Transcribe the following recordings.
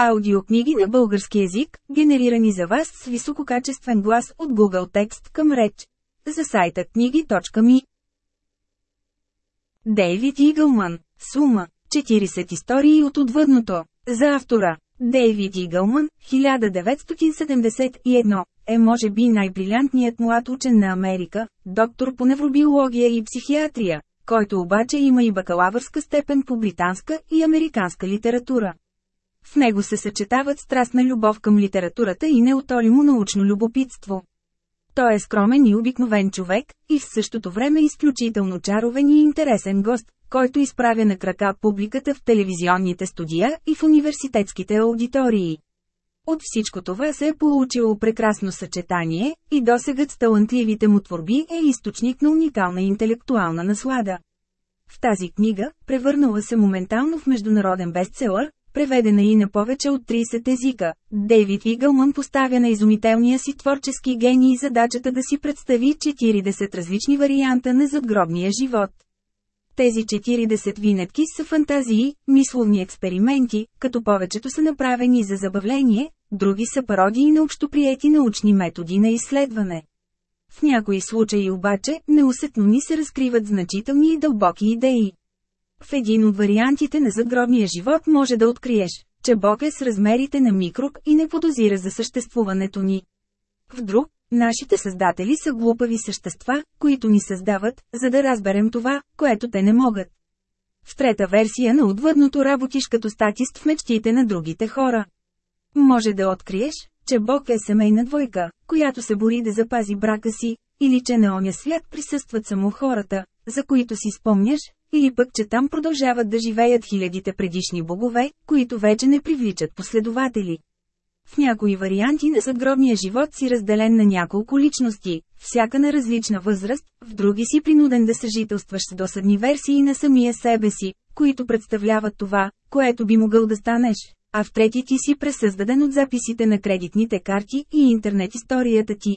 Аудиокниги на български език, генерирани за вас с висококачествен глас от Google Текст към реч. За сайта книги.ми Дейвид Игълман Сума 40 истории от отвъдното. За автора Дейвид Игълман, 1971, е може би най-брилянтният млад учен на Америка, доктор по невробиология и психиатрия, който обаче има и бакалавърска степен по британска и американска литература. В него се съчетават страстна любов към литературата и неотолимо научно любопитство. Той е скромен и обикновен човек, и в същото време изключително чаровен и интересен гост, който изправя на крака публиката в телевизионните студия и в университетските аудитории. От всичко това се е получило прекрасно съчетание, и досегът с талантливите му творби е източник на уникална интелектуална наслада. В тази книга, превърнала се моментално в международен бестселър, преведена и на повече от 30 езика, Дейвид Игълман поставя на изумителния си творчески гений задачата да си представи 40 различни варианта на задгробния живот. Тези 40 винетки са фантазии, мисловни експерименти, като повечето са направени за забавление, други са пародии на общоприети научни методи на изследване. В някои случаи обаче, неусетно ни се разкриват значителни и дълбоки идеи. В един от вариантите на загробния живот може да откриеш, че Бог е с размерите на микроб и не подозира за съществуването ни. В друг, нашите създатели са глупави същества, които ни създават, за да разберем това, което те не могат. В трета версия на отвъдното работиш като статист в мечтите на другите хора. Може да откриеш, че Бог е семейна двойка, която се бори да запази брака си, или че на оня свят присъстват само хората, за които си спомняш, или пък че там продължават да живеят хилядите предишни богове, които вече не привличат последователи. В някои варианти на съдгробния живот си разделен на няколко личности, всяка на различна възраст, в други си принуден да съжителстваш с досъдни версии на самия себе си, които представляват това, което би могъл да станеш, а в трети ти си пресъздаден от записите на кредитните карти и интернет историята ти.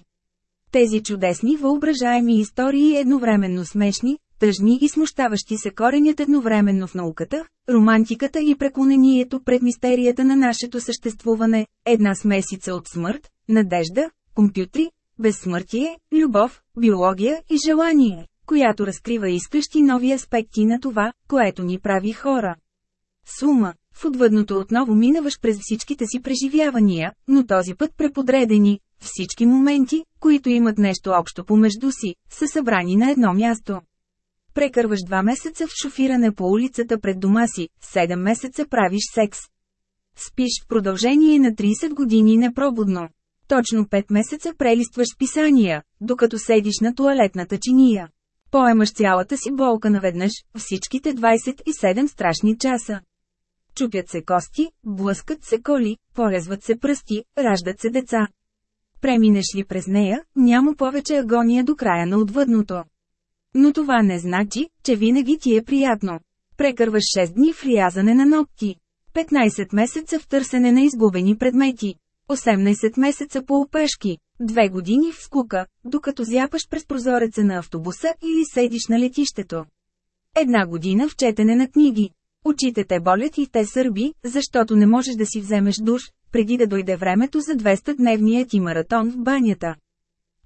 Тези чудесни въображаеми истории едновременно смешни, тъжни и смущаващи се коренят едновременно в науката, романтиката и преклонението пред мистерията на нашето съществуване, една смесица от смърт, надежда, компютри, безсмъртие, любов, биология и желание, която разкрива искащи нови аспекти на това, което ни прави хора. Сума в отвъдното отново минаваш през всичките си преживявания, но този път преподредени, всички моменти, които имат нещо общо помежду си, са събрани на едно място. Прекърваш два месеца в шофиране по улицата пред дома си, 7 месеца правиш секс. Спиш в продължение на 30 години непробудно. Точно 5 месеца прелистваш писания, докато седиш на туалетната чиния. Поемаш цялата си болка наведнъж, всичките 27 страшни часа. Чупят се кости, блъскат се коли, порезват се пръсти, раждат се деца. Преминеш ли през нея, няма повече агония до края на отвъдното. Но това не значи, че винаги ти е приятно. Прекърваш 6 дни в рязане на ногти. 15 месеца в търсене на изгубени предмети. 18 месеца по опешки. Две години в скука, докато зяпаш през прозореца на автобуса или седиш на летището. Една година в четене на книги. Очите те болят и те сърби, защото не можеш да си вземеш душ, преди да дойде времето за 200-дневният ти маратон в банята.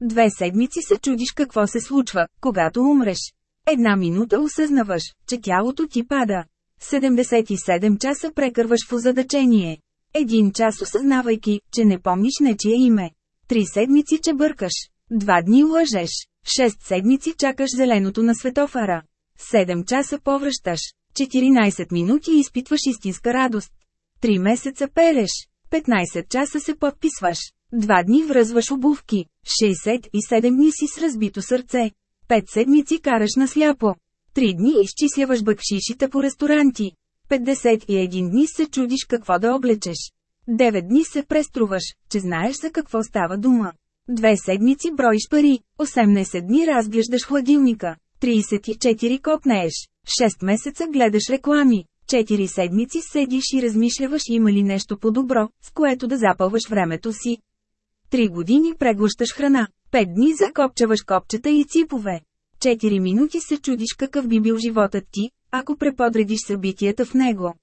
Две седмици се чудиш какво се случва, когато умреш. Една минута осъзнаваш, че тялото ти пада. 77 часа прекърваш в озадачение. Един час осъзнавайки, че не помниш нечие име. Три седмици че бъркаш. Два дни лъжеш. Шест седмици чакаш зеленото на светофара. Седем часа повръщаш. 14 минути изпитваш истинска радост. Три месеца переш. 15 часа се подписваш. Два дни връзваш обувки. 67 дни си с разбито сърце. Пет седмици караш на сляпо. Три дни изчисляваш бъкшишите по ресторанти. 51 дни се чудиш какво да облечеш. 9 дни се преструваш, че знаеш за какво става дума. Две седмици броиш пари, 18 дни разглеждаш хладилника, 34 копнееш, 6 месеца гледаш реклами, 4 седмици седиш и размишляваш има ли нещо по-добро, с което да запълваш времето си. Три години преглъщаш храна, пет дни закопчаваш копчета и ципове. Четири минути се чудиш какъв би бил животът ти, ако преподредиш събитията в него.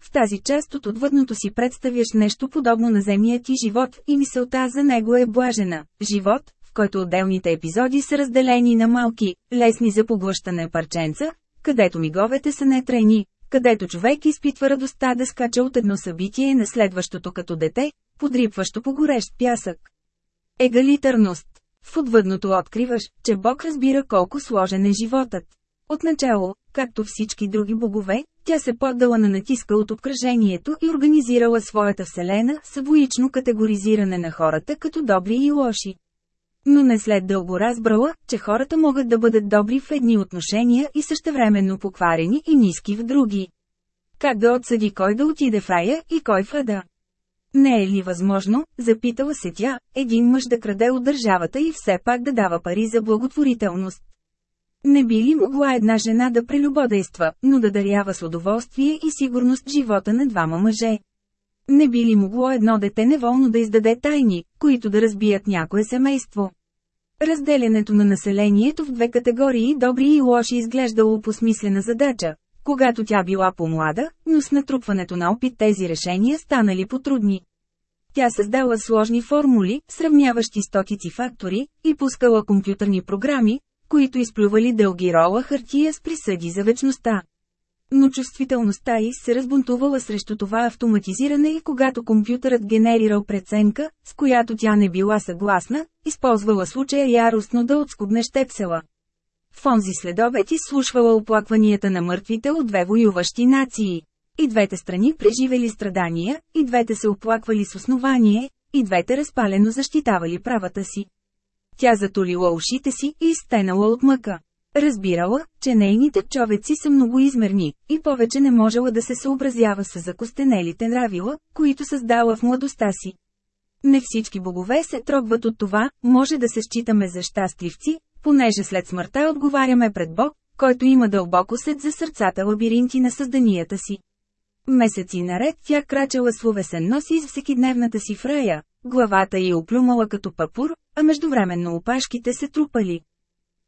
в тази част от отвъдното си представяш нещо подобно на земния ти живот и мисълта за него е блажена. Живот, в който отделните епизоди са разделени на малки, лесни за поглъщане парченца, където миговете са нетрени, където човек изпитва радостта да скача от едно събитие на следващото като дете, подрипващо по горещ пясък. Егалитарност. В отвъдното откриваш, че Бог разбира колко сложен е животът. Отначало, както всички други богове, тя се поддала на натиска от обкръжението и организирала своята вселена с категоризиране на хората като добри и лоши. Но не след дълго разбрала, че хората могат да бъдат добри в едни отношения и същевременно покварени и ниски в други. Как да отсъди кой да отиде в рая и кой в ада? Не е ли възможно, запитала се тя, един мъж да краде от държавата и все пак да дава пари за благотворителност? Не би ли могла една жена да прелюбодейства, но да дарява с удоволствие и сигурност живота на двама мъже? Не би ли могло едно дете неволно да издаде тайни, които да разбият някое семейство? Разделянето на населението в две категории добри и лоши изглеждало по смислена задача, когато тя била по-млада, но с натрупването на опит тези решения станали потрудни. Тя създала сложни формули, сравняващи стотици фактори, и пускала компютърни програми, които изплювали дълги рола хартия с присъди за вечността. Но чувствителността й се разбунтувала срещу това автоматизиране и когато компютърът генерирал преценка, с която тя не била съгласна, използвала случая яростно да отскубне щепсела. В онзи следобед изслушвала оплакванията на мъртвите от две воюващи нации. И двете страни преживели страдания, и двете се оплаквали с основание, и двете разпалено защитавали правата си. Тя затолила ушите си и изтенала от мъка. Разбирала, че нейните човеци са многоизмерни, и повече не можела да се съобразява с закостенелите нравила, които създала в младостта си. Не всички богове се трогват от това, може да се считаме за щастливци, понеже след смъртта отговаряме пред Бог, който има дълбоко сет за сърцата лабиринти на създанията си. Месеци наред тя крачала словесен нос из всекидневната си в рая, главата й оплюмала като папур, а междувременно опашките се трупали.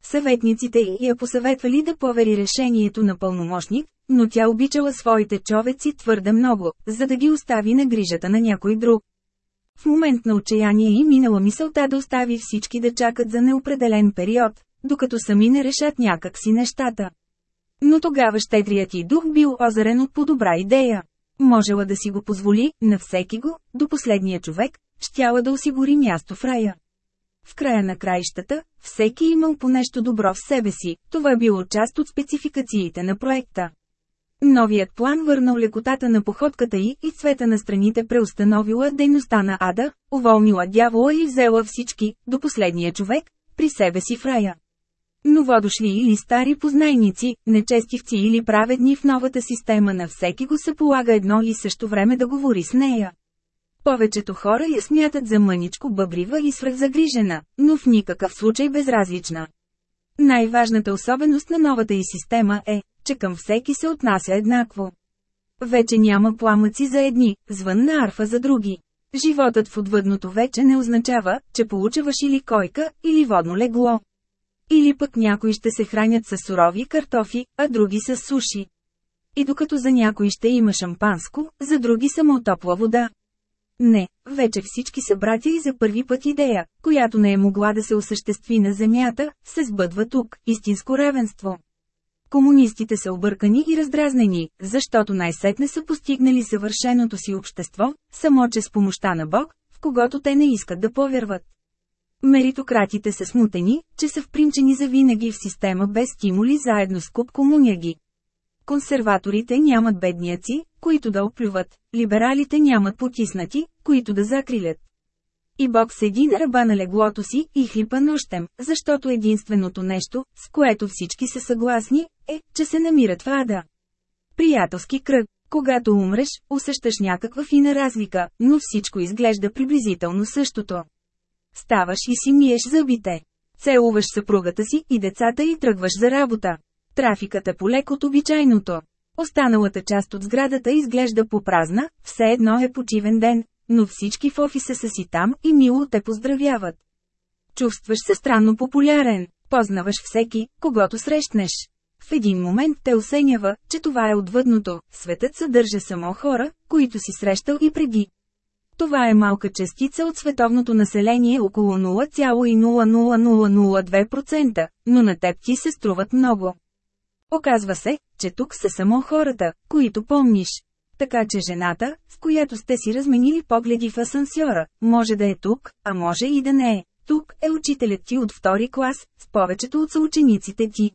Съветниците й я посъветвали да повери решението на пълномощник, но тя обичала своите човеци твърде много, за да ги остави на грижата на някой друг. В момент на отчаяние и минала мисълта да остави всички да чакат за неопределен период, докато сами не решат някак си нещата. Но тогава щедрият и дух бил озарен от по-добра идея. Можела да си го позволи, на всеки го, до последния човек, щяла да осигури място в рая. В края на краищата, всеки имал по нещо добро в себе си, това било част от спецификациите на проекта. Новият план върнал лекотата на походката й и цвета на страните преустановила дейността на ада, уволнила дявола и взела всички, до последния човек, при себе си в рая. Новодошли или стари познайници, нечестивци или праведни в новата система на всеки го се полага едно и също време да говори с нея. Повечето хора я смятат за мъничко бъбрива и свръхзагрижена, но в никакъв случай безразлична. Най-важната особеност на новата й система е, че към всеки се отнася еднакво. Вече няма пламъци за едни, звън на арфа за други. Животът в отвъдното вече не означава, че получаваш или койка, или водно легло. Или пък някои ще се хранят с сурови картофи, а други с суши. И докато за някои ще има шампанско, за други само топла вода. Не, вече всички са братя и за първи път идея, която не е могла да се осъществи на земята, се сбъдва тук – истинско равенство. Комунистите са объркани и раздразнени, защото най-сетне са постигнали съвършеното си общество, само че с помощта на Бог, в когото те не искат да повярват. Меритократите са смутени, че са впримчени завинаги в система без стимули заедно с куп комуняги. Консерваторите нямат бедняци, които да оплюват, либералите нямат потиснати, които да закрилят. И Бог седи на ръба на леглото си и хлипа нощем, защото единственото нещо, с което всички са съгласни, е, че се намират в ада. Приятелски кръг. Когато умреш, усещаш някаква фина разлика, но всичко изглежда приблизително същото. Ставаш и си миеш зъбите. Целуваш съпругата си и децата и тръгваш за работа. Трафикът е полек от обичайното. Останалата част от сградата изглежда попразна, все едно е почивен ден, но всички в офиса са си там и мило те поздравяват. Чувстваш се странно популярен, познаваш всеки, когато срещнеш. в един момент те осенява, че това е отвъдното, светът съдържа само хора, които си срещал и преди. Това е малка частица от световното население около 0,00002%, но на теб ти се струват много. Оказва се, че тук са само хората, които помниш. Така че жената, с която сте си разменили погледи в асансьора, може да е тук, а може и да не е. Тук е учителят ти от втори клас, с повечето от съучениците ти.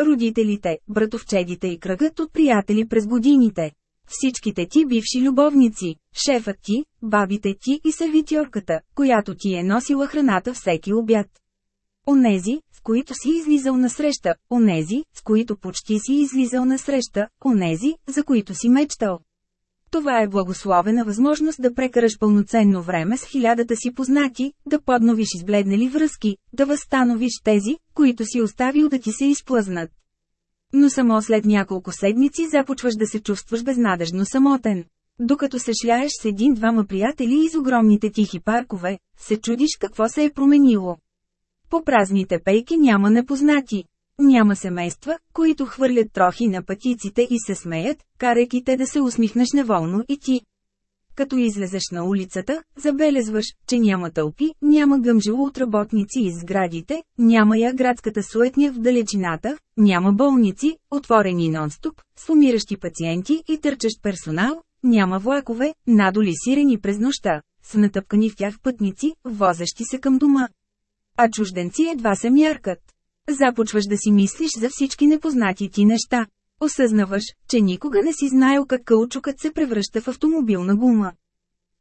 Родителите, братовчедите и кръгът от приятели през годините. Всичките ти бивши любовници, шефът ти, бабите ти и сервитьорката, която ти е носила храната всеки обяд. Онези, с които си излизал на среща, онези, с които почти си излизал на среща, онези, за които си мечтал. Това е благословена възможност да прекараш пълноценно време с хилядата си познати, да подновиш избледнали връзки, да възстановиш тези, които си оставил да ти се изплъзнат. Но само след няколко седмици започваш да се чувстваш безнадежно самотен. Докато се шляеш с един-двама приятели из огромните тихи паркове, се чудиш какво се е променило. По празните пейки няма непознати. Няма семейства, които хвърлят трохи на пътиците и се смеят, карайки те да се усмихнеш неволно и ти. Като излезеш на улицата, забелезваш, че няма тълпи, няма гъмжило от работници из сградите, няма я градската суетня в далечината, няма болници, отворени нон-стоп, с умиращи пациенти и търчещ персонал, няма влакове, надоли сирени през нощта, с натъпкани в тях пътници, возещи се към дома. А чужденци едва се мяркат. Започваш да си мислиш за всички непознати ти неща. Осъзнаваш, че никога не си знаел как каучукът се превръща в автомобилна гума.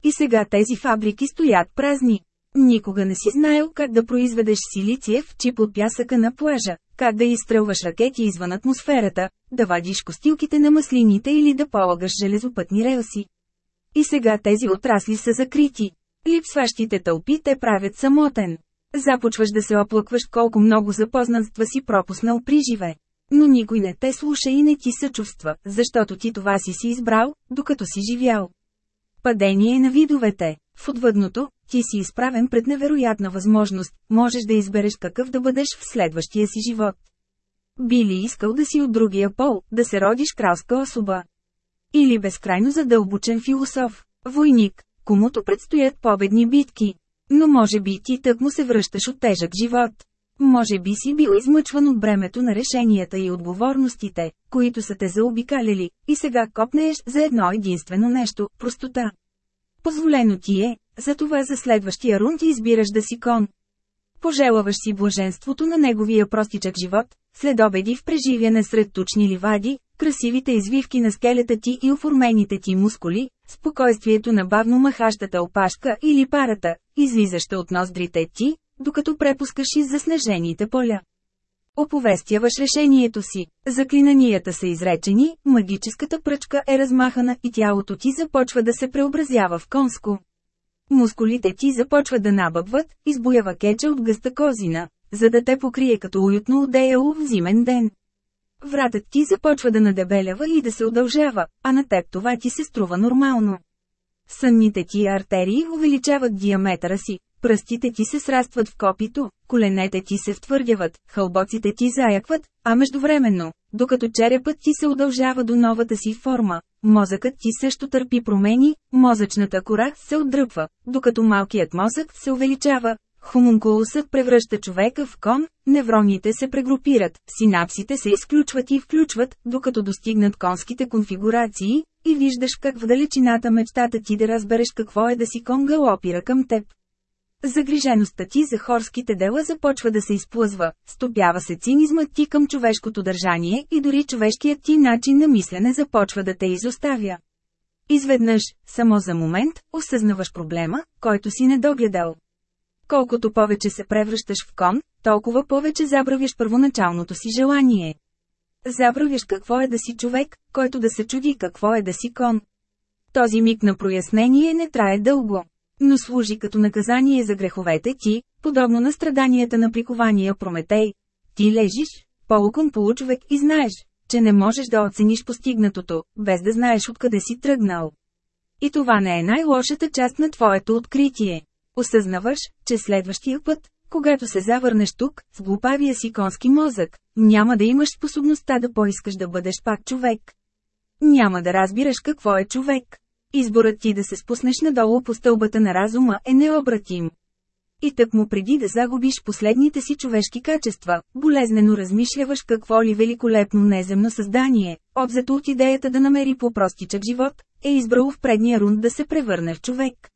И сега тези фабрики стоят празни. Никога не си знаел как да произведеш силициев чип от пясъка на плажа, как да изстрелваш ракети извън атмосферата, да вадиш костилките на маслините или да полагаш железопътни релси. И сега тези отрасли са закрити. Липсващите тълпи те правят самотен. Започваш да се оплъкваш колко много запознанства си пропуснал при живе. Но никой не те слуша и не ти съчувства, защото ти това си си избрал, докато си живял. Падение на видовете. В отвъдното, ти си изправен пред невероятна възможност, можеш да избереш какъв да бъдеш в следващия си живот. Би ли искал да си от другия пол, да се родиш кралска особа? Или безкрайно задълбочен философ, войник, комуто предстоят победни битки. Но може би ти тък му се връщаш от тежък живот. Може би си бил измъчван от бремето на решенията и отговорностите, които са те заобикаляли, и сега копнееш за едно единствено нещо – простота. Позволено ти е, затова за следващия рунд избираш да си кон. Пожелаваш си блаженството на неговия простичък живот, след обеди в преживяне сред тучни ливади, красивите извивки на скелета ти и оформените ти мускули, спокойствието на бавно махащата опашка или парата, излизаща от ноздрите ти, докато препускаш из заснежените поля. Оповестяваш решението си. Заклинанията са изречени, магическата пръчка е размахана и тялото ти започва да се преобразява в конско. Мускулите ти започват да набъбват, избоява кеча от гъста козина, за да те покрие като уютно одеяло в зимен ден. Вратът ти започва да надебелява и да се удължава, а на теб това ти се струва нормално. Сънните ти артерии увеличават диаметъра си, пръстите ти се срастват в копито, коленете ти се втвърдяват, хълбоците ти заякват, а междувременно, докато черепът ти се удължава до новата си форма, мозъкът ти също търпи промени, мозъчната кора се отдръпва, докато малкият мозък се увеличава, Хумункулусът превръща човека в кон, невроните се прегрупират, синапсите се изключват и включват, докато достигнат конските конфигурации, и виждаш как в далечината мечтата ти да разбереш какво е да си кон галопира към теб. Загрижеността ти за хорските дела започва да се изплъзва, стопява се цинизмът ти към човешкото държание и дори човешкият ти начин на мислене започва да те изоставя. Изведнъж, само за момент, осъзнаваш проблема, който си недогледал. Колкото повече се превръщаш в кон, толкова повече забравяш първоначалното си желание. Забравяш какво е да си човек, който да се чуди какво е да си кон. Този миг на прояснение не трае дълго, но служи като наказание за греховете ти, подобно на страданията на прикования Прометей. Ти лежиш, полукон получовек и знаеш, че не можеш да оцениш постигнатото, без да знаеш откъде си тръгнал. И това не е най-лошата част на твоето откритие. Осъзнаваш, че следващия път, Когато се завърнеш тук, с глупавия си конски мозък, няма да имаш способността да поискаш да бъдеш пак човек. Няма да разбираш какво е човек. Изборът ти да се спуснеш надолу по стълбата на разума е необратим. И тък му преди да загубиш последните си човешки качества, болезнено размишляваш какво ли великолепно неземно създание, обзето от идеята да намери по-простичък живот, е избрал в предния рунд да се превърне в човек.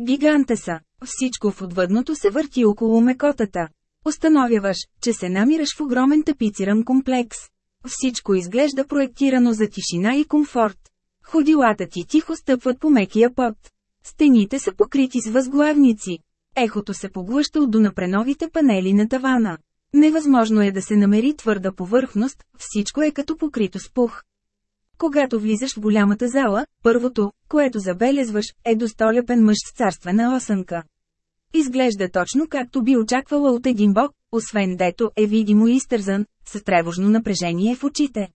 Гиганте са. Всичко в отвъдното се върти около мекотата. Установяваш, че се намираш в огромен тапициран комплекс. Всичко изглежда проектирано за тишина и комфорт. Ходилата ти тихо стъпват по мекия пот. Стените са покрити с възглавници. Ехото се поглъща от донапреновите панели на тавана. Невъзможно е да се намери твърда повърхност, всичко е като покрито с пух. Когато влизаш в голямата зала, първото, което забелезваш, е достолепен мъж с царствена осънка. Изглежда точно както би очаквала от един бог, освен дето е видимо изтързан, с тревожно напрежение в очите.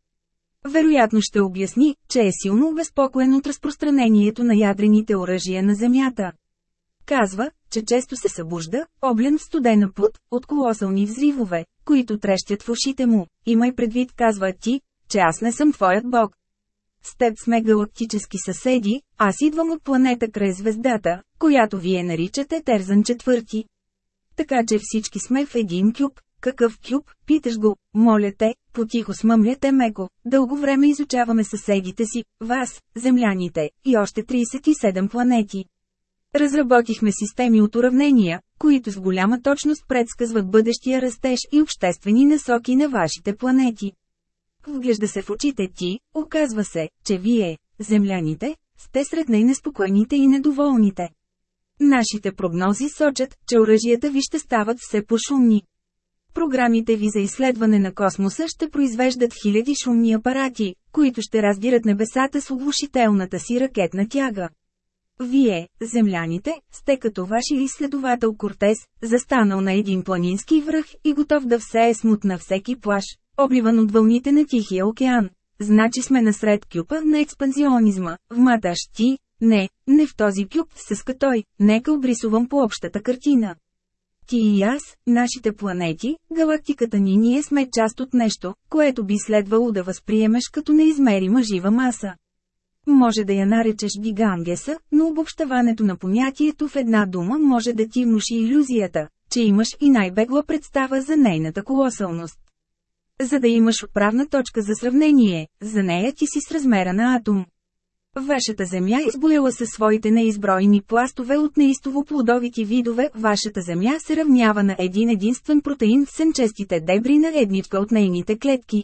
Вероятно ще обясни, че е силно обезпокоен от разпространението на ядрените оръжия на Земята. Казва, че често се събужда, облен в студена път, от колосални взривове, които трещят в ушите му. Имай предвид, казва ти, че аз не съм твоят бог. С теб сме галактически съседи, аз идвам от планета край звездата, която вие наричате Терзан четвърти. Така че всички сме в един кюб. Какъв кюб, питаш го, моля те, потихо смъмляте меко, дълго време изучаваме съседите си, вас, земляните, и още 37 планети. Разработихме системи от уравнения, които с голяма точност предсказват бъдещия растеж и обществени насоки на вашите планети. Вглежда се в очите ти, оказва се, че вие, земляните, сте сред най-неспокойните и недоволните. Нашите прогнози сочат, че оръжията ви ще стават все по-шумни. Програмите ви за изследване на космоса ще произвеждат хиляди шумни апарати, които ще раздират небесата с оглушителната си ракетна тяга. Вие, земляните, сте като ваши изследовател Кортес, застанал на един планински връх и готов да все е смут на всеки плаш, обливан от вълните на Тихия океан. Значи сме насред кюпа на експанзионизма, вматаш ти, не, не в този кюп, съска той, нека обрисувам по общата картина. Ти и аз, нашите планети, галактиката ни ние сме част от нещо, което би следвало да възприемеш като неизмерима жива маса. Може да я наречеш гигангеса, но обобщаването на понятието в една дума може да ти внуши иллюзията, че имаш и най-бегла представа за нейната колосалност. За да имаш отправна точка за сравнение, за нея ти си с размера на атом. Вашата земя избояла със своите неизброени пластове от неистово плодовити видове, вашата земя се равнява на един единствен протеин в сенчестите дебри на едничка от нейните клетки.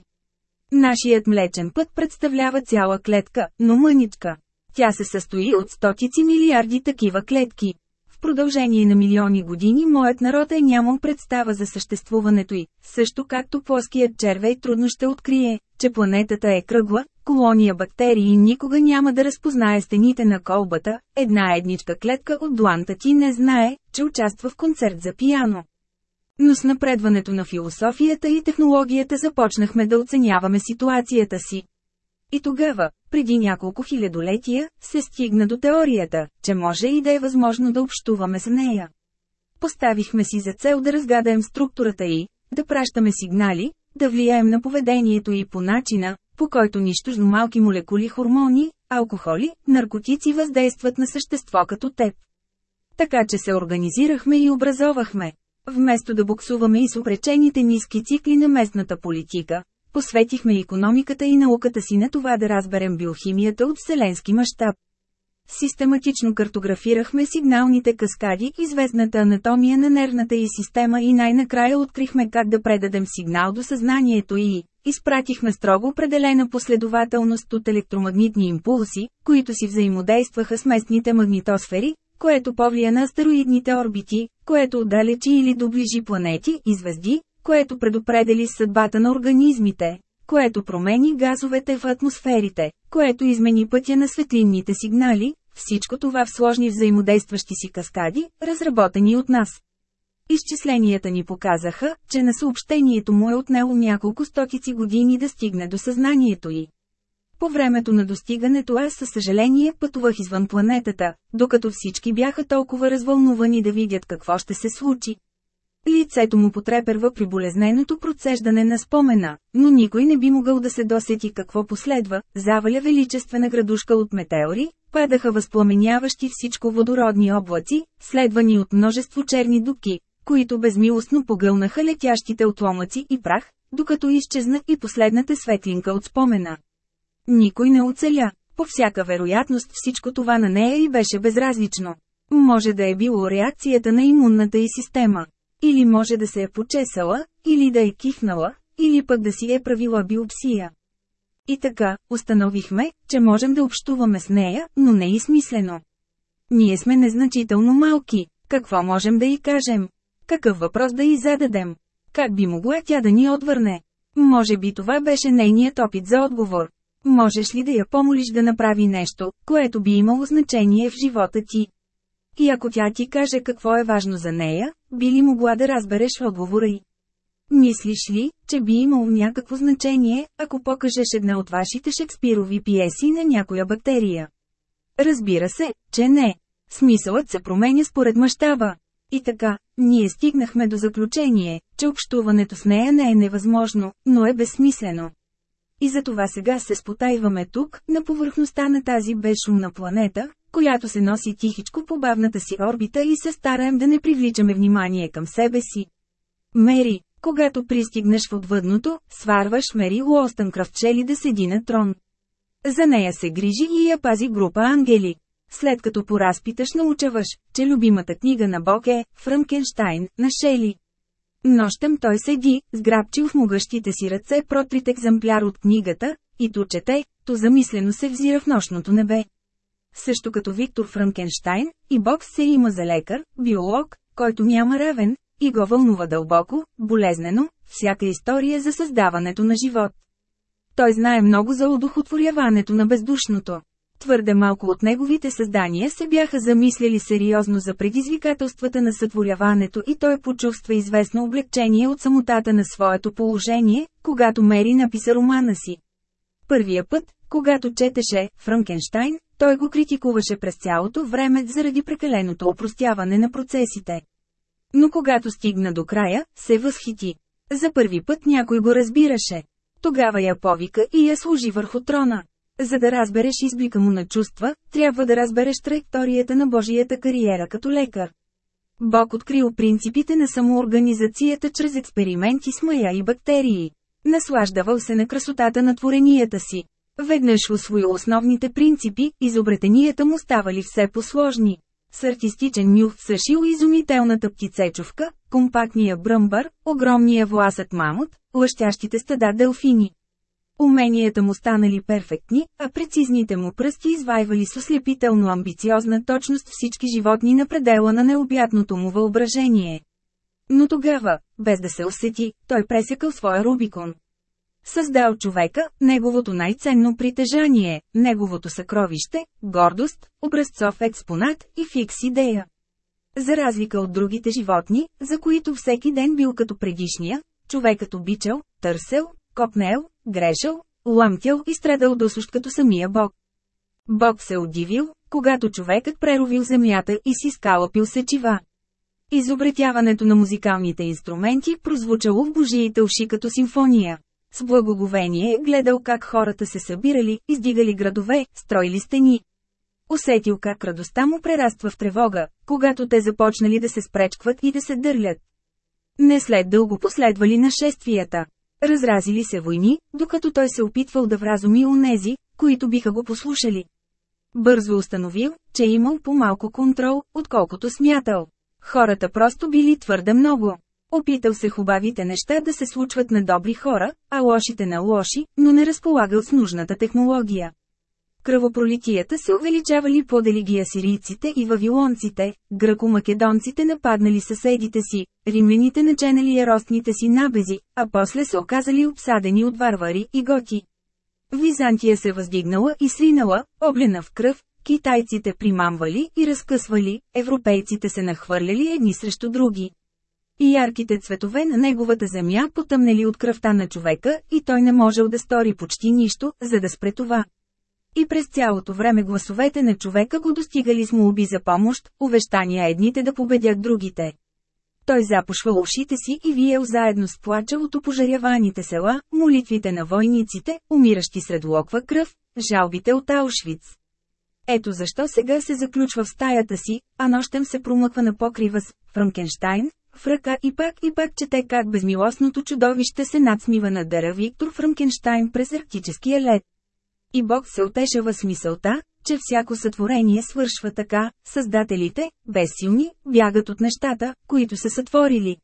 Нашият млечен път представлява цяла клетка, но мъничка. Тя се състои от стотици милиарди такива клетки. В продължение на милиони години моят народ е нямал представа за съществуването й, също както плоският червей трудно ще открие, че планетата е кръгла, колония бактерии никога няма да разпознае стените на колбата, една едничка клетка от дланта ти не знае, че участва в концерт за пияно. Но с напредването на философията и технологията започнахме да оценяваме ситуацията си. И тогава, преди няколко хилядолетия, се стигна до теорията, че може и да е възможно да общуваме с нея. Поставихме си за цел да разгадаем структурата й, да пращаме сигнали, да влияем на поведението й по начина, по който нищожно малки молекули хормони, алкохоли, наркотици въздействат на същество като теб. Така че се организирахме и образовахме. Вместо да буксуваме и с опречените ниски цикли на местната политика, посветихме економиката и науката си на това да разберем биохимията от вселенски мащаб. Систематично картографирахме сигналните каскади и звездната анатомия на нервната и система и най-накрая открихме как да предадем сигнал до съзнанието и изпратихме строго определена последователност от електромагнитни импулси, които си взаимодействаха с местните магнитосфери, което повлия на астероидните орбити, което отдалечи или доближи планети и звезди, което предопредели съдбата на организмите, което промени газовете в атмосферите, което измени пътя на светлинните сигнали, всичко това в сложни взаимодействащи си каскади, разработени от нас. Изчисленията ни показаха, че на съобщението му е отнело няколко стотици години да стигне до съзнанието й. По времето на достигането аз със съжаление пътувах извън планетата, докато всички бяха толкова развълнувани да видят какво ще се случи. Лицето му потреперва при болезненото процеждане на спомена, но никой не би могъл да се досети какво последва, заваля величествена градушка от метеори, падаха възпламеняващи всичко водородни облаци, следвани от множество черни дубки, които безмилостно погълнаха летящите отломъци и прах, докато изчезна и последната светлинка от спомена. Никой не оцеля. По всяка вероятност всичко това на нея и беше безразлично. Може да е било реакцията на имунната й система. Или може да се е почесала, или да е кихнала, или пък да си е правила биопсия. И така, установихме, че можем да общуваме с нея, но не и смислено. Ние сме незначително малки. Какво можем да й кажем? Какъв въпрос да й зададем? Как би могла тя да ни отвърне? Може би това беше нейният опит за отговор. Можеш ли да я помолиш да направи нещо, което би имало значение в живота ти? И ако тя ти каже какво е важно за нея, би ли могла да разбереш отговора й? Мислиш ли, че би имало някакво значение, ако покажеш една от вашите шекспирови пиеси на някоя бактерия? Разбира се, че не. Смисълът се променя според мащаба. И така, ние стигнахме до заключение, че общуването с нея не е невъзможно, но е безсмислено. И затова сега се спотайваме тук, на повърхността на тази безшумна планета, която се носи тихичко по бавната си орбита и се стараем да не привличаме внимание към себе си. Мери, когато пристигнеш в отвъдното, сварваш Мери Лостънкрафт да седи на трон. За нея се грижи и я пази група ангели. След като поразпиташ научаваш, че любимата книга на Бог е «Франкенштайн» на Шели. Нощем той седи, сграбчил в могъщите си ръце протрит екземпляр от книгата, и то чете, то замислено се взира в нощното небе. Също като Виктор Франкенштайн, и Бог се има за лекар, биолог, който няма равен, и го вълнува дълбоко, болезнено, всяка история за създаването на живот. Той знае много за удохотворяването на бездушното. Твърде малко от неговите създания се бяха замисляли сериозно за предизвикателствата на сътворяването и той почувства известно облегчение от самотата на своето положение, когато Мери написа романа си. Първия път, когато четеше Франкенштайн, той го критикуваше през цялото време заради прекаленото опростяване на процесите. Но когато стигна до края, се възхити. За първи път някой го разбираше. Тогава я повика и я служи върху трона. За да разбереш изблика му на чувства, трябва да разбереш траекторията на Божията кариера като лекар. Бог открил принципите на самоорганизацията чрез експерименти с мая и бактерии. Наслаждавал се на красотата на творенията си. Веднъж освоил основните принципи, изобретенията му ставали все посложни. С артистичен нюх съшил изумителната птицечовка, компактния бръмбър, огромния власът мамут, лъщящите стада делфини. Уменията му станали перфектни, а прецизните му пръсти извайвали с ослепително амбициозна точност всички животни на предела на необятното му въображение. Но тогава, без да се усети, той пресекал своя Рубикон. Създал човека, неговото най-ценно притежание, неговото съкровище, гордост, образцов експонат и фикс идея. За разлика от другите животни, за които всеки ден бил като предишния, човекът обичал, търсел, копнел, грешал, ламтял и страдал досущ като самия Бог. Бог се удивил, когато човекът преровил земята и си скалапил сечива. Изобретяването на музикалните инструменти прозвучало в божиите уши като симфония. С благоговение е гледал как хората се събирали, издигали градове, строили стени. Усетил как радостта му прераства в тревога, когато те започнали да се спречкват и да се дърлят. Не след дълго последвали нашествията. Разразили се войни, докато той се опитвал да вразуми онези, които биха го послушали. Бързо установил, че е имал по-малко контрол, отколкото смятал. Хората просто били твърде много. Опитал се хубавите неща да се случват на добри хора, а лошите на лоши, но не разполагал с нужната технология. Кръвопролитията се увеличавали по делигия сирийците и вавилонците, гръко-македонците нападнали съседите си, римляните наченали яростните си набези, а после се оказали обсадени от варвари и готи. Византия се въздигнала и сринала, облена в кръв, китайците примамвали и разкъсвали, европейците се нахвърляли едни срещу други. И ярките цветове на неговата земя потъмнели от кръвта на човека и той не можел да стори почти нищо, за да спре това. И през цялото време гласовете на човека го достигали с молби за помощ, увещания едните да победят другите. Той запушва ушите си и виел заедно с плача от опожаряваните села, молитвите на войниците, умиращи сред локва кръв, жалбите от Аушвиц. Ето защо сега се заключва в стаята си, а нощем се промъква на покрива с Франкенштайн, в ръка и пак и пак чете как безмилостното чудовище се надсмива на дъра Виктор Франкенштайн през арктическия лед. И Бог се отешава с мисълта, че всяко сътворение свършва така, създателите, безсилни, бягат от нещата, които са сътворили.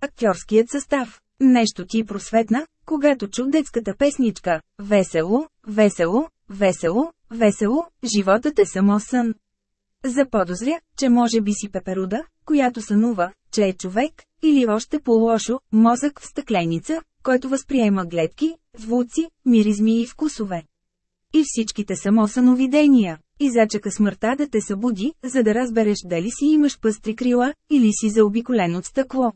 Актьорският състав. Нещо ти просветна, когато чу детската песничка «Весело, весело, весело, весело, животът е само сън». Заподозря, че може би си пеперуда, която сънува, че е човек, или още по-лошо, мозък в стъкленица, който възприема гледки, звуци, миризми и вкусове. И всичките само съновидения. И зачака смъртта да те събуди, за да разбереш дали си имаш пъстри крила, или си заобиколен от стъкло.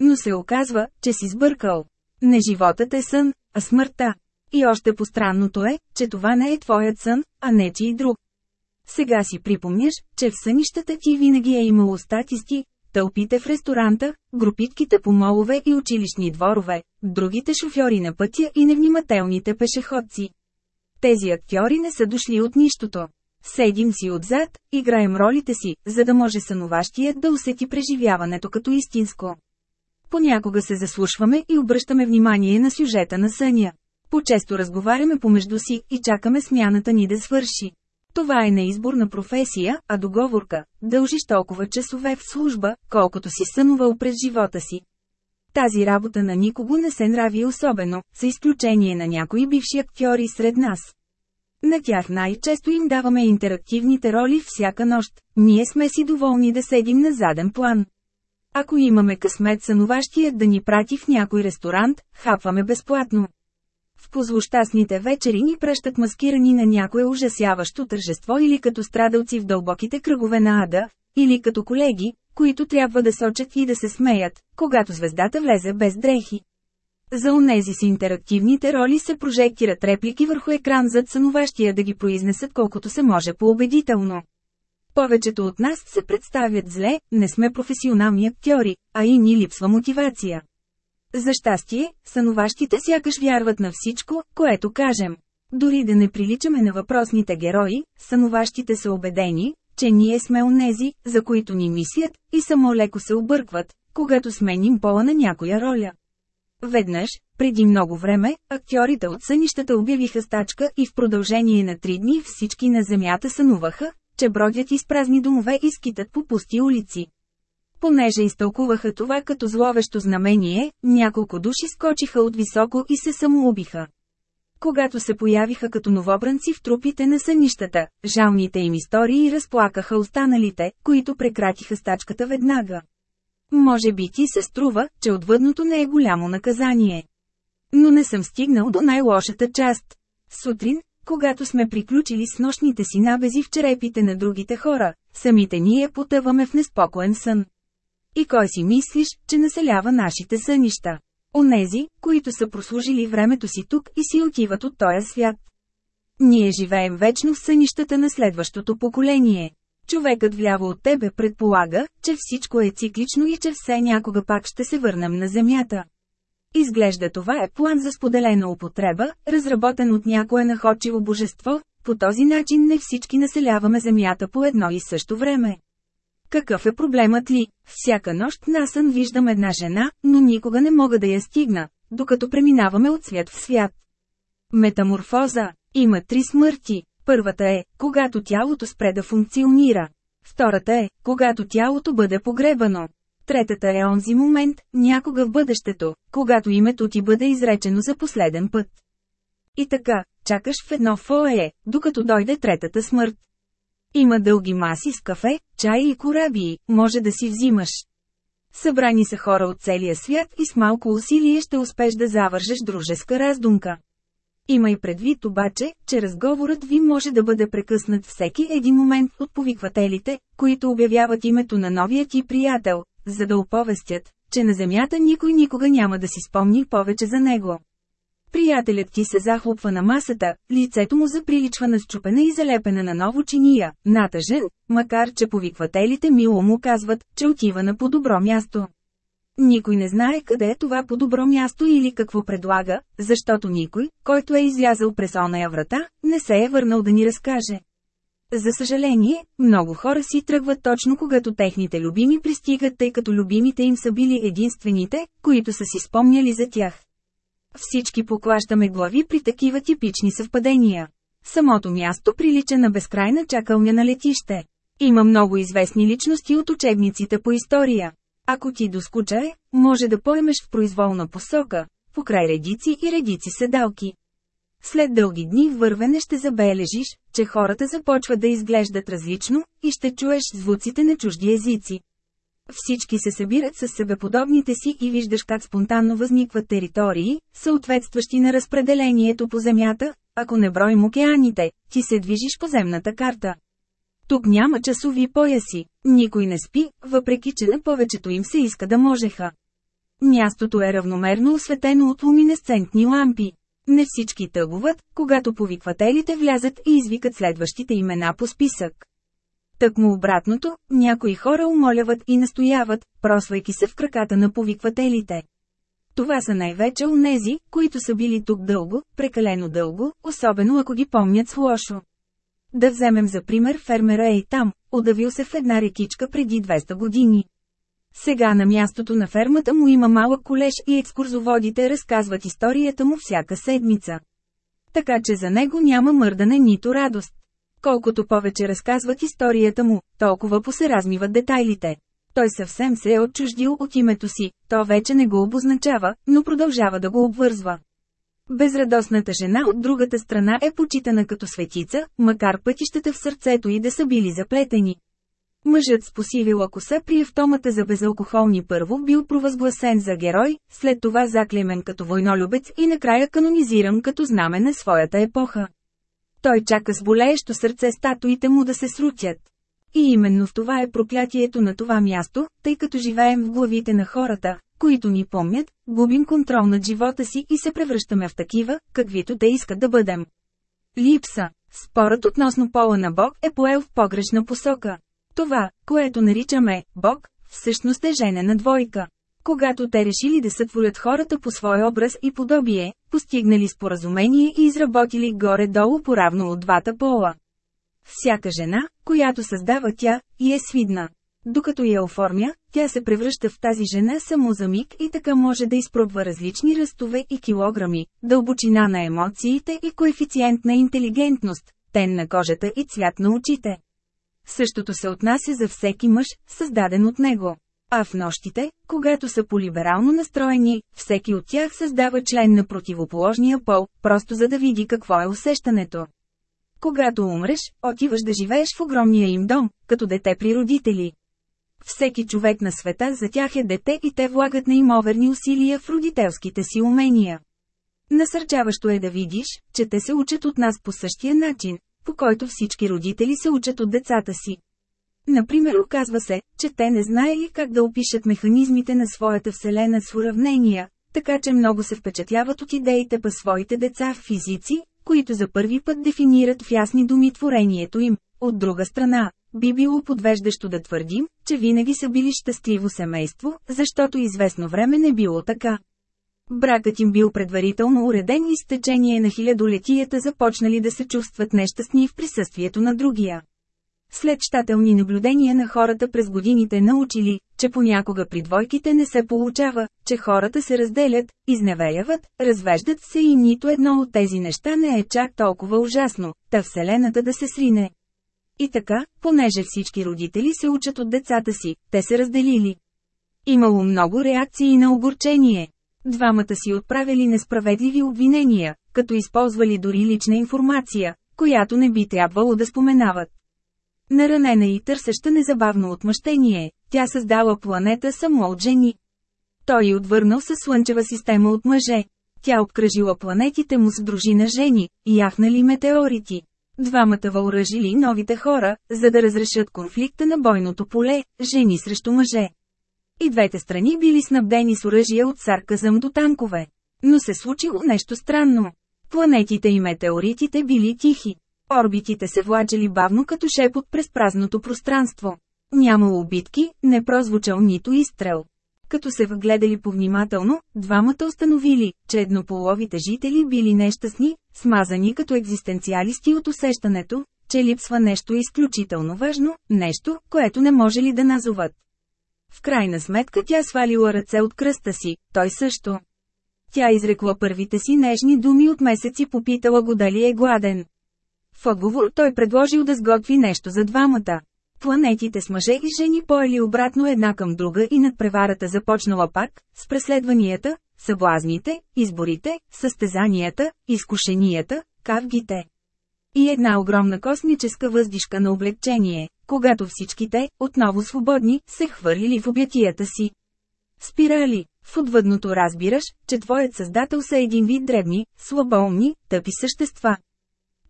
Но се оказва, че си сбъркал. Не животът е сън, а смъртта. И още постранното е, че това не е твоят сън, а нечи и друг. Сега си припомняш, че в сънищата ти винаги е имало статисти, тълпите в ресторанта, групитките по молове и училищни дворове, другите шофьори на пътя и невнимателните пешеходци. Тези актьори не са дошли от нищото. Седим си отзад, играем ролите си, за да може сънуващият да усети преживяването като истинско. Понякога се заслушваме и обръщаме внимание на сюжета на съня. По-често разговаряме помежду си и чакаме смяната ни да свърши. Това е не избор на професия, а договорка. Дължиш толкова часове в служба, колкото си сънувал през живота си. Тази работа на никого не се нрави особено, за изключение на някои бивши актьори сред нас. На тях най-често им даваме интерактивните роли всяка нощ, ние сме си доволни да седим на заден план. Ако имаме късмет сънуващият да ни прати в някой ресторант, хапваме безплатно. В позлощастните вечери ни пръщат маскирани на някое ужасяващо тържество или като страдалци в дълбоките кръгове на ада, или като колеги, които трябва да сочат и да се смеят, когато звездата влезе без дрехи. За онези с интерактивните роли се прожектират реплики върху екран зад сънуващия да ги произнесат колкото се може по-убедително. Повечето от нас се представят зле, не сме професионални актьори, а и ни липсва мотивация. За щастие, сънуващите сякаш вярват на всичко, което кажем. Дори да не приличаме на въпросните герои, сънуващите са убедени, че ние сме онези, за които ни мислят, и само леко се объркват, когато сменим пола на някоя роля. Веднъж, преди много време, актьорите от сънищата обявиха стачка и в продължение на три дни всички на земята сънуваха, че бродят из празни домове и скитат по пусти улици. Понеже изтълкуваха това като зловещо знамение, няколко души скочиха от високо и се самоубиха. Когато се появиха като новобранци в трупите на сънищата, жалните им истории разплакаха останалите, които прекратиха стачката веднага. Може би ти се струва, че отвъдното не е голямо наказание. Но не съм стигнал до най-лошата част. Сутрин, когато сме приключили с нощните си набези в черепите на другите хора, самите ние потъваме в неспокоен сън. И кой си мислиш, че населява нашите сънища? Онези, които са прослужили времето си тук и си отиват от този свят. Ние живеем вечно в сънищата на следващото поколение. Човекът вляво от тебе предполага, че всичко е циклично и че все някога пак ще се върнем на Земята. Изглежда това е план за споделена употреба, разработен от някое находчиво божество, по този начин не всички населяваме Земята по едно и също време. Какъв е проблемът ли? Всяка нощ насън виждам една жена, но никога не мога да я стигна, докато преминаваме от свят в свят. Метаморфоза. Има три смърти. Първата е, когато тялото спре да функционира. Втората е, когато тялото бъде погребано. Третата е онзи момент, някога в бъдещето, когато името ти бъде изречено за последен път. И така, чакаш в едно фое, докато дойде третата смърт. Има дълги маси с кафе, чай и корабии, може да си взимаш. Събрани са хора от целия свят и с малко усилие ще успеш да завържеш дружеска раздумка. Има и предвид обаче, че разговорът ви може да бъде прекъснат всеки един момент от повиквателите, които обявяват името на новия ти приятел, за да оповестят, че на Земята никой никога няма да си спомни повече за него. Приятелят ти се захлопва на масата, лицето му заприличва на счупена и залепена на ново чиния, натъжен, макар че повиквателите мило му казват, че отива на по-добро място. Никой не знае къде е това по-добро място или какво предлага, защото никой, който е излязъл през оная врата, не се е върнал да ни разкаже. За съжаление, много хора си тръгват точно когато техните любими пристигат, тъй като любимите им са били единствените, които са си спомняли за тях. Всички поклащаме глави при такива типични съвпадения. Самото място прилича на безкрайна чакалня на летище. Има много известни личности от учебниците по история. Ако ти доскучае, може да поемеш в произволна посока, покрай редици и редици седалки. След дълги дни вървене ще забележиш, че хората започват да изглеждат различно, и ще чуеш звуците на чужди езици. Всички се събират с себеподобните си и виждаш как спонтанно възникват територии, съответстващи на разпределението по земята, ако не броим океаните, ти се движиш по земната карта. Тук няма часови пояси, никой не спи, въпреки че на повечето им се иска да можеха. Мястото е равномерно осветено от луминесцентни лампи. Не всички тъгуват, когато повиквателите влязат и извикат следващите имена по списък. Тъкмо обратното, някои хора умоляват и настояват, просвайки се в краката на повиквателите. Това са най-вече онези, които са били тук дълго, прекалено дълго, особено ако ги помнят с лошо. Да вземем за пример фермера Ей там, удавил се в една рекичка преди 200 години. Сега на мястото на фермата му има малък колеж и екскурзоводите разказват историята му всяка седмица. Така че за него няма мърдане нито радост. Колкото повече разказват историята му, толкова посеразмиват детайлите. Той съвсем се е отчуждил от името си, то вече не го обозначава, но продължава да го обвързва. Безрадостната жена от другата страна е почитана като светица, макар пътищата в сърцето и да са били заплетени. Мъжът с посивила коса при автомата за безалкохолни първо бил провъзгласен за герой, след това заклемен като войнолюбец и накрая канонизиран като знаме на своята епоха. Той чака с болеещо сърце статуите му да се срутят. И именно в това е проклятието на това място, тъй като живеем в главите на хората, които ни помнят, губим контрол над живота си и се превръщаме в такива, каквито те искат да бъдем. Липса. Спорът относно пола на Бог е поел в погрешна посока. Това, което наричаме Бог, всъщност е женена двойка. Когато те решили да сътворят хората по свой образ и подобие, постигнали споразумение и изработили горе-долу поравно от двата пола. Всяка жена, която създава тя, и е свидна. Докато я оформя, тя се превръща в тази жена само за миг и така може да изпробва различни ръстове и килограми, дълбочина на емоциите и коефициент на интелигентност, тен на кожата и цвят на очите. Същото се отнася за всеки мъж, създаден от него. А в нощите, когато са полиберално настроени, всеки от тях създава член на противоположния пол, просто за да види какво е усещането. Когато умреш, отиваш да живееш в огромния им дом, като дете при родители. Всеки човек на света за тях е дете и те влагат неимоверни усилия в родителските си умения. Насърчаващо е да видиш, че те се учат от нас по същия начин, по който всички родители се учат от децата си. Например, оказва се, че те не знаели как да опишат механизмите на своята вселена с уравнения, така че много се впечатляват от идеите па своите деца в физици, които за първи път дефинират в ясни думи творението им. От друга страна, би било подвеждащо да твърдим, че винаги са били щастливо семейство, защото известно време не било така. Бракът им бил предварително уреден и с течение на хилядолетията започнали да се чувстват нещастни в присъствието на другия. След щателни наблюдения на хората през годините научили, че понякога при двойките не се получава, че хората се разделят, изневеряват, развеждат се и нито едно от тези неща не е чак толкова ужасно, та Вселената да се срине. И така, понеже всички родители се учат от децата си, те се разделили. Имало много реакции на огорчение. Двамата си отправили несправедливи обвинения, като използвали дори лична информация, която не би трябвало да споменават. Наранена и търсеща незабавно отмъщение, тя създала планета само от жени. Той отвърнал със слънчева система от мъже. Тя обкръжила планетите му с дружина жени, яхнали метеорити. Двамата въоръжили новите хора, за да разрешат конфликта на бойното поле, жени срещу мъже. И двете страни били снабдени с оръжия от сарказъм до танкове. Но се случило нещо странно. Планетите и метеоритите били тихи. Орбитите се влачели бавно като шепот през празното пространство. Нямало битки, не прозвучал нито изстрел. Като се въгледали повнимателно, двамата установили, че еднополовите жители били нещастни, смазани като екзистенциалисти от усещането, че липсва нещо изключително важно, нещо, което не може ли да назоват. В крайна сметка тя свалила ръце от кръста си, той също. Тя изрекла първите си нежни думи от месец и попитала го дали е гладен. В отговор той предложил да сготви нещо за двамата. Планетите с мъже и жени поели обратно една към друга и надпреварата започнала пак, с преследванията, съблазните, изборите, състезанията, изкушенията, кавгите. И една огромна космическа въздишка на облегчение, когато всичките, отново свободни, се хвърлили в обятията си. Спирали, в отвъдното разбираш, че твоят създател са един вид дребни, слабоумни, тъпи същества.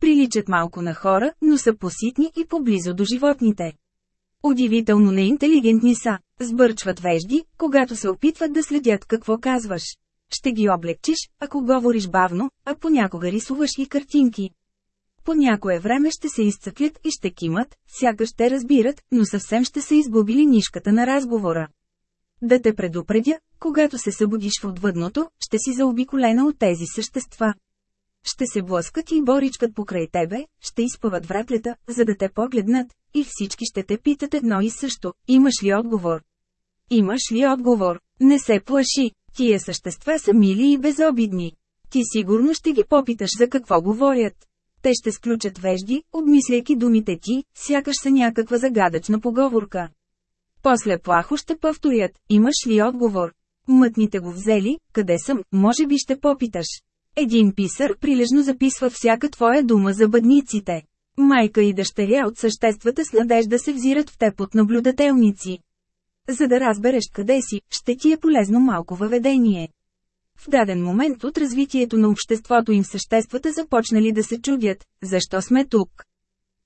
Приличат малко на хора, но са поситни и поблизо до животните. Удивително неинтелигентни са, сбърчват вежди, когато се опитват да следят какво казваш. Ще ги облегчиш, ако говориш бавно, а понякога рисуваш и картинки. По някое време ще се изцъклят и ще кимат, сякаш те разбират, но съвсем ще са изгубили нишката на разговора. Да те предупредя, когато се събудиш в отвъдното, ще си заобиколена от тези същества. Ще се блъскат и боричкат покрай тебе, ще изпъват вратлета, за да те погледнат, и всички ще те питат едно и също, имаш ли отговор? Имаш ли отговор? Не се плаши, тия същества са мили и безобидни. Ти сигурно ще ги попиташ за какво говорят. Те ще сключат вежди, обмисляйки думите ти, сякаш са някаква загадъчна поговорка. После плахо ще повторят, имаш ли отговор? Мътните го взели, къде съм, може би ще попиташ. Един писар прилежно записва всяка твоя дума за бъдниците. Майка и дъщеря от съществата с надежда се взират в теб от наблюдателници. За да разбереш къде си, ще ти е полезно малко въведение. В даден момент от развитието на обществото им съществата започнали да се чудят, защо сме тук.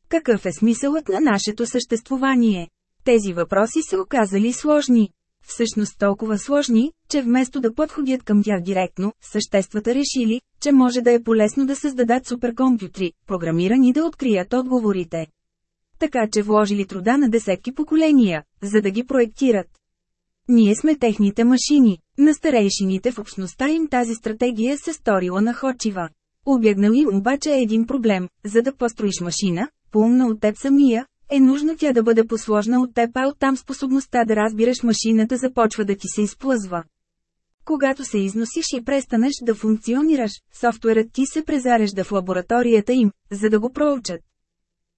Какъв е смисълът на нашето съществувание? Тези въпроси се оказали сложни. Всъщност толкова сложни, че вместо да подходят към тях директно, съществата решили, че може да е полезно да създадат суперкомпютри, програмирани да открият отговорите. Така че вложили труда на десетки поколения, за да ги проектират. Ние сме техните машини. На старейшините в общността им тази стратегия се сторила находчива. Обягнал им обаче един проблем, за да построиш машина, по-умна от теб самия, е нужно тя да бъде посложна от теб, а оттам способността да разбираш машината започва да ти се изплъзва. Когато се износиш и престанеш да функционираш, софтуерът ти се презарежда в лабораторията им, за да го проучат.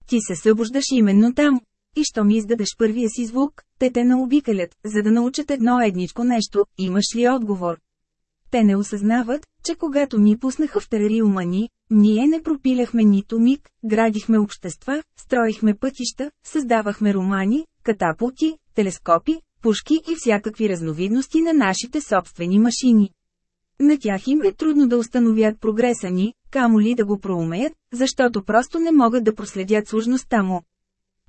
Ти се събуждаш именно там. И що ми издадеш първия си звук, те те наобикалят, за да научат едно едничко нещо, имаш ли отговор. Те не осъзнават, че когато ни пуснаха в терариума ни, ние не пропиляхме нито миг, градихме общества, строихме пътища, създавахме романи, катапулти, телескопи, пушки и всякакви разновидности на нашите собствени машини. На тях им е трудно да установят прогреса ни, камо ли да го проумеят, защото просто не могат да проследят сложността му.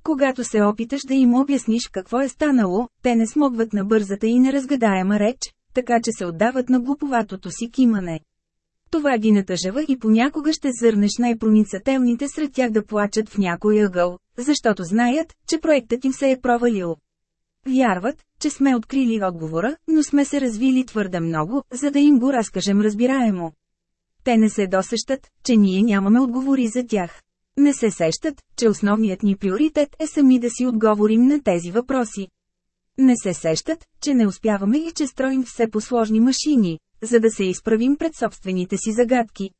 Когато се опиташ да им обясниш какво е станало, те не смогват на бързата и неразгадаема реч, така че се отдават на глуповатото си кимане. Това ги натъжава и понякога ще зърнеш най-проницателните сред тях да плачат в някой ъгъл, защото знаят, че проектът им се е провалил. Вярват, че сме открили отговора, но сме се развили твърде много, за да им го разкажем разбираемо. Те не се досещат, че ние нямаме отговори за тях. Не се сещат, че основният ни приоритет е сами да си отговорим на тези въпроси. Не се сещат, че не успяваме и че строим все по-сложни машини, за да се изправим пред собствените си загадки.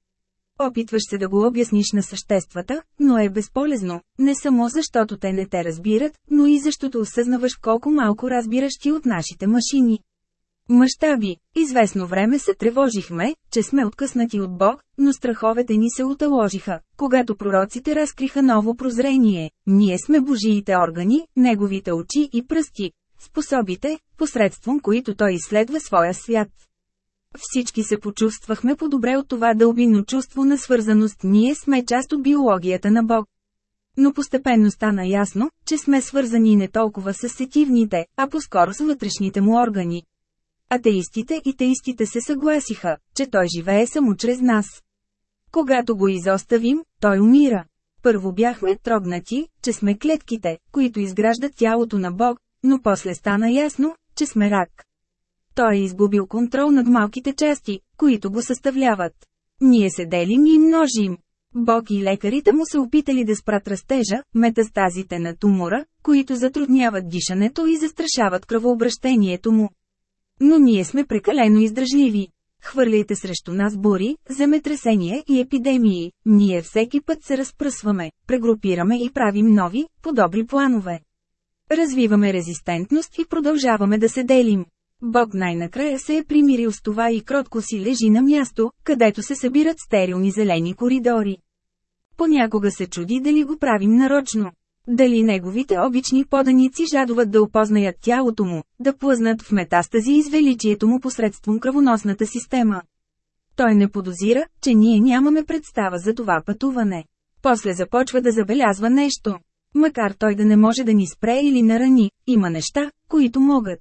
Опитваш се да го обясниш на съществата, но е безполезно, не само защото те не те разбират, но и защото осъзнаваш колко малко разбираш ти от нашите машини. Мащаби, известно време се тревожихме, че сме откъснати от Бог, но страховете ни се оталожиха, когато пророците разкриха ново прозрение. Ние сме Божиите органи, Неговите очи и пръсти, способите, посредством които Той изследва своя свят. Всички се почувствахме по-добре от това дълбино чувство на свързаност, ние сме част от биологията на Бог. Но постепенно стана ясно, че сме свързани не толкова с сетивните, а по-скоро с вътрешните му органи. Атеистите и теистите се съгласиха, че той живее само чрез нас. Когато го изоставим, той умира. Първо бяхме трогнати, че сме клетките, които изграждат тялото на Бог, но после стана ясно, че сме рак. Той е изгубил контрол над малките части, които го съставляват. Ние се делим и множим. Бог и лекарите му се опитали да спрат растежа, метастазите на тумора, които затрудняват дишането и застрашават кръвообращението му. Но ние сме прекалено издръжливи. Хвърляйте срещу нас бури, земетресения и епидемии, ние всеки път се разпръсваме, прегрупираме и правим нови, подобри планове. Развиваме резистентност и продължаваме да се делим. Бог най-накрая се е примирил с това и кротко си лежи на място, където се събират стерилни зелени коридори. Понякога се чуди дали го правим нарочно. Дали неговите обични поданици жадуват да опознаят тялото му, да плъзнат в метастази из величието му посредством кръвоносната система. Той не подозира, че ние нямаме представа за това пътуване. После започва да забелязва нещо. Макар той да не може да ни спре или нарани, има неща, които могат.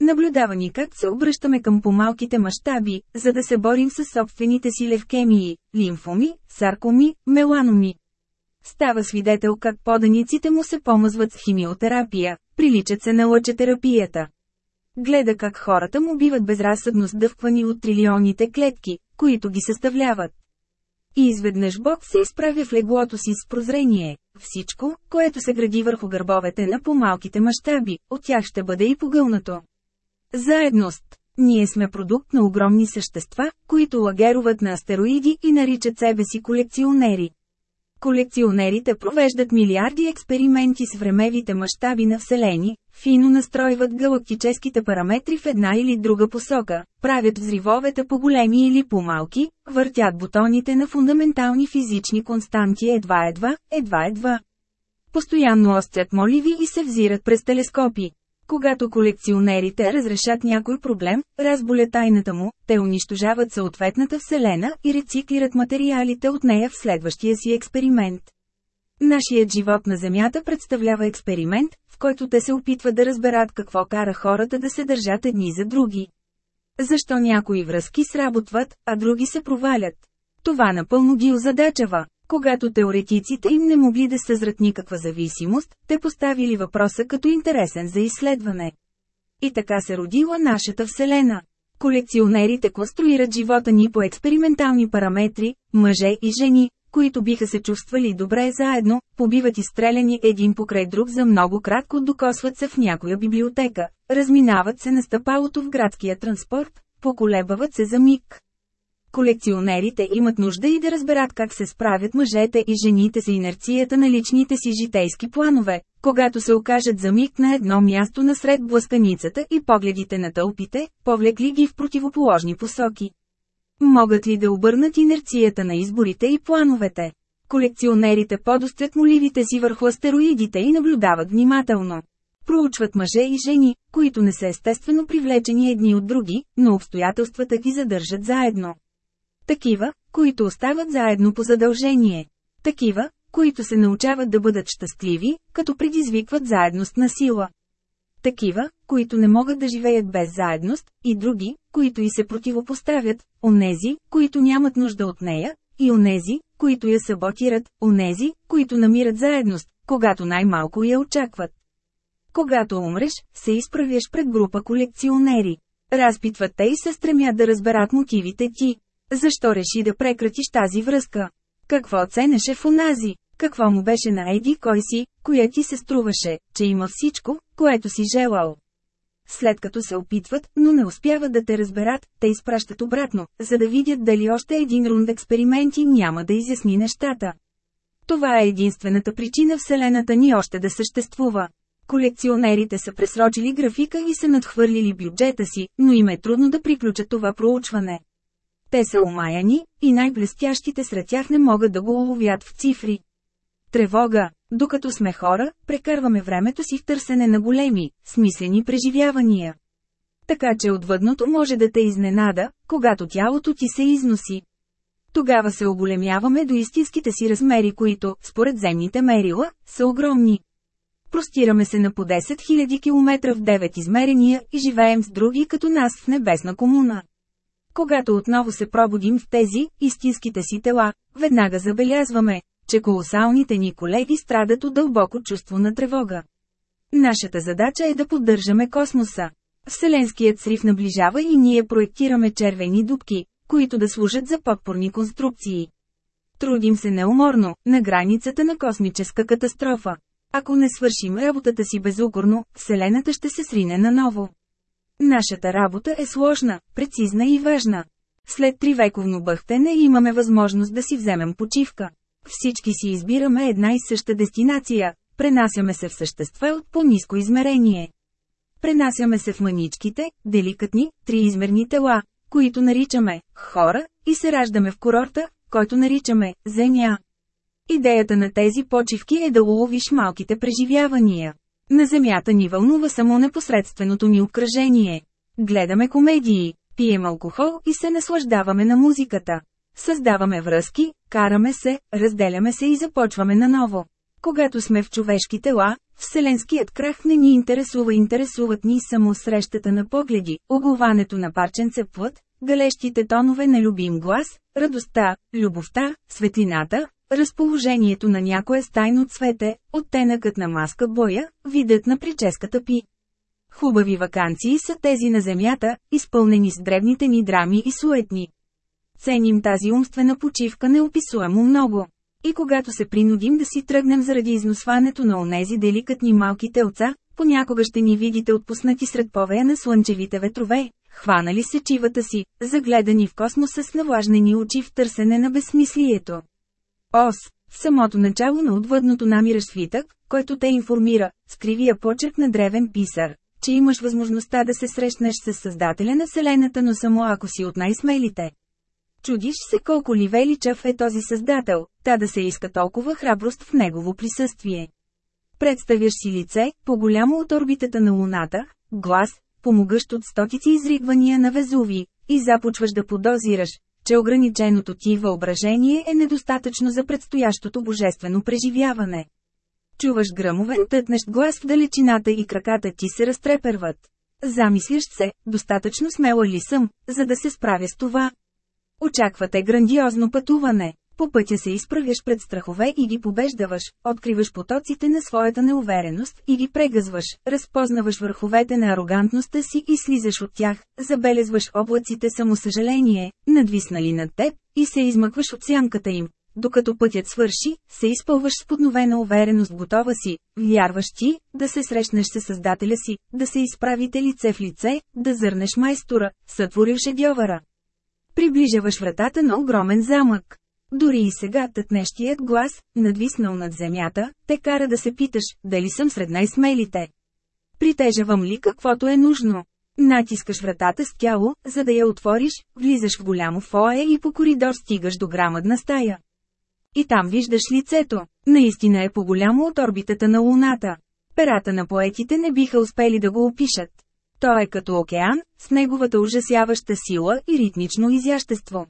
Наблюдава ни как се обръщаме към помалките мащаби, за да се борим с собствените си левкемии, лимфоми, саркоми, меланоми. Става свидетел как поданиците му се помазват с химиотерапия, приличат се на лъчетерапията. Гледа как хората му биват безразсъдно сдъвквани от трилионите клетки, които ги съставляват. И изведнъж Бог се изправя в леглото си с прозрение. Всичко, което се гради върху гърбовете на по-малките мащаби, от тях ще бъде и погълнато. Заедност. Ние сме продукт на огромни същества, които лагеруват на астероиди и наричат себе си колекционери. Колекционерите провеждат милиарди експерименти с времевите мащаби на Вселени, фино настройват галактическите параметри в една или друга посока, правят взривовете по-големи или по-малки, въртят бутоните на фундаментални физични константи едва-едва, едва-едва. Постоянно острят моливи и се взират през телескопи. Когато колекционерите разрешат някой проблем, разболя тайната му, те унищожават съответната вселена и рециклират материалите от нея в следващия си експеримент. Нашият живот на Земята представлява експеримент, в който те се опитват да разберат какво кара хората да се държат едни за други. Защо някои връзки сработват, а други се провалят? Това напълно ги озадачава. Когато теоретиците им не могли да съзрат никаква зависимост, те поставили въпроса като интересен за изследване. И така се родила нашата Вселена. Колекционерите конструират живота ни по експериментални параметри, мъже и жени, които биха се чувствали добре заедно, побиват изстреляни един покрай друг за много кратко докосват се в някоя библиотека, разминават се на стъпалото в градския транспорт, поколебават се за миг. Колекционерите имат нужда и да разберат как се справят мъжете и жените с инерцията на личните си житейски планове, когато се окажат за миг на едно място насред блъсканицата и погледите на тълпите, повлекли ги в противоположни посоки. Могат ли да обърнат инерцията на изборите и плановете? Колекционерите подострят моливите си върху астероидите и наблюдават внимателно. Проучват мъже и жени, които не са естествено привлечени едни от други, но обстоятелствата ги задържат заедно. Такива, които остават заедно по задължение. Такива, които се научават да бъдат щастливи, като предизвикват заедност на сила. Такива, които не могат да живеят без заедност, и други, които и се противопоставят, онези, които нямат нужда от нея, и онези, които я саботират, онези, които намират заедност, когато най-малко я очакват. Когато умреш, се изправяш пред група колекционери. Разпитват те и се стремят да разберат мотивите ти. Защо реши да прекратиш тази връзка? Какво ценеше в онази? Какво му беше на Еди кой си, коя ти се струваше, че има всичко, което си желал? След като се опитват, но не успяват да те разберат, те изпращат обратно, за да видят дали още един рунд експерименти няма да изясни нещата. Това е единствената причина Вселената ни още да съществува. Колекционерите са пресрочили графика и са надхвърлили бюджета си, но им е трудно да приключат това проучване. Те са умаяни, и най-блестящите сред тях не могат да го уловят в цифри. Тревога. Докато сме хора, прекарваме времето си в търсене на големи, смислени преживявания. Така че отвъдното може да те изненада, когато тялото ти се износи. Тогава се оголемяваме до истинските си размери, които, според земните мерила, са огромни. Простираме се на по 10 000 км в 9 измерения и живеем с други като нас в небесна комуна. Когато отново се пробудим в тези, истинските си тела, веднага забелязваме, че колосалните ни колеги страдат от дълбоко чувство на тревога. Нашата задача е да поддържаме космоса. Вселенският срив наближава и ние проектираме червени дубки, които да служат за подпорни конструкции. Трудим се неуморно, на границата на космическа катастрофа. Ако не свършим работата си безукорно, Вселената ще се срине наново. Нашата работа е сложна, прецизна и важна. След тривековно бъхтене имаме възможност да си вземем почивка. Всички си избираме една и съща дестинация, пренасяме се в същества от по-низко измерение. Пренасяме се в маничките, деликатни, триизмерни тела, които наричаме хора, и се раждаме в курорта, който наричаме Земя. Идеята на тези почивки е да уловиш малките преживявания. На Земята ни вълнува само непосредственото ни обкръжение. Гледаме комедии, пием алкохол и се наслаждаваме на музиката. Създаваме връзки, караме се, разделяме се и започваме наново. Когато сме в човешки тела, Вселенският крах не ни интересува, интересуват ни само срещата на погледи, оголването на парченце плът, галещите тонове на любим глас, радостта, любовта, светлината, разположението на някое стайно цвете, оттенъкът на маска боя, видът на прическата пи. Хубави вакансии са тези на земята, изпълнени с древните ни драми и суетни. Ценим тази умствена почивка неописуемо много. И когато се принудим да си тръгнем заради износването на онези деликатни малки телца, понякога ще ни видите отпуснати сред повея на слънчевите ветрове, хванали се чивата си, загледани в космоса с навлажнени очи в търсене на безсмислието. Ос, в самото начало на отвъдното намираш свитък, който те информира, с кривия почерк на древен писар, че имаш възможността да се срещнеш с Създателя на Вселената, но само ако си от най-смелите. Чудиш се колко ли величав е този Създател, та да се иска толкова храброст в негово присъствие. Представяш си лице, по-голямо от орбитата на Луната, глас, помогъщ от стотици изригвания на Везуви, и започваш да подозираш, че ограниченото ти въображение е недостатъчно за предстоящото божествено преживяване. Чуваш гръмовен тътнещ глас в далечината и краката ти се разтреперват. Замисляш се, достатъчно смела ли съм, за да се справя с това. Очаквате грандиозно пътуване. По пътя се изправяш пред страхове и ги побеждаваш, откриваш потоците на своята неувереност и ги прегъзваш, разпознаваш върховете на арогантността си и слизаш от тях, забелезваш облаците самосъжаление, надвиснали над теб, и се измъкваш от сянката им. Докато пътят свърши, се изпълваш с подновена увереност готова си, вярваш ти, да се срещнеш с Създателя си, да се изправите лице в лице, да зърнеш майстора, сътворил шедьовъра. Приближаваш вратата на огромен замък. Дори и сега тътнещият глас, надвиснал над земята, те кара да се питаш, дали съм сред най-смелите. Притежавам ли каквото е нужно? Натискаш вратата с тяло, за да я отвориш, влизаш в голямо фое и по коридор стигаш до грамадна стая. И там виждаш лицето. Наистина е по-голямо от орбитата на Луната. Перата на поетите не биха успели да го опишат. Той е като океан, с неговата ужасяваща сила и ритмично изящество.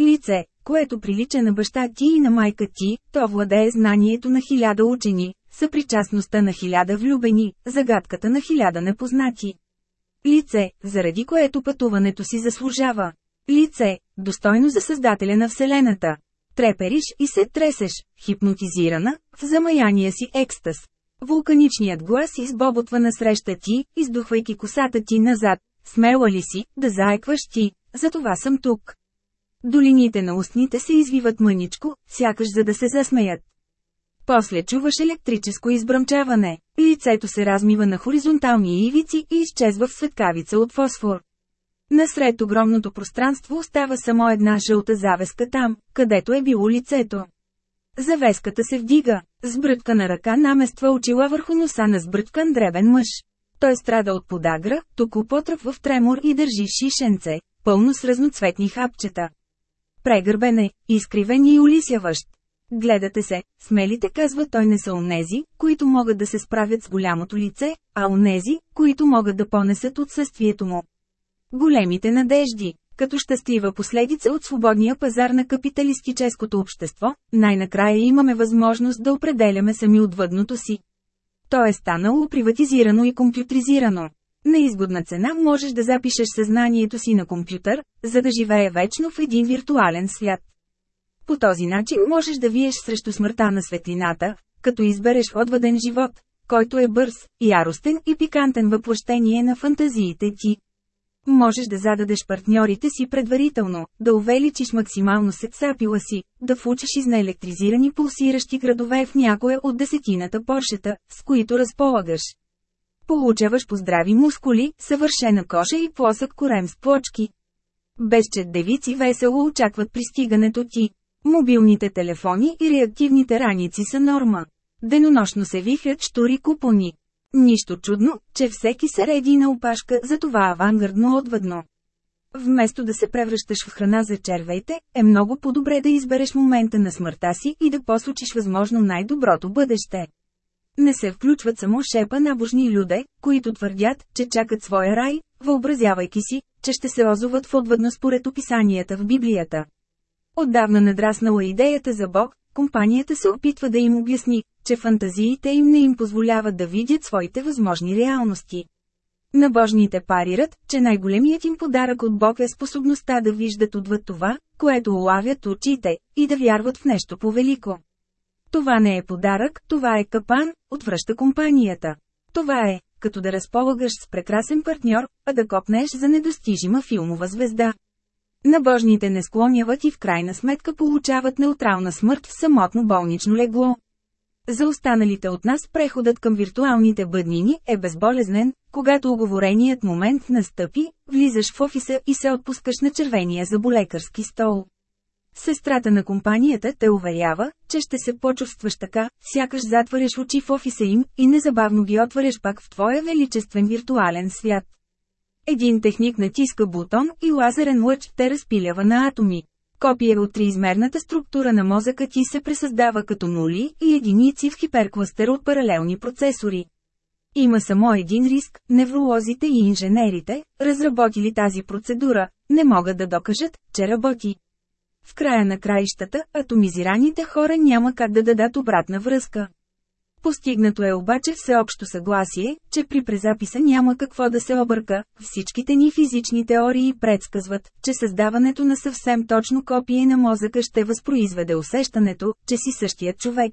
Лице, което прилича на баща ти и на майка ти, то владее знанието на хиляда учени, съпричастността на хиляда влюбени, загадката на хиляда непознати. Лице, заради което пътуването си заслужава. Лице, достойно за създателя на Вселената. Трепериш и се тресеш, хипнотизирана, в замаяния си екстаз. Вулканичният глас избоботва насреща ти, издухвайки косата ти назад. Смела ли си, да заекваш ти, за това съм тук. Долините на устните се извиват мъничко, сякаш за да се засмеят. После чуваш електрическо избръмчаване, лицето се размива на хоризонтални ивици и изчезва в светкавица от фосфор. Насред огромното пространство остава само една жълта завеска там, където е било лицето. Завеската се вдига, сбръткана ръка намества очила върху носа на сбръткан дребен мъж. Той страда от подагра, тук потръп в тремор и държи шишенце, пълно с разноцветни хапчета. Прегърбене, изкривен и улисяващ. Гледате се, смелите казва той не са онези, които могат да се справят с голямото лице, а онези, които могат да понесат отсъствието му. Големите надежди, като щастлива последица от свободния пазар на капиталистическото общество, най-накрая имаме възможност да определяме сами отвъдното си. То е станало приватизирано и компютризирано. На изгодна цена можеш да запишеш съзнанието си на компютър, за да живее вечно в един виртуален свят. По този начин можеш да виеш срещу смъртта на светлината, като избереш отвъден живот, който е бърз, яростен и пикантен въплъщение на фантазиите ти. Можеш да зададеш партньорите си предварително, да увеличиш максимално сексапила си, да вучиш из наелектризирани пулсиращи градове в някоя от десетината поршета, с които разполагаш. Получаваш поздрави мускули, съвършена кожа и плосък корем с плочки. Безчет девици весело очакват пристигането ти. Мобилните телефони и реактивните раници са норма. Денонощно се вихрят штури купони. Нищо чудно, че всеки се реди на опашка за това авангардно отвъдно. Вместо да се превръщаш в храна за червейте, е много по-добре да избереш момента на смъртта си и да посочиш възможно най-доброто бъдеще. Не се включват само шепа набожни люде, които твърдят, че чакат своя рай, въобразявайки си, че ще се озоват в отвъдно според описанията в Библията. Отдавна надраснала идеята за Бог, компанията се опитва да им обясни, че фантазиите им не им позволяват да видят своите възможни реалности. Набожните парират, че най-големият им подарък от Бог е способността да виждат отвъд това, което улавят очите, и да вярват в нещо повелико. Това не е подарък, това е капан, отвръща компанията. Това е, като да разполагаш с прекрасен партньор, а да копнеш за недостижима филмова звезда. Набожните не склоняват и в крайна сметка получават неутрална смърт в самотно болнично легло. За останалите от нас преходът към виртуалните бъднини е безболезнен, когато оговореният момент настъпи, влизаш в офиса и се отпускаш на червения заболекарски стол. Сестрата на компанията те уверява, че ще се почувстваш така, сякаш затваряш очи в офиса им и незабавно ги отваряш пак в твоя величествен виртуален свят. Един техник натиска бутон и лазерен лъч те разпилява на атоми. Копия от триизмерната структура на мозъка ти се пресъздава като нули и единици в хиперкластер от паралелни процесори. Има само един риск – невролозите и инженерите, разработили тази процедура, не могат да докажат, че работи. В края на краищата, атомизираните хора няма как да дадат обратна връзка. Постигнато е обаче всеобщо съгласие, че при презаписа няма какво да се обърка, всичките ни физични теории предсказват, че създаването на съвсем точно копие на мозъка ще възпроизведе усещането, че си същият човек.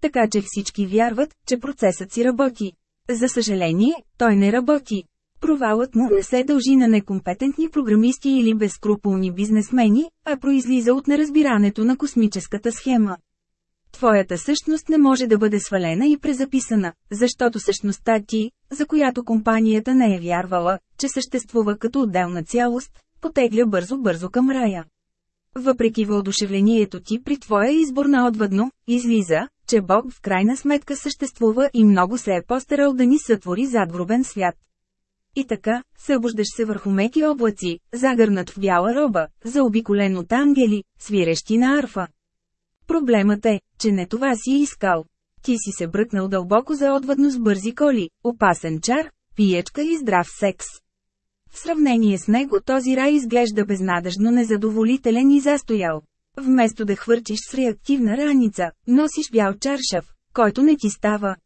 Така че всички вярват, че процесът си работи. За съжаление, той не работи. Провалът му не се дължи на некомпетентни програмисти или безкруполни бизнесмени, а произлиза от неразбирането на космическата схема. Твоята същност не може да бъде свалена и презаписана, защото същността ти, за която компанията не е вярвала, че съществува като отделна цялост, потегля бързо-бързо към рая. Въпреки въодушевлението ти при твоя избор на отвъдно, излиза, че Бог в крайна сметка съществува и много се е постарал да ни сътвори задгробен свят. И така, събуждаш се върху меки облаци, загърнат в бяла роба, заобиколен от ангели, свирещи на арфа. Проблемът е, че не това си искал. Ти си се бръкнал дълбоко за отвъдно с бързи коли, опасен чар, пиечка и здрав секс. В сравнение с него този рай изглежда безнадежно незадоволителен и застоял. Вместо да хвърчиш с реактивна раница, носиш бял чаршав, който не ти става.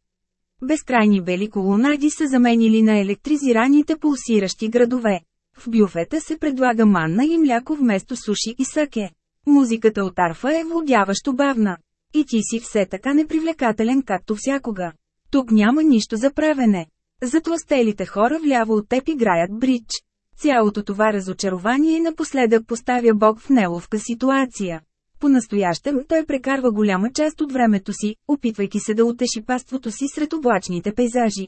Безкрайни бели колонади са заменили на електризираните пулсиращи градове. В бюфета се предлага манна и мляко вместо суши и саке. Музиката от арфа е владяващо бавна. И ти си все така непривлекателен както всякога. Тук няма нищо за правене. Затластелите хора вляво от теб играят бридж. Цялото това разочарование напоследък поставя Бог в неловка ситуация. По-настоящем той прекарва голяма част от времето си, опитвайки се да утеши паството си сред облачните пейзажи.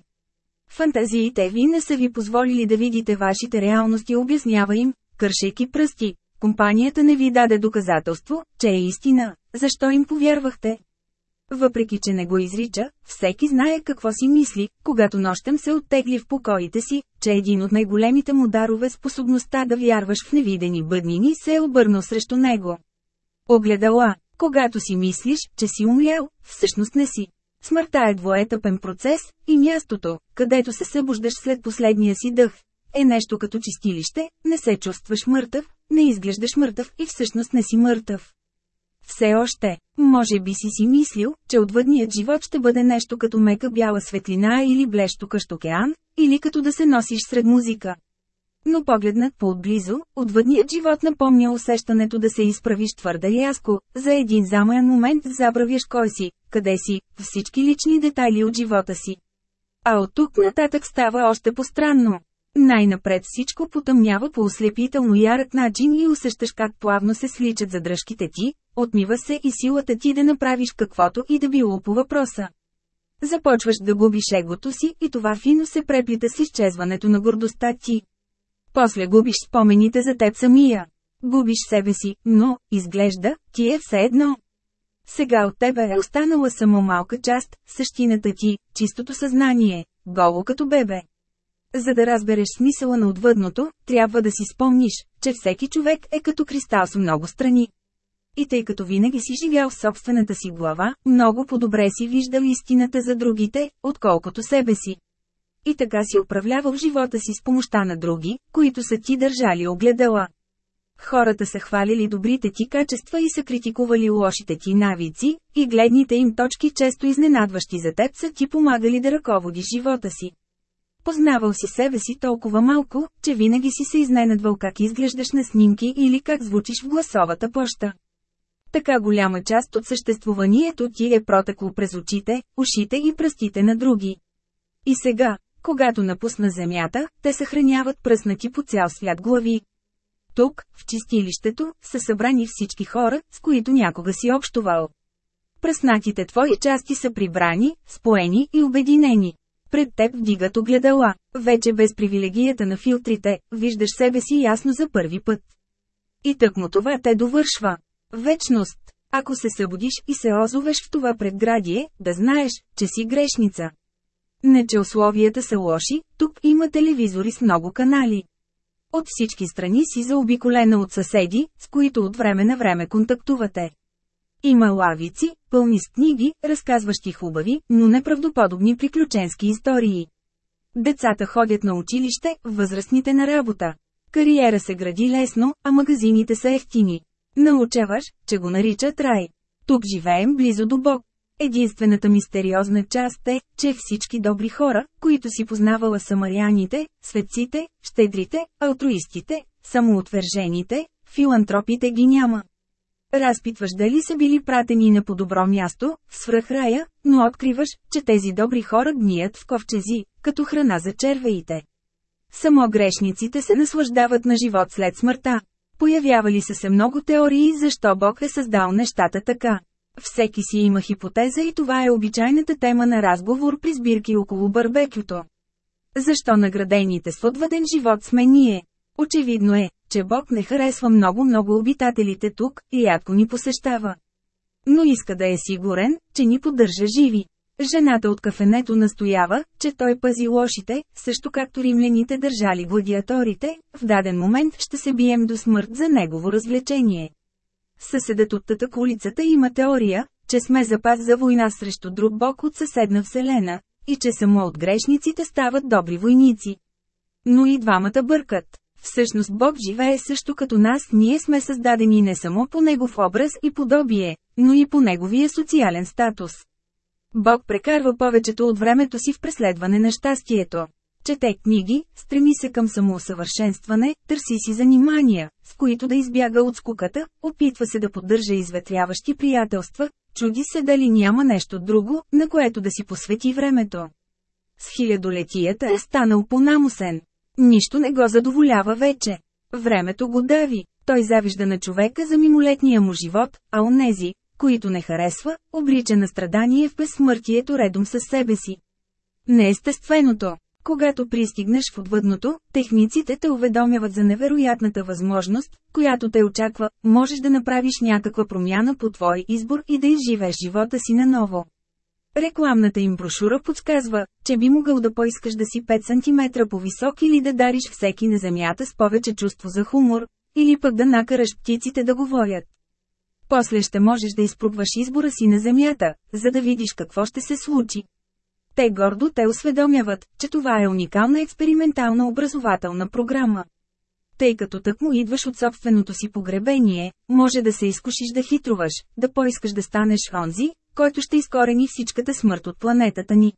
Фантазиите ви не са ви позволили да видите вашите реалности, обяснява им, кършейки пръсти. Компанията не ви даде доказателство, че е истина, защо им повярвахте? Въпреки, че не го изрича, всеки знае какво си мисли, когато нощем се оттегли в покоите си, че един от най-големите му дарове способността да вярваш в невидени бъднини се е обърнал срещу него. Огледала, когато си мислиш, че си умрял, всъщност не си. Смъртта е двоетъпен процес, и мястото, където се събуждаш след последния си дъх, е нещо като чистилище, не се чувстваш мъртъв, не изглеждаш мъртъв и всъщност не си мъртъв. Все още, може би си си мислил, че отвъдният живот ще бъде нещо като мека бяла светлина или блещо къщ океан, или като да се носиш сред музика. Но погледнат по-отблизо, отвъдният живот напомня усещането да се изправиш твърде рязко, за един замаян момент забравяш кой си, къде си, всички лични детайли от живота си. А от тук нататък става още по-странно. Най-напред всичко потъмнява по ослепително ярък начин и усещаш как плавно се сличат задръжките ти, отмива се и силата ти да направиш каквото и да било по въпроса. Започваш да губиш егото си и това фино се преплита с изчезването на гордостта ти. После губиш спомените за теб самия. Губиш себе си, но, изглежда, ти е все едно. Сега от тебе е останала само малка част, същината ти, чистото съзнание, голо като бебе. За да разбереш смисъла на отвъдното, трябва да си спомниш, че всеки човек е като кристал с много страни. И тъй като винаги си живял в собствената си глава, много по-добре си виждал истината за другите, отколкото себе си. И така си управлявал живота си с помощта на други, които са ти държали огледала. Хората са хвалили добрите ти качества и са критикували лошите ти навици, и гледните им точки често изненадващи за теб са ти помагали да ръководиш живота си. Познавал си себе си толкова малко, че винаги си се изненадвал как изглеждаш на снимки или как звучиш в гласовата поща. Така голяма част от съществуванието ти е протекло през очите, ушите и пръстите на други. И сега, когато напусна земята, те съхраняват пръснати по цял свят глави. Тук, в чистилището, са събрани всички хора, с които някога си общувал. Пръснатите твои части са прибрани, споени и обединени. Пред теб вдигат огледала. Вече без привилегията на филтрите, виждаш себе си ясно за първи път. И тъкмо това те довършва. Вечност. Ако се събудиш и се озовеш в това предградие, да знаеш, че си грешница. Не че условията са лоши, тук има телевизори с много канали. От всички страни си заобиколена от съседи, с които от време на време контактувате. Има лавици, пълни с книги, разказващи хубави, но неправдоподобни приключенски истории. Децата ходят на училище, възрастните на работа. Кариера се гради лесно, а магазините са ефтини. Научаваш, че го наричат рай. Тук живеем близо до Бог. Единствената мистериозна част е, че всички добри хора, които си познавала самаряните, светците, щедрите, алтруистите, самоотвържените, филантропите ги няма. Разпитваш дали са били пратени на по-добро място, в свръхрая, но откриваш, че тези добри хора гният в ковчези, като храна за червеите. Само грешниците се наслаждават на живот след смъртта. Появявали са се много теории защо Бог е създал нещата така. Всеки си има хипотеза и това е обичайната тема на разговор при сбирки около барбекюто. Защо наградените с отвъден живот сме ние? Очевидно е, че Бог не харесва много-много обитателите тук рядко ни посещава. Но иска да е сигурен, че ни поддържа живи. Жената от кафенето настоява, че той пази лошите, също както римляните държали гладиаторите, в даден момент ще се бием до смърт за негово развлечение. Съседът от тътък улицата има теория, че сме запас за война срещу друг бог от съседна вселена, и че само от грешниците стават добри войници. Но и двамата бъркат. Всъщност Бог живее също като нас, ние сме създадени не само по Негов образ и подобие, но и по Неговия социален статус. Бог прекарва повечето от времето си в преследване на щастието. Чете книги, стреми се към самоусъвършенстване, търси си занимания, с които да избяга от скуката, опитва се да поддържа изветряващи приятелства, чуди се дали няма нещо друго, на което да си посвети времето. С хилядолетията е станал понамусен. Нищо не го задоволява вече. Времето го дави. Той завижда на човека за мимолетния му живот, а онези, които не харесва, обрича на страдание в безсмъртието редом със себе си. Неестественото. Когато пристигнеш в отвъдното, техниците те уведомяват за невероятната възможност, която те очаква, можеш да направиш някаква промяна по твой избор и да изживеш живота си наново. Рекламната им брошура подсказва, че би могъл да поискаш да си 5 см по-висок или да дариш всеки на земята с повече чувство за хумор, или пък да накараш птиците да говорят. После ще можеш да изпробваш избора си на земята, за да видиш какво ще се случи. Те гордо те осведомяват, че това е уникална експериментална образователна програма. тъй като так му идваш от собственото си погребение, може да се изкушиш да хитруваш, да поискаш да станеш онзи, който ще изкорени всичката смърт от планетата ни.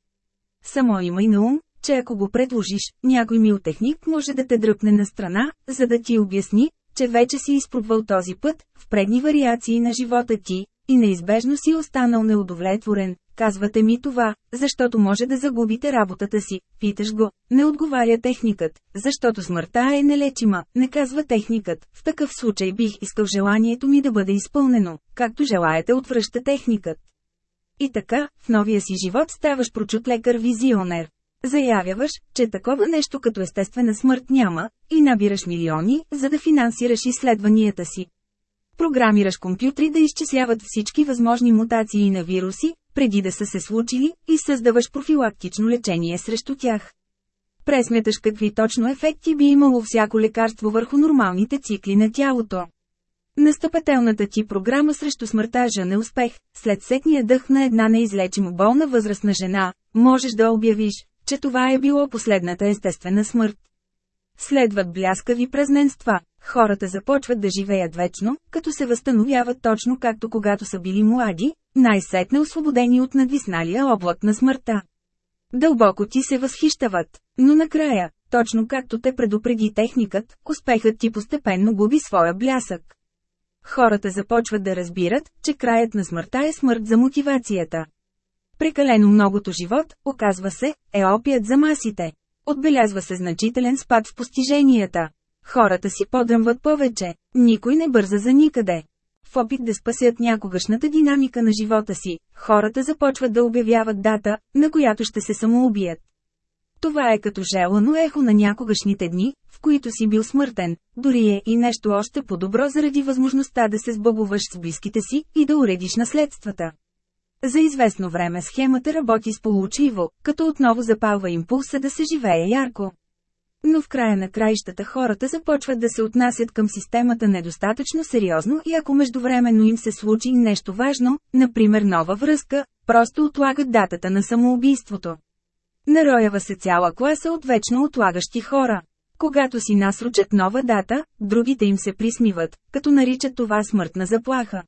Само имай на ум, че ако го предложиш, някой мил техник може да те дръпне на страна, за да ти обясни, че вече си изпробвал този път, в предни вариации на живота ти, и неизбежно си останал неудовлетворен. Казвате ми това, защото може да загубите работата си, питаш го, не отговаря техникът, защото смъртта е нелечима, не казва техникът, в такъв случай бих искал желанието ми да бъде изпълнено, както желаете отвръща техникът. И така, в новия си живот ставаш прочут лекар-визионер. Заявяваш, че такова нещо като естествена смърт няма, и набираш милиони, за да финансираш изследванията си. Програмираш компютри да изчисляват всички възможни мутации на вируси, преди да са се случили, и създаваш профилактично лечение срещу тях. Пресметаш какви точно ефекти би имало всяко лекарство върху нормалните цикли на тялото. Настъпателната ти програма срещу смъртта е успех, след сетния дъх на една неизлечимо болна възрастна жена, можеш да обявиш, че това е било последната естествена смърт. Следват бляскави празненства. Хората започват да живеят вечно, като се възстановяват точно както когато са били млади, най-сетне освободени от надвисналия облак на смъртта. Дълбоко ти се възхищават, но накрая, точно както те предупреди техникът, успехът ти постепенно губи своя блясък. Хората започват да разбират, че краят на смъртта е смърт за мотивацията. Прекалено многото живот, оказва се, е опият за масите. Отбелязва се значителен спад в постиженията. Хората си подръмват повече. Никой не бърза за никъде. В опит да спасят някогашната динамика на живота си, хората започват да обявяват дата, на която ще се самоубият. Това е като желано ехо на някогашните дни, в които си бил смъртен, дори е и нещо още по-добро заради възможността да се сбъбуваш с близките си и да уредиш наследствата. За известно време схемата работи сполучиво, като отново запалва импулса да се живее ярко. Но в края на краищата хората започват да се отнасят към системата недостатъчно сериозно и ако междувременно им се случи нещо важно, например нова връзка, просто отлагат датата на самоубийството. Нароява се цяла класа от вечно отлагащи хора. Когато си насручат нова дата, другите им се присмиват, като наричат това смъртна заплаха.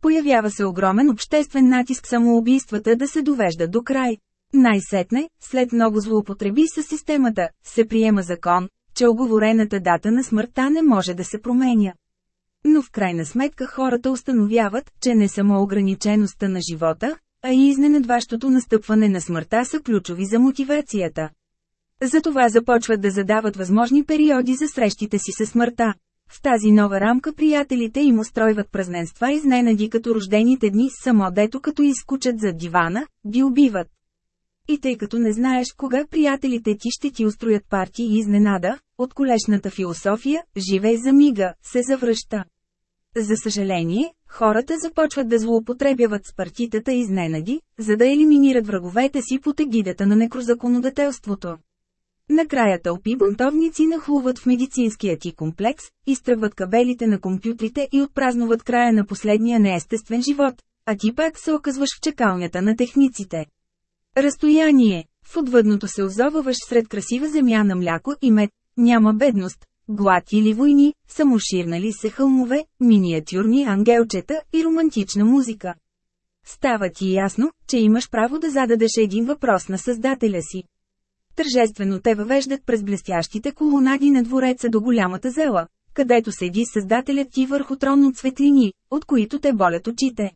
Появява се огромен обществен натиск самоубийствата да се довежда до край. Най-сетне, след много злоупотреби с системата, се приема закон, че оговорената дата на смъртта не може да се променя. Но в крайна сметка хората установяват, че не само ограничеността на живота, а и изненадващото настъпване на смъртта са ключови за мотивацията. Затова започват да задават възможни периоди за срещите си с смъртта. В тази нова рамка приятелите им устройват празненства изненади като рождените дни, само дето като изкучат за дивана, ги убиват. И тъй като не знаеш кога приятелите ти ще ти устроят партии и изненада, от колешната философия, живей за мига, се завръща. За съжаление, хората започват да злоупотребяват с партитата изненади, за да елиминират враговете си под егидата на некрозаконодателството. Накрая тълпи бунтовници нахлуват в медицинския ти комплекс, изтръгват кабелите на компютрите и отпразнуват края на последния неестествен живот, а ти пак се оказваш в чекалнята на техниците. Разстояние. В отвъдното се озоваваш сред красива земя на мляко и мед, няма бедност, глад или войни, само ширнали се хълмове, миниатюрни ангелчета и романтична музика. Става ти ясно, че имаш право да зададеш един въпрос на създателя си. Тържествено те въвеждат през блестящите колонади на двореца до голямата зела, където седи създателят ти върху трон от светлини, от които те болят очите.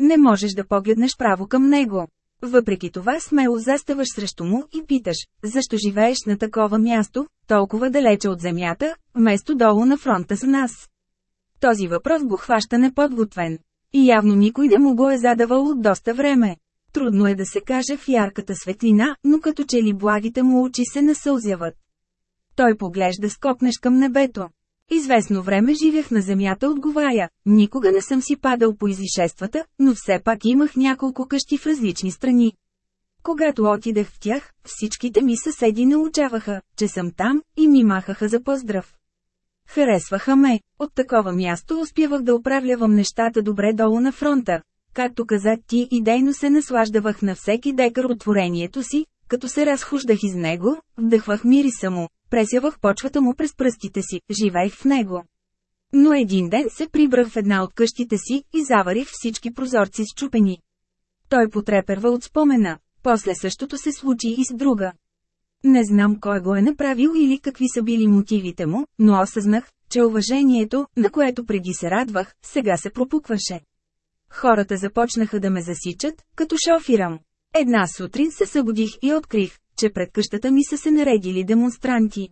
Не можеш да погледнеш право към него. Въпреки това смело заставаш срещу му и питаш, защо живееш на такова място, толкова далече от земята, вместо долу на фронта с нас. Този въпрос го хваща неподготвен. И явно никой не му го е задавал от доста време. Трудно е да се каже в ярката светлина, но като че ли благите му очи се насълзяват. Той поглежда скопнеш към небето. Известно време живях на земята отговаря, никога не съм си падал по излишествата, но все пак имах няколко къщи в различни страни. Когато отидех в тях, всичките ми съседи научаваха, че съм там, и ми махаха за поздрав. Харесваха ме, от такова място успявах да управлявам нещата добре долу на фронта, Както каза ти идейно се наслаждавах на всеки декар от творението си, като се разхождах из него, вдъхвах мириса му, пресявах почвата му през пръстите си, живеех в него. Но един ден се прибрах в една от къщите си и заварих всички прозорци счупени. Той потреперва от спомена, после същото се случи и с друга. Не знам кой го е направил или какви са били мотивите му, но осъзнах, че уважението, на което преди се радвах, сега се пропукваше. Хората започнаха да ме засичат, като шофирам. Една сутрин се събудих и открих, че пред къщата ми са се наредили демонстранти.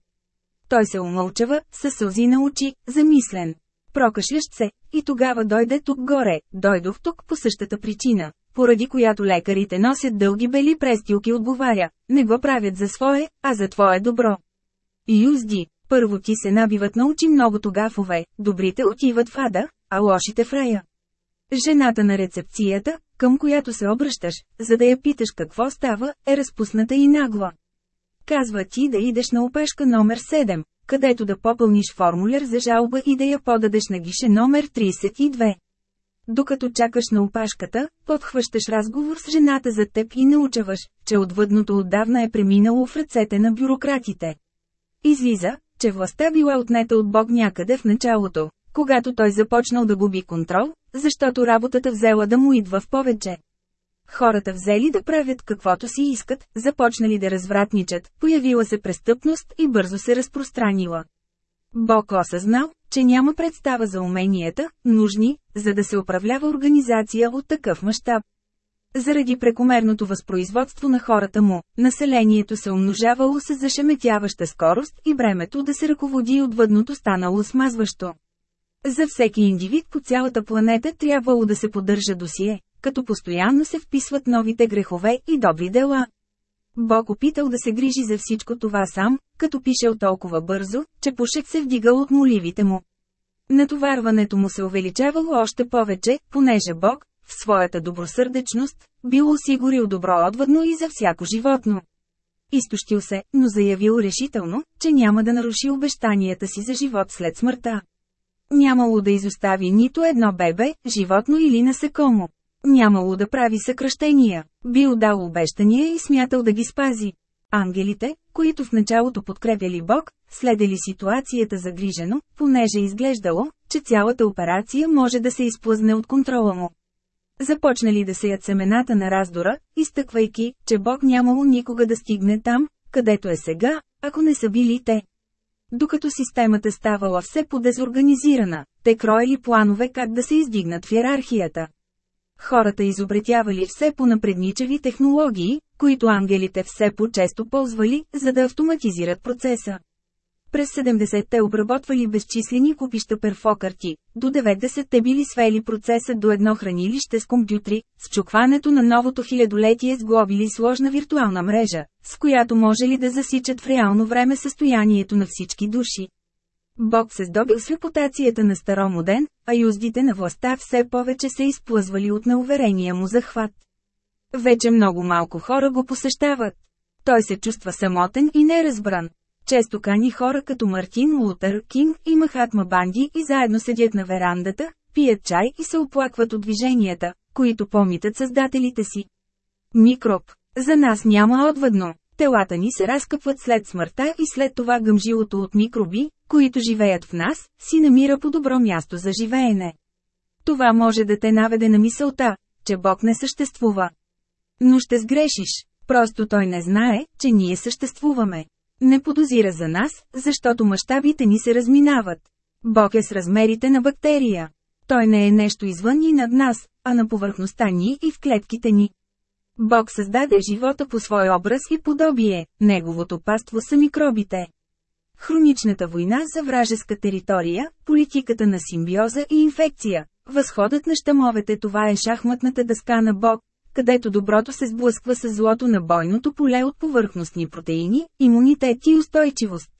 Той се умълчава, със сълзи на очи, замислен. Прокашлящ се, и тогава дойде тук горе, дойдох тук по същата причина, поради която лекарите носят дълги бели престилки отговаря, не го правят за свое, а за твое добро. Юзди, първо ти се набиват на очи многото гафове, добрите отиват в ада, а лошите в рая. Жената на рецепцията, към която се обръщаш, за да я питаш какво става, е разпусната и нагла. Казва ти да идеш на опешка номер 7, където да попълниш формуляр за жалба и да я подадеш на гише номер 32. Докато чакаш на опашката, подхващаш разговор с жената за теб и научаваш, че отвъдното отдавна е преминало в ръцете на бюрократите. Излиза, че властта била отнета от Бог някъде в началото, когато той започнал да губи контрол, защото работата взела да му идва в повече. Хората взели да правят каквото си искат, започнали да развратничат, появила се престъпност и бързо се разпространила. Бог осъзнал, че няма представа за уменията, нужни, за да се управлява организация от такъв мащаб. Заради прекомерното възпроизводство на хората му, населението се умножавало с зашеметяваща скорост и бремето да се ръководи от въдното станало смазващо. За всеки индивид по цялата планета трябвало да се поддържа досие, като постоянно се вписват новите грехове и добри дела. Бог опитал да се грижи за всичко това сам, като пишел толкова бързо, че пушек се вдигал от моливите му. Натоварването му се увеличавало още повече, понеже Бог, в своята добросърдечност, бил осигурил добро отвъдно и за всяко животно. Изтощил се, но заявил решително, че няма да наруши обещанията си за живот след смъртта. Нямало да изостави нито едно бебе, животно или насекомо. Нямало да прави съкръщения. Бил дал обещания и смятал да ги спази. Ангелите, които в началото подкрепяли Бог, следели ситуацията загрижено, понеже изглеждало, че цялата операция може да се изплъзне от контрола му. Започнали да сеят семената на раздора, изтъквайки, че Бог нямало никога да стигне там, където е сега, ако не са били те. Докато системата ставала все по-дезорганизирана, те кроели планове как да се издигнат в иерархията. Хората изобретявали все по-напредничеви технологии, които ангелите все по-често ползвали, за да автоматизират процеса. През 70-те обработвали безчислени купища перфокарти, до 90-те били свели процеса до едно хранилище с компютри, с чукването на новото хилядолетие сглобили сложна виртуална мрежа, с която може ли да засичат в реално време състоянието на всички души. Бог се здобил с репутацията на старомоден, а юздите на властта все повече се изплъзвали от неуверения му захват. Вече много малко хора го посещават. Той се чувства самотен и неразбран. Често кани хора като Мартин Лутър Кинг и Махатма Банди и заедно седят на верандата, пият чай и се оплакват от движенията, които помитат създателите си. Микроб. За нас няма отвъдно. Телата ни се разкъпват след смъртта и след това гъмжилото от микроби, които живеят в нас, си намира по-добро място за живеене. Това може да те наведе на мисълта, че Бог не съществува. Но ще сгрешиш, просто Той не знае, че ние съществуваме. Не подозира за нас, защото мащабите ни се разминават. Бог е с размерите на бактерия. Той не е нещо извън и над нас, а на повърхността ни и в клетките ни. Бог създаде живота по свой образ и подобие, неговото паство са микробите. Хроничната война за вражеска територия, политиката на симбиоза и инфекция, възходът на щамовете това е шахматната дъска на Бог, където доброто се сблъсква с злото на бойното поле от повърхностни протеини, имунитет и устойчивост.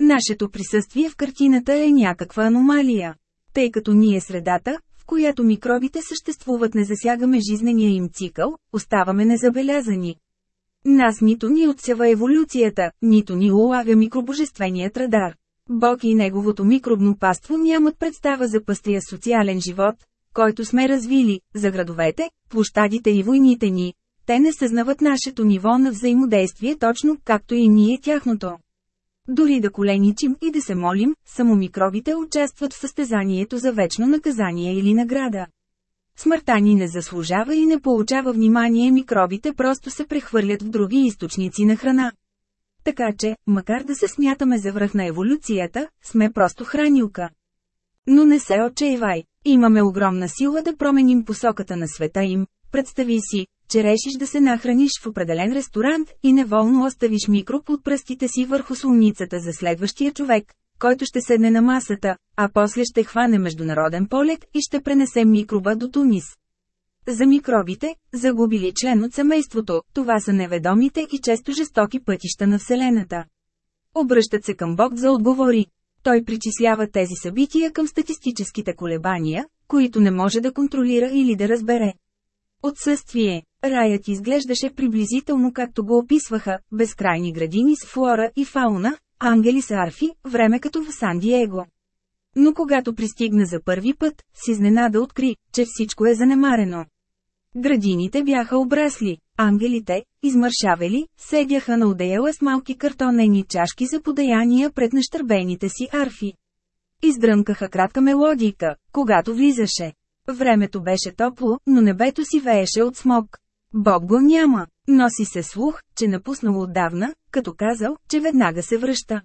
Нашето присъствие в картината е някаква аномалия. Тъй като ние средата, в която микробите съществуват не засягаме жизнения им цикъл, оставаме незабелязани. Нас нито ни отсява еволюцията, нито ни улага микробожественият радар. Бог и неговото микробно паство нямат представа за пъстрия социален живот, който сме развили, за градовете, площадите и войните ни. Те не съзнават нашето ниво на взаимодействие точно както и ние тяхното. Дори да коленичим и да се молим, само микробите участват в състезанието за вечно наказание или награда. Смъртта ни не заслужава и не получава внимание микробите просто се прехвърлят в други източници на храна. Така че, макар да се смятаме за връх на еволюцията, сме просто хранилка. Но не се отчаивай, имаме огромна сила да променим посоката на света им. Представи си, че решиш да се нахраниш в определен ресторант и неволно оставиш микроб от пръстите си върху слоницата за следващия човек, който ще седне на масата, а после ще хване международен полет и ще пренесе микроба до Тунис. За микробите, загубили член от семейството, това са неведомите и често жестоки пътища на Вселената. Обръщат се към Бог за отговори. Той причислява тези събития към статистическите колебания, които не може да контролира или да разбере. Отсъствие. Раят изглеждаше приблизително както го описваха, безкрайни градини с флора и фауна, ангели с арфи, време като в Сан-Диего. Но когато пристигна за първи път, с изненада откри, че всичко е занемарено. Градините бяха обрасли, ангелите, измършавели, седяха на одеяла с малки картонени чашки за подаяния пред нащърбените си арфи. Издрънкаха кратка мелодийка, когато влизаше. Времето беше топло, но небето си вееше от смог. Бог го няма. Носи се слух, че напуснал отдавна, като казал, че веднага се връща.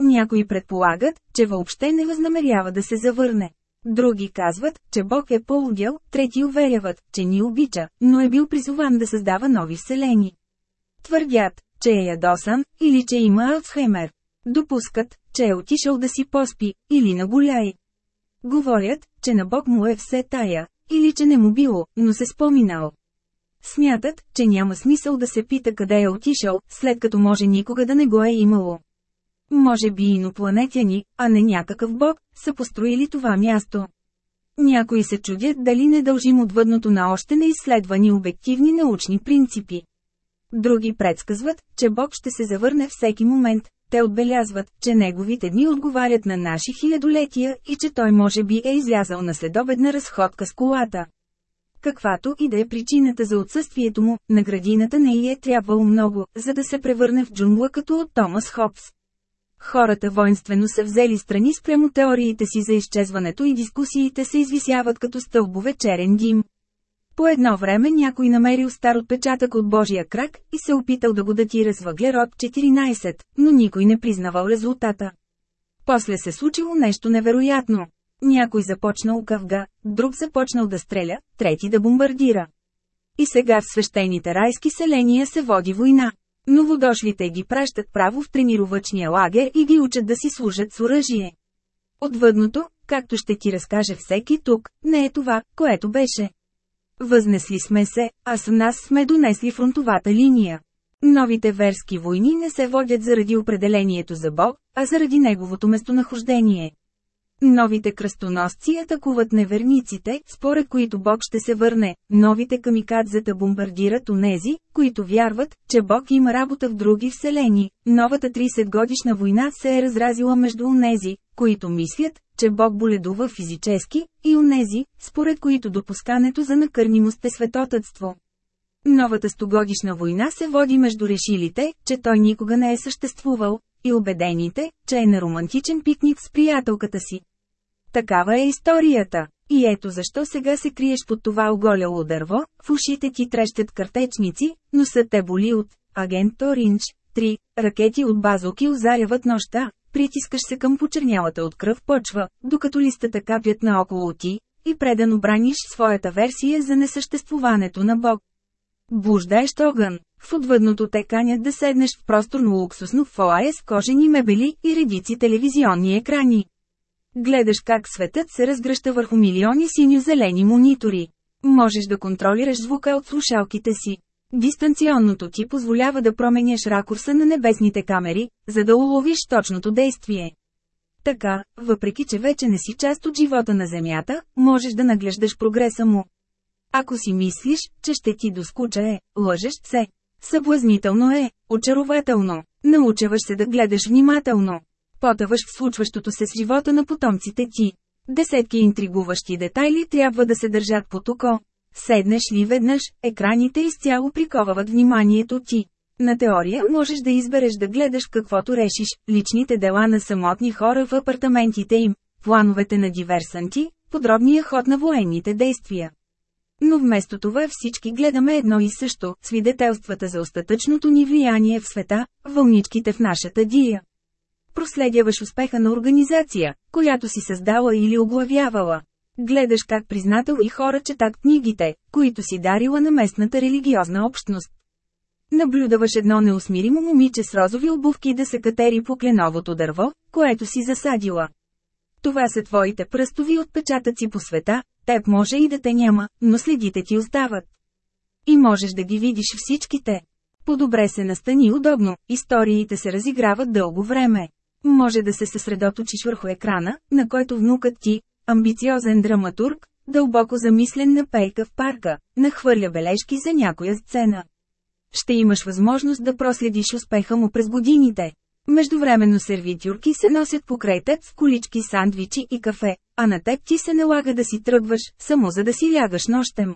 Някои предполагат, че въобще не възнамерява да се завърне. Други казват, че Бог е полудял, трети уверяват, че ни обича, но е бил призован да създава нови вселени. Твърдят, че е ядосан, или че има Алцхаймер. Допускат, че е отишъл да си поспи, или на голяй. Говорят, че на Бог му е все тая, или че не му било, но се споминал. Смятат, че няма смисъл да се пита къде е отишъл, след като може никога да не го е имало. Може би инопланетяни, а не някакъв бог, са построили това място. Някои се чудят дали не дължим отвъдното на още неизследвани обективни научни принципи. Други предсказват, че Бог ще се завърне всеки момент. Те отбелязват, че неговите дни отговарят на наши хилядолетия и че той може би е излязъл на следобедна разходка с колата. Каквато и да е причината за отсъствието му, на градината не й е трябвало много, за да се превърне в джунгла като от Томас Хопс. Хората воинствено са взели страни спрямо теориите си за изчезването и дискусиите се извисяват като стълбове черен дим. По едно време някой намерил стар отпечатък от Божия крак и се опитал да го датира с въглерод 14, но никой не признавал резултата. После се случило нещо невероятно. Някой започнал къвга, друг започнал да стреля, трети да бомбардира. И сега в свещените райски селения се води война. Новодошлите ги пращат право в тренировъчния лагер и ги учат да си служат с оръжие. Отвъдното, както ще ти разкаже всеки тук, не е това, което беше. Възнесли сме се, а с нас сме донесли фронтовата линия. Новите верски войни не се водят заради определението за Бог, а заради неговото местонахождение. Новите кръстоносци атакуват неверниците, според които Бог ще се върне. Новите камикадзета бомбардират онези, които вярват, че Бог има работа в други вселени. Новата 30-годишна война се е разразила между онези, които мислят, че Бог боледува физически, и онези, според които допускането за накърнимост е светотътство. Новата стогодишна война се води между решилите, че той никога не е съществувал, и убедените, че е на романтичен пикник с приятелката си. Такава е историята. И ето защо сега се криеш под това оголяло дърво, в ушите ти трещат картечници, но са те боли от агент Оринч, 3, ракети от базоки озаряват нощта, притискаш се към почернялата от кръв почва, докато листата капят наоколо ти, и предано браниш своята версия за несъществуването на Бог. Буждаещ огън. В отвъдното те канят да седнеш в просторно луксусно фоае с кожени мебели и редици телевизионни екрани. Гледаш как светът се разгръща върху милиони синьо-зелени монитори. Можеш да контролираш звука от слушалките си. Дистанционното ти позволява да променяш ракурса на небесните камери, за да уловиш точното действие. Така, въпреки че вече не си част от живота на Земята, можеш да наглеждаш прогреса му. Ако си мислиш, че ще ти доскуча е, лъжеш се. Съблазнително е, очарователно. Научаваш се да гледаш внимателно. Потъваш в случващото се с живота на потомците ти. Десетки интригуващи детайли трябва да се държат под око. Седнеш ли веднъж, екраните изцяло приковават вниманието ти. На теория можеш да избереш да гледаш каквото решиш, личните дела на самотни хора в апартаментите им, плановете на диверсанти, подробния ход на военните действия. Но вместо това всички гледаме едно и също – свидетелствата за остатъчното ни влияние в света, вълничките в нашата дия. Проследяваш успеха на организация, която си създала или оглавявала. Гледаш как признател и хора четат книгите, които си дарила на местната религиозна общност. Наблюдаваш едно неусмиримо момиче с розови обувки да се катери по кленовото дърво, което си засадила. Това са твоите пръстови отпечатъци по света, теб може и да те няма, но следите ти остават. И можеш да ги видиш всичките. По-добре се настани удобно, историите се разиграват дълго време. Може да се съсредоточиш върху екрана, на който внукът ти, амбициозен драматург, дълбоко замислен на пейка в парка, нахвърля бележки за някоя сцена. Ще имаш възможност да проследиш успеха му през годините. Междувременно сервитюрки се носят покрай теб с колички сандвичи и кафе, а на теб ти се налага да си тръгваш, само за да си лягаш нощем.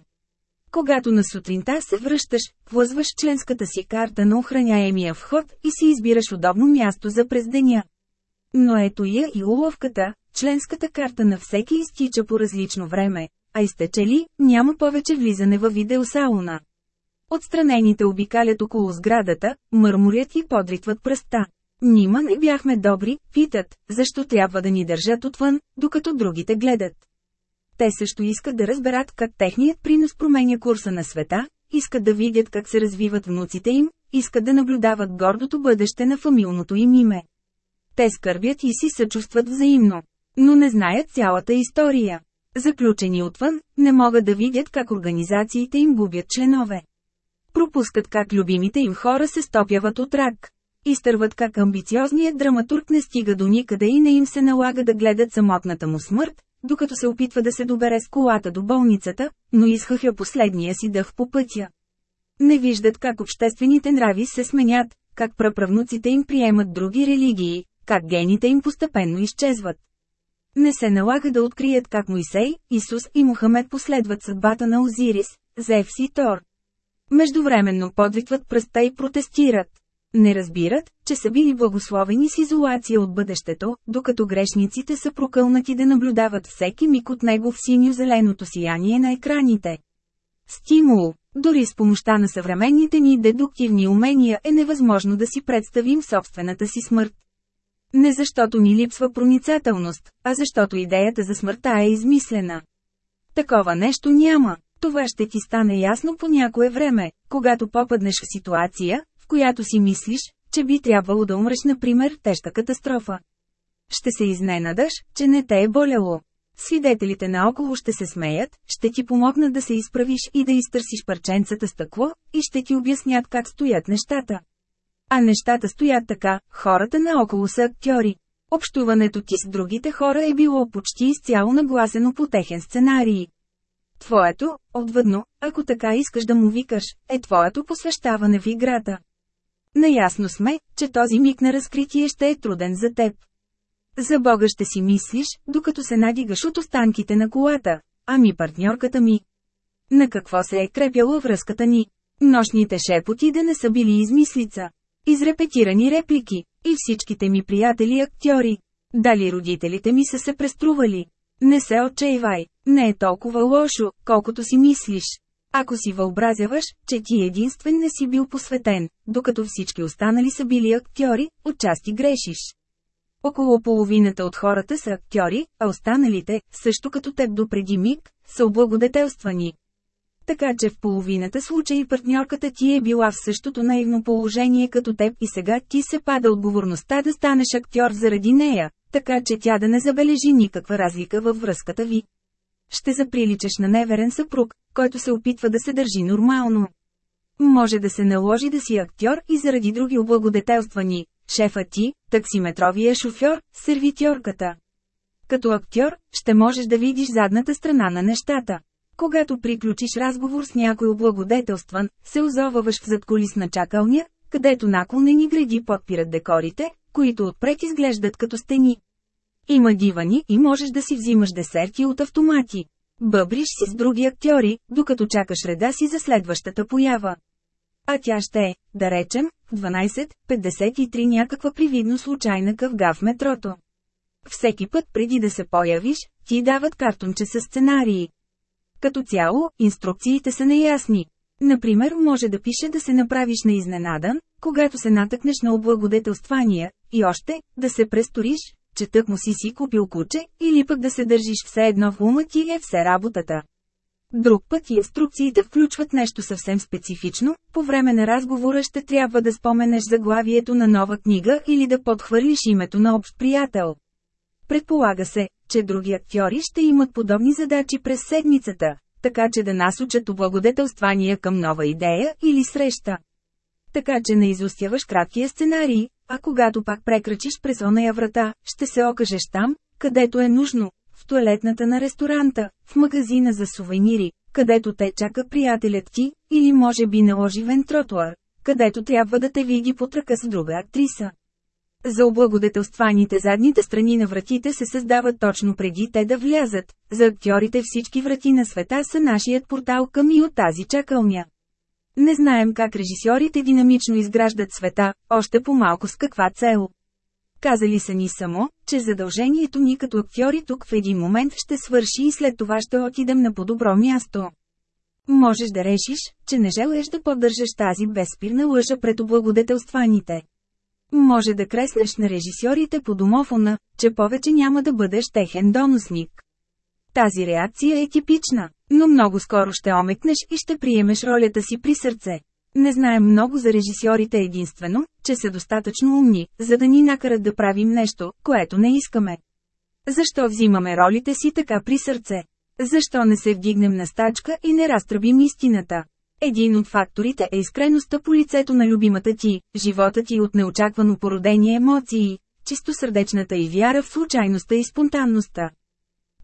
Когато на сутринта се връщаш, влъзваш членската си карта на охраняемия вход и си избираш удобно място за през деня. Но ето я и уловката, членската карта на всеки изтича по различно време, а изтече ли, няма повече влизане във видеосауна. Отстранените обикалят около сградата, мърморят и подритват пръста. Нима не бяхме добри, питат, защо трябва да ни държат отвън, докато другите гледат. Те също искат да разберат как техният принос променя курса на света, искат да видят как се развиват внуците им, искат да наблюдават гордото бъдеще на фамилното им име. Те скърбят и си съчувстват взаимно, но не знаят цялата история. Заключени отвън, не могат да видят как организациите им губят членове. Пропускат как любимите им хора се стопяват от рак. Изтърват как амбициозният драматург не стига до никъде и не им се налага да гледат самотната му смърт, докато се опитва да се добере с колата до болницата, но изхъхя последния си дъх по пътя. Не виждат как обществените нрави се сменят, как праправнуците им приемат други религии, как гените им постепенно изчезват. Не се налага да открият как Моисей, Исус и Мухамед последват съдбата на Озирис, Зевс и Тор. Междувременно подвикват пръста и протестират. Не разбират, че са били благословени с изолация от бъдещето, докато грешниците са прокълнати да наблюдават всеки миг от него в синьо-зеленото сияние на екраните. Стимул Дори с помощта на съвременните ни дедуктивни умения е невъзможно да си представим собствената си смърт. Не защото ни липсва проницателност, а защото идеята за смъртта е измислена. Такова нещо няма. Това ще ти стане ясно по някое време, когато попаднеш в ситуация, която си мислиш, че би трябвало да умреш например тежка катастрофа. Ще се изненадаш, че не те е болело. Свидетелите наоколо ще се смеят, ще ти помогнат да се изправиш и да изтърсиш парченцата стъкло, и ще ти обяснят как стоят нещата. А нещата стоят така, хората наоколо са актьори. Общуването ти с другите хора е било почти изцяло нагласено по техен сценарий. Твоето, отвъдно, ако така искаш да му викаш, е твоето посвещаване в играта. Наясно сме, че този миг на разкритие ще е труден за теб. За Бога ще си мислиш, докато се надигаш от останките на колата, ами партньорката ми. На какво се е крепяла връзката ни? Нощните шепоти да не са били измислица. Изрепетирани реплики, и всичките ми приятели актьори. Дали родителите ми са се престрували? Не се отчаивай, не е толкова лошо, колкото си мислиш. Ако си въобразяваш, че ти единствен не си бил посветен, докато всички останали са били актьори, отчасти грешиш. Около половината от хората са актьори, а останалите, също като теб допреди миг, са облагодетелствани. Така че в половината случаи партньорката ти е била в същото наивно положение като теб и сега ти се пада отговорността да станеш актьор заради нея, така че тя да не забележи никаква разлика във връзката ви. Ще заприличаш на неверен съпруг, който се опитва да се държи нормално. Може да се наложи да си актьор и заради други облагодетелствани, шефа ти, таксиметровия шофьор, сервитьорката. Като актьор, ще можеш да видиш задната страна на нещата. Когато приключиш разговор с някой облагодетелстван, се озоваваш в задколисна чакалня, където наклонени гради подпират декорите, които отпред изглеждат като стени. Има дивани и можеш да си взимаш десерти от автомати. Бъбриш си с други актьори, докато чакаш реда си за следващата поява. А тя ще е, да речем, в 12.53 някаква привидно случайна къвга в метрото. Всеки път преди да се появиш, ти дават картонче с сценарии. Като цяло, инструкциите са неясни. Например, може да пише да се направиш на изненадан, когато се натъкнеш на облагодетелствания, и още, да се престориш, че тък му си си купил куче, или пък да се държиш все едно в ума ти е все работата. Друг път инструкциите включват нещо съвсем специфично, по време на разговора ще трябва да споменеш заглавието на нова книга или да подхвърлиш името на общ приятел. Предполага се, че други актьори ще имат подобни задачи през седмицата, така че да насочат облагодетелствания към нова идея или среща. Така че не изостяваш краткия сценарий, а когато пак прекрачиш през оная врата, ще се окажеш там, където е нужно, в туалетната на ресторанта, в магазина за сувенири, където те чака приятелят ти, или може би на оживен тротуар, където трябва да те види под ръка с друга актриса. За облагодетелстваните задните страни на вратите се създават точно преди те да влязат. За актьорите всички врати на света са нашият портал към и от тази чакълня. Не знаем как режисьорите динамично изграждат света, още по-малко с каква цел. Казали са ни само, че задължението ни като актьори тук в един момент ще свърши и след това ще отидем на по-добро място. Можеш да решиш, че не желаеш да поддържаш тази безспирна лъжа пред облагодетелстваните. Може да креснеш на режисьорите по домофона, че повече няма да бъдеш техен доносник. Тази реакция е типична, но много скоро ще омекнеш и ще приемеш ролята си при сърце. Не знаем много за режисьорите единствено, че са достатъчно умни, за да ни накарат да правим нещо, което не искаме. Защо взимаме ролите си така при сърце? Защо не се вдигнем на стачка и не разтръбим истината? Един от факторите е искреността по лицето на любимата ти, живота ти от неочаквано породени емоции, чисто сърдечната и вяра в случайността и спонтанността.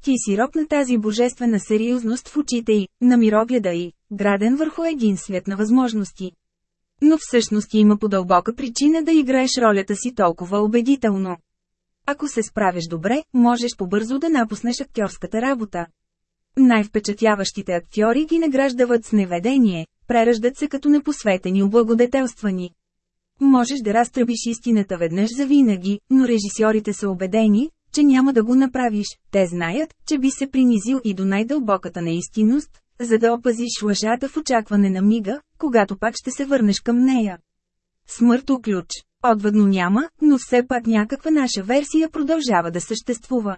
Ти си роб на тази божествена сериозност в очите й, на мирогледа й, граден върху един свят на възможности. Но всъщност има подълбока причина да играеш ролята си толкова убедително. Ако се справиш добре, можеш побързо да напуснеш актьорската работа. Най-впечатляващите актьори ги награждават с неведение, прераждат се като непосветени облагодетелствани. Можеш да разтръбиш истината веднъж за винаги, но режисьорите са убедени, че няма да го направиш. Те знаят, че би се принизил и до най-дълбоката неистинност, за да опазиш лъжата в очакване на мига, когато пак ще се върнеш към нея. Смърто ключ. Отвъдно няма, но все пак някаква наша версия продължава да съществува.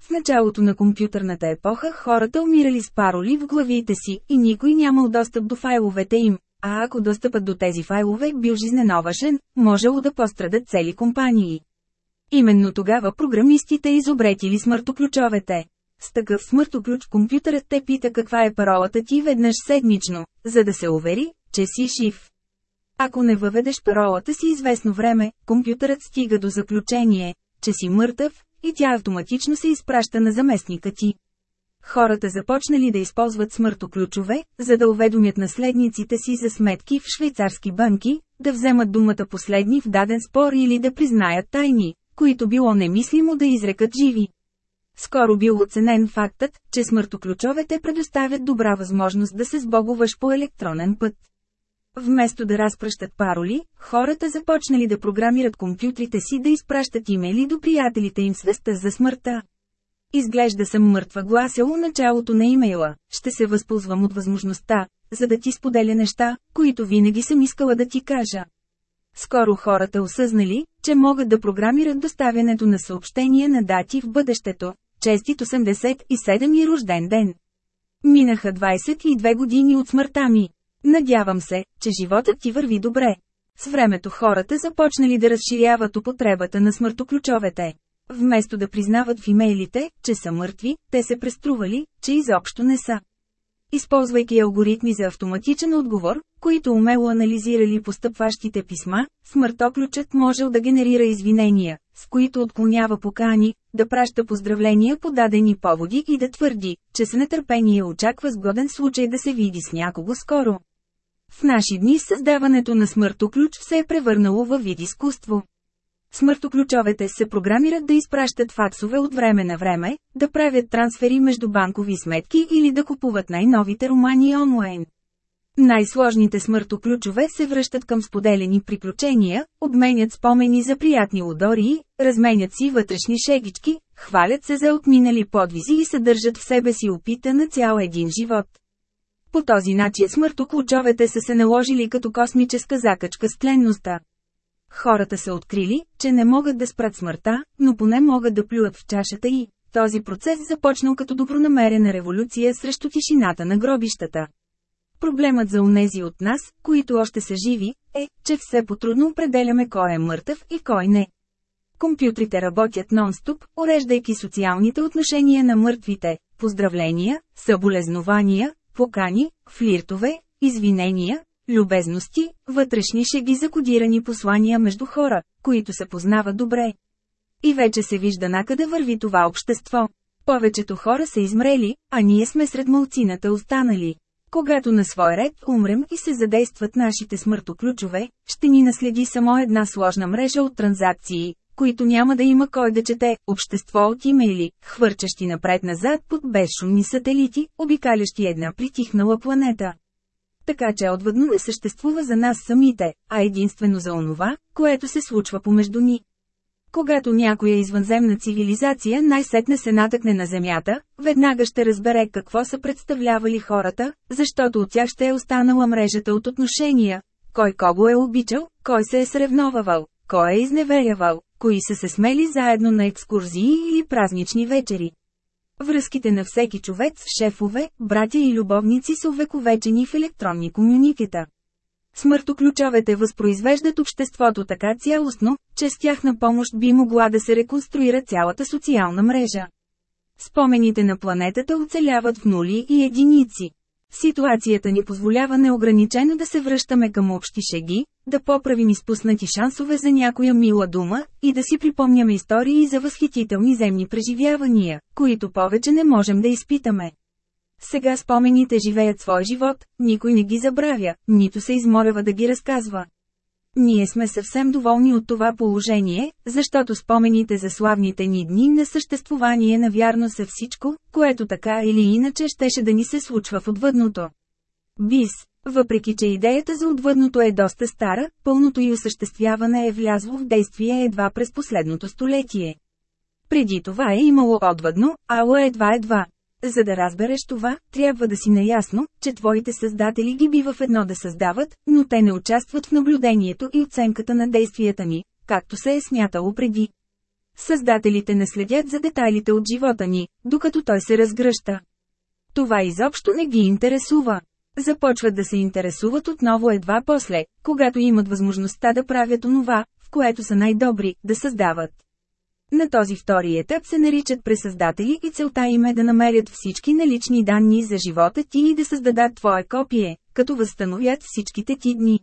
В началото на компютърната епоха хората умирали с пароли в главите си и никой нямал достъп до файловете им, а ако достъпът до тези файлове бил жизненовашен, можело да пострадат цели компании. Именно тогава програмистите изобретили смъртоключовете. С такъв смъртоключ компютърът те пита каква е паролата ти веднъж седмично, за да се увери, че си жив. Ако не въведеш паролата си известно време, компютърът стига до заключение, че си мъртъв, и тя автоматично се изпраща на заместника ти. Хората започнали да използват смъртоключове, за да уведомят наследниците си за сметки в швейцарски банки, да вземат думата последни в даден спор или да признаят тайни, които било немислимо да изрекат живи. Скоро бил оценен фактът, че смъртоключовете предоставят добра възможност да се сбогуваш по електронен път. Вместо да разпръщат пароли, хората започнали да програмират компютрите си да изпращат имейли до приятелите им свеста за смъртта. Изглежда съм мъртва гласело началото на имейла, ще се възползвам от възможността, за да ти споделя неща, които винаги съм искала да ти кажа. Скоро хората осъзнали, че могат да програмират доставянето на съобщения на дати в бъдещето. Честит 87 и рожден ден. Минаха 22 години от смъртта ми. Надявам се, че животът ти върви добре. С времето хората започнали да разширяват употребата на смъртоключовете. Вместо да признават в имейлите, че са мъртви, те се престрували, че изобщо не са. Използвайки алгоритми за автоматичен отговор, които умело анализирали постъпващите писма, смъртоключът можел да генерира извинения, с които отклонява покани, да праща поздравления по дадени поводи и да твърди, че с нетърпение очаква сгоден случай да се види с някого скоро. В наши дни създаването на смъртоключ се е превърнало във вид изкуство. Смъртоключовете се програмират да изпращат факсове от време на време, да правят трансфери между банкови сметки или да купуват най-новите романи онлайн. Най-сложните смъртоключове се връщат към споделени приключения, обменят спомени за приятни удории, разменят си вътрешни шегички, хвалят се за отминали подвизи и съдържат в себе си опита на цял един живот. По този начин смъртоключовете са се наложили като космическа закачка с тленността. Хората са открили, че не могат да спрат смъртта, но поне могат да плюят в чашата и този процес започнал като добронамерена революция срещу тишината на гробищата. Проблемът за унези от нас, които още са живи, е, че все потрудно определяме кой е мъртъв и кой не. Компютрите работят нон-стоп, уреждайки социалните отношения на мъртвите, поздравления, съболезнования, покани, флиртове, извинения, любезности, вътрешни шеги за кодирани послания между хора, които се познават добре. И вече се вижда накъде върви това общество. Повечето хора са измрели, а ние сме сред малцината останали. Когато на свой ред умрем и се задействат нашите смъртоключове, ще ни наследи само една сложна мрежа от транзакции, които няма да има кой да чете, общество от имейли, хвърчащи напред-назад под безшумни сателити, обикалящи една притихнала планета. Така че отвъдно не съществува за нас самите, а единствено за онова, което се случва помежду ни. Когато някоя извънземна цивилизация най-сетне се натъкне на Земята, веднага ще разбере какво са представлявали хората, защото от тях ще е останала мрежата от отношения. Кой кого е обичал, кой се е сревновавал, кой е изневерявал, кои са се смели заедно на екскурзии или празнични вечери. Връзките на всеки човек с шефове, братя и любовници са увековечени в електронни комюникета. Смъртоключовете възпроизвеждат обществото така цялостно, че с тях на помощ би могла да се реконструира цялата социална мрежа. Спомените на планетата оцеляват в нули и единици. Ситуацията ни позволява неограничено да се връщаме към общи шеги, да поправим изпуснати шансове за някоя мила дума и да си припомняме истории за възхитителни земни преживявания, които повече не можем да изпитаме. Сега спомените живеят свой живот, никой не ги забравя, нито се изморява да ги разказва. Ние сме съвсем доволни от това положение, защото спомените за славните ни дни на съществувание навярно са всичко, което така или иначе щеше да ни се случва в отвъдното. Бис, въпреки че идеята за отвъдното е доста стара, пълното й осъществяване е влязло в действие едва през последното столетие. Преди това е имало отвъдно, ало едва-едва. За да разбереш това, трябва да си наясно, че твоите създатели ги бива в едно да създават, но те не участват в наблюдението и оценката на действията ни, както се е смятало преди. Създателите не следят за детайлите от живота ни, докато той се разгръща. Това изобщо не ги интересува. Започват да се интересуват отново едва после, когато имат възможността да правят онова, в което са най-добри, да създават. На този втори етап се наричат пресъздатели и целта им е да намерят всички налични данни за живота ти и да създадат твое копие, като възстановят всичките ти дни.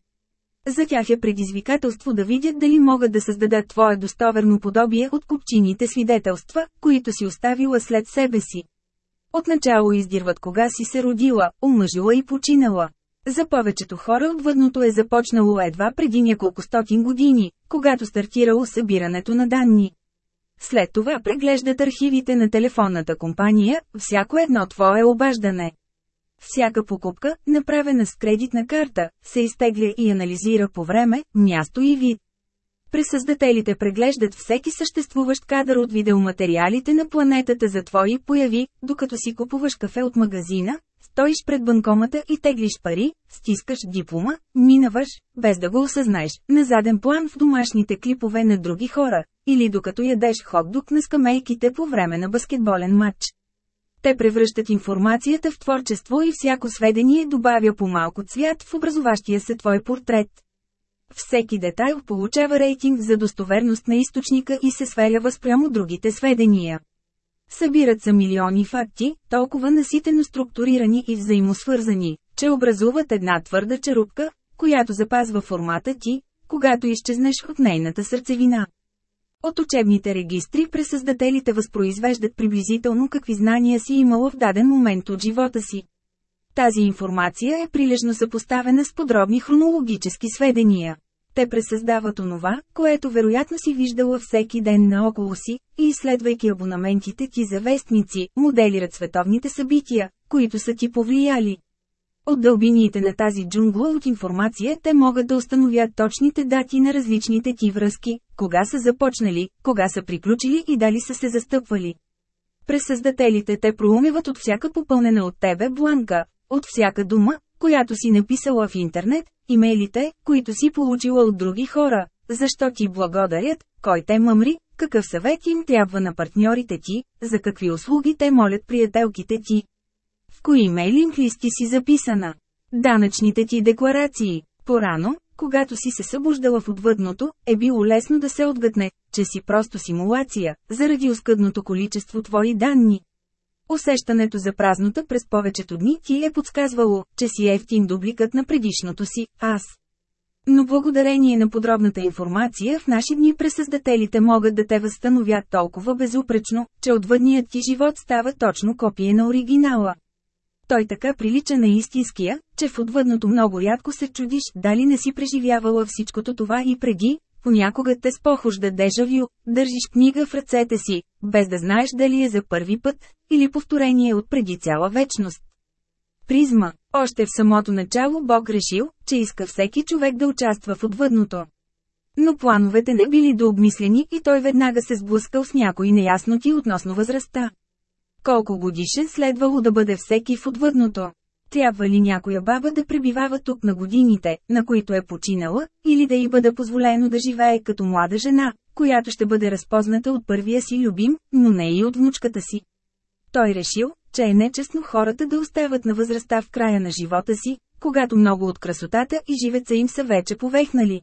За тях е предизвикателство да видят дали могат да създадат твое достоверно подобие от купчините свидетелства, които си оставила след себе си. Отначало издирват кога си се родила, омъжила и починала. За повечето хора отвъдното е започнало едва преди няколко стотин години, когато стартирало събирането на данни. След това преглеждат архивите на телефонната компания, всяко едно твое обаждане. Всяка покупка, направена с кредитна карта, се изтегля и анализира по време, място и вид. Пресъздателите преглеждат всеки съществуващ кадър от видеоматериалите на планетата за твои появи, докато си купуваш кафе от магазина, стоиш пред банкомата и теглиш пари, стискаш диплома, минаваш, без да го осъзнаеш, на заден план в домашните клипове на други хора, или докато ядеш хот-дог на скамейките по време на баскетболен матч. Те превръщат информацията в творчество и всяко сведение добавя по малко цвят в образоващия се твой портрет. Всеки детайл получава рейтинг за достоверност на източника и се сверява спрямо другите сведения. Събират са милиони факти, толкова наситено структурирани и взаимосвързани, че образуват една твърда черупка, която запазва формата ти, когато изчезнеш от нейната сърцевина. От учебните регистри пресъздателите възпроизвеждат приблизително какви знания си имала в даден момент от живота си. Тази информация е прилежно съпоставена с подробни хронологически сведения. Те пресъздават онова, което вероятно си виждала всеки ден наоколо си, и изследвайки абонаментите ти за вестници, моделират световните събития, които са ти повлияли. От дълбините на тази джунгла от информация те могат да установят точните дати на различните ти връзки, кога са започнали, кога са приключили и дали са се застъпвали. През създателите те проумеват от всяка попълнена от тебе бланка, от всяка дума, която си написала в интернет, имейлите, които си получила от други хора, защо ти благодарят, кой те мъмри, какъв съвет им трябва на партньорите ти, за какви услуги те молят приятелките ти. В кои мейлинг листи си записана? Данъчните ти декларации. Порано, когато си се събуждала в отвъдното, е било лесно да се отгътне, че си просто симулация, заради оскъдното количество твои данни. Усещането за празнота през повечето дни ти е подсказвало, че си ефтин дубликът на предишното си «аз». Но благодарение на подробната информация в наши дни пресъздателите могат да те възстановят толкова безупречно, че отвъдният ти живот става точно копие на оригинала. Той така прилича на истинския, че в отвъдното много рядко се чудиш дали не си преживявала всичкото това и преди, понякога те спохожда дежавю, държиш книга в ръцете си, без да знаеш дали е за първи път, или повторение от преди цяла вечност. Призма Още в самото начало Бог решил, че иска всеки човек да участва в отвъдното. Но плановете не били дообмислени и той веднага се сблъскал с някои неясноти относно възрастта. Колко годишен следвало да бъде всеки в отвъдното? Трябва ли някоя баба да пребивава тук на годините, на които е починала, или да й бъде позволено да живее като млада жена, която ще бъде разпозната от първия си любим, но не и от внучката си? Той решил, че е нечестно хората да остават на възрастта в края на живота си, когато много от красотата и живеца им са вече повехнали.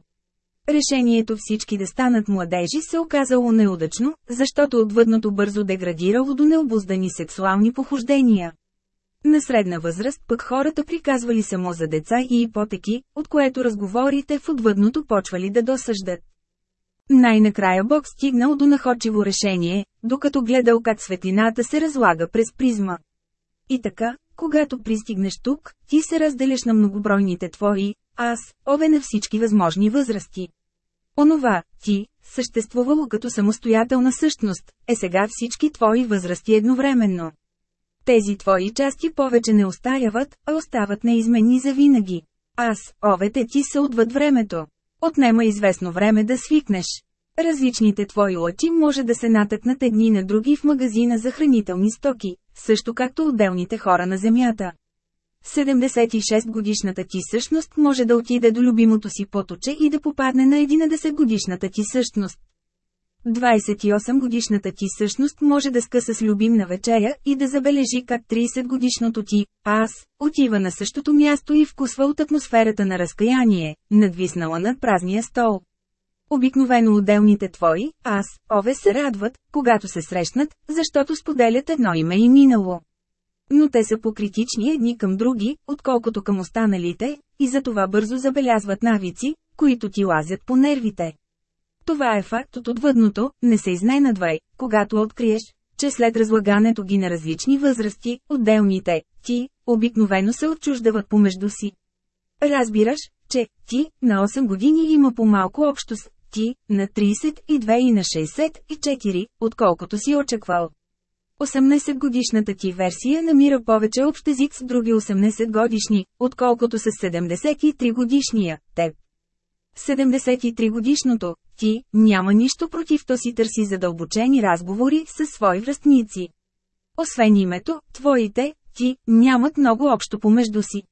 Решението всички да станат младежи се оказало неудачно, защото отвъдното бързо деградирало до необуздани сексуални похождения. На средна възраст пък хората приказвали само за деца и ипотеки, от което разговорите в отвъдното почвали да досъждат. Най-накрая Бог стигнал до находчиво решение, докато гледал как светлината се разлага през призма. И така, когато пристигнеш тук, ти се разделяш на многобройните твои, аз, ове на всички възможни възрасти. Онова, ти, съществувало като самостоятелна същност, е сега всички твои възрасти едновременно. Тези твои части повече не остаряват, а остават неизменни за винаги. Аз, овете ти са отвъд времето. Отнема известно време да свикнеш. Различните твои лъчи може да се натъкнат едни на други в магазина за хранителни стоки, също както отделните хора на Земята. 76 годишната ти същност може да отиде до любимото си поточе и да попадне на 11 годишната ти същност. 28 годишната ти същност може да скъса с любим на вечеря и да забележи как 30 годишното ти, аз, отива на същото място и вкусва от атмосферата на разкаяние, надвиснала над празния стол. Обикновено отделните твои, аз, ове се радват, когато се срещнат, защото споделят едно име и минало. Но те са покритични едни към други, отколкото към останалите, и затова бързо забелязват навици, които ти лазят по нервите. Това е факт от отвъдното, не се изненадвай, когато откриеш, че след разлагането ги на различни възрасти, отделните, ти, обикновено се отчуждават помежду си. Разбираш, че ти на 8 години има по-малко общо с ти на 32 и на 64, отколкото си очаквал. 18-годишната ти версия намира повече общ език с други 18-годишни, отколкото с 73-годишния, теб. 73-годишното, ти, няма нищо против то си търси задълбочени разговори с свои връстници. Освен името, твоите, ти, нямат много общо помежду си.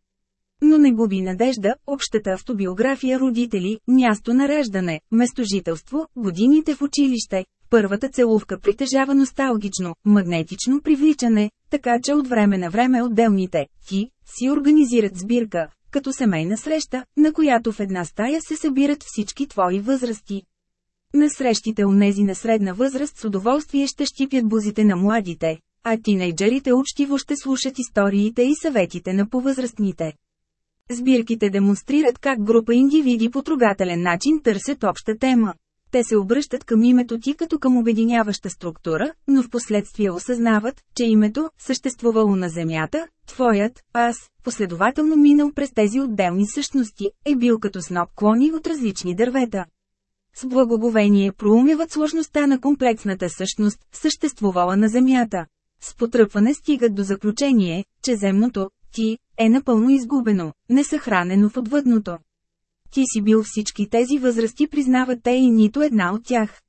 Но не губи надежда, общата автобиография родители, място на раждане, местожителство, годините в училище, първата целувка притежава носталгично, магнетично привличане, така че от време на време отделните «ти» си организират сбирка, като семейна среща, на която в една стая се събират всички твои възрасти. На срещите нези на средна възраст с удоволствие ще щипят бузите на младите, а тинейджерите учтиво ще слушат историите и съветите на повъзрастните. Сбирките демонстрират как група индивиди по трогателен начин търсят обща тема. Те се обръщат към името ти като към обединяваща структура, но в последствие осъзнават, че името, съществувало на Земята, твоят, аз, последователно минал през тези отделни същности, е бил като сноп клони от различни дървета. С благоговение проумяват сложността на комплексната същност, съществувала на Земята. С потръпване стигат до заключение, че земното, ти, е напълно изгубено, несъхранено в отвъдното. Ти си бил всички тези възрасти признават те и нито една от тях.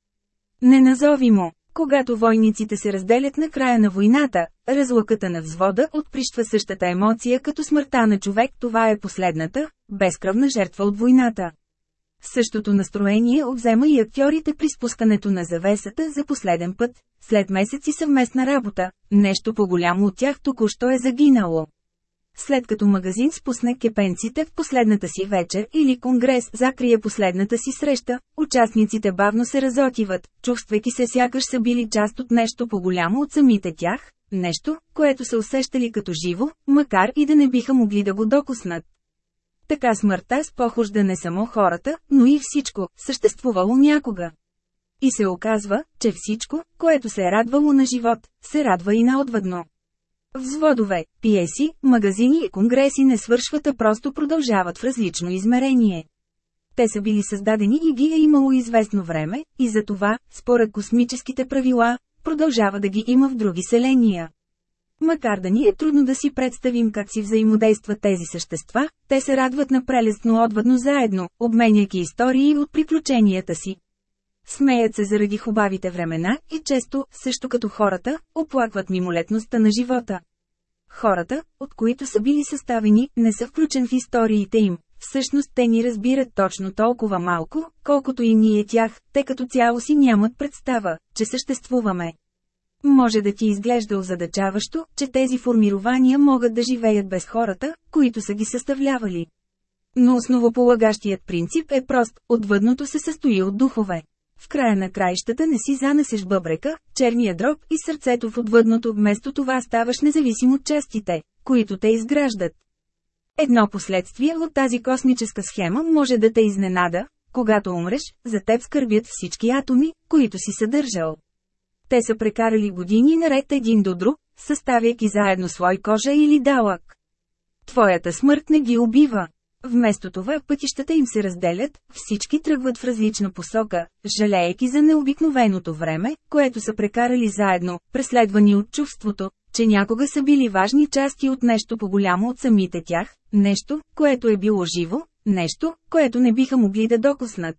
Не назови му, когато войниците се разделят на края на войната, разлъката на взвода отприщва същата емоция като смъртта на човек, това е последната, безкръвна жертва от войната. Същото настроение обзема и актьорите при спускането на завесата за последен път, след месеци съвместна работа, нещо по-голямо от тях току-що е загинало. След като магазин спусне кепенците в последната си вечер или конгрес закрие последната си среща, участниците бавно се разотиват, чувствайки се сякаш са били част от нещо по-голямо от самите тях, нещо, което са усещали като живо, макар и да не биха могли да го докоснат. Така смъртта спохожда не само хората, но и всичко, съществувало някога. И се оказва, че всичко, което се е радвало на живот, се радва и на отвъдно. Взводове, пиеси, магазини и конгреси не свършват, а просто продължават в различно измерение. Те са били създадени и ги е имало известно време, и за това, според космическите правила, продължава да ги има в други селения. Макар да ни е трудно да си представим как си взаимодействат тези същества, те се радват на прелестно отвъдно заедно, обменяйки истории от приключенията си. Смеят се заради хубавите времена и често, също като хората, оплакват мимолетността на живота. Хората, от които са били съставени, не са включен в историите им. Всъщност те ни разбират точно толкова малко, колкото и ние тях, те като цяло си нямат представа, че съществуваме. Може да ти изглежда озадачаващо, че тези формирования могат да живеят без хората, които са ги съставлявали. Но основополагащият принцип е прост, отвъдното се състои от духове. В края на краищата не си занесеш бъбрека, черния дроб и сърцето в отвъдното, вместо това ставаш независим от частите, които те изграждат. Едно последствие от тази космическа схема може да те изненада, когато умреш, за теб скърбят всички атоми, които си съдържал. Те са прекарали години наред един до друг, съставяйки заедно свой кожа или далък. Твоята смърт не ги убива. Вместо това пътищата им се разделят, всички тръгват в различна посока, жалеейки за необикновеното време, което са прекарали заедно, преследвани от чувството, че някога са били важни части от нещо по-голямо от самите тях, нещо, което е било живо, нещо, което не биха могли да докоснат.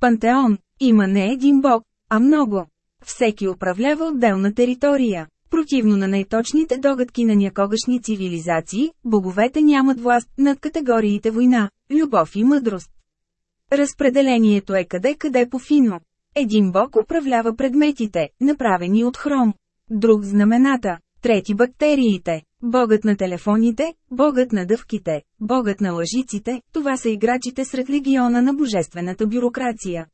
Пантеон има не един бог, а много. Всеки управлява отделна територия. Противно на най-точните догадки на някогашни цивилизации, боговете нямат власт над категориите война, любов и мъдрост. Разпределението е къде-къде по-фино. Един бог управлява предметите, направени от хром. Друг знамената, трети бактериите, богът на телефоните, богът на дъвките, богът на лъжиците, това са играчите сред легиона на божествената бюрокрация.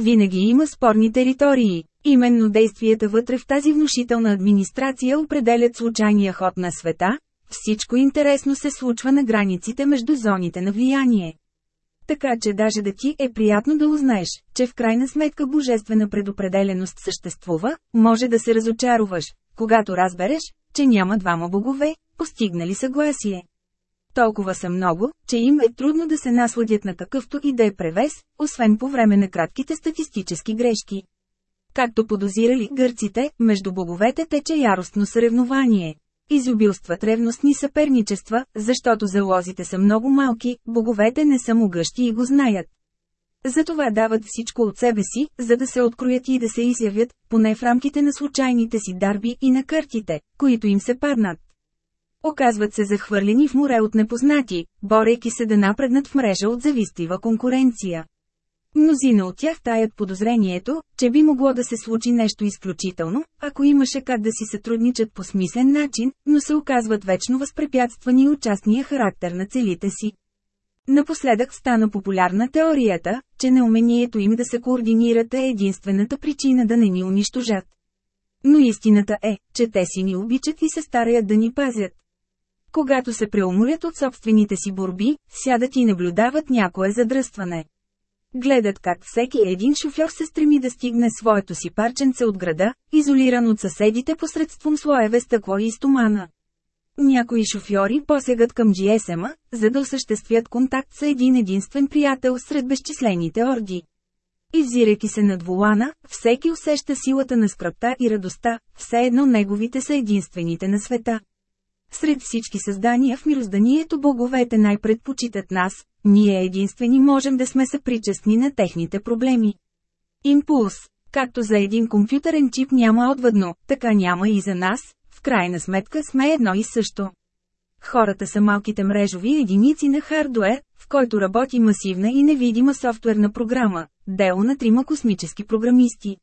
Винаги има спорни територии. Именно действията вътре в тази внушителна администрация определят случайния ход на света, всичко интересно се случва на границите между зоните на влияние. Така че даже да ти е приятно да узнаеш, че в крайна сметка божествена предопределеност съществува, може да се разочаруваш, когато разбереш, че няма двама богове, постигнали съгласие. Толкова са много, че им е трудно да се насладят на какъвто и да е превес, освен по време на кратките статистически грешки. Както подозирали гърците, между боговете тече яростно съревнование. Изобилстват ревностни съперничества, защото залозите са много малки, боговете не са могъщи и го знаят. Затова дават всичко от себе си, за да се откроят и да се изявят, поне в рамките на случайните си дарби и на картите, които им се паднат. Оказват се захвърлени в море от непознати, борейки се да напреднат в мрежа от завистива конкуренция. Мнозина от тях таят подозрението, че би могло да се случи нещо изключително, ако имаше как да си сътрудничат по смислен начин, но се оказват вечно възпрепятствани от частния характер на целите си. Напоследък стана популярна теорията, че неумението им да се координират е единствената причина да не ни унищожат. Но истината е, че те си ни обичат и се стараят да ни пазят. Когато се преуморят от собствените си борби, сядат и наблюдават някое задръстване. Гледат как всеки един шофьор се стреми да стигне своето си парченце от града, изолиран от съседите посредством слоеве стъкло и стомана. Някои шофьори посегат към GSM-а, за да осъществят контакт с един единствен приятел сред безчислените орди. И се над вулана, всеки усеща силата на скръпта и радостта, все едно неговите са единствените на света. Сред всички създания в мирозданието боговете най-предпочитат нас, ние единствени можем да сме съпричастни на техните проблеми. Импулс. Както за един компютърен чип няма отвъдно, така няма и за нас, в крайна сметка сме едно и също. Хората са малките мрежови единици на хардуер, в който работи масивна и невидима софтуерна програма, дело на трима космически програмисти.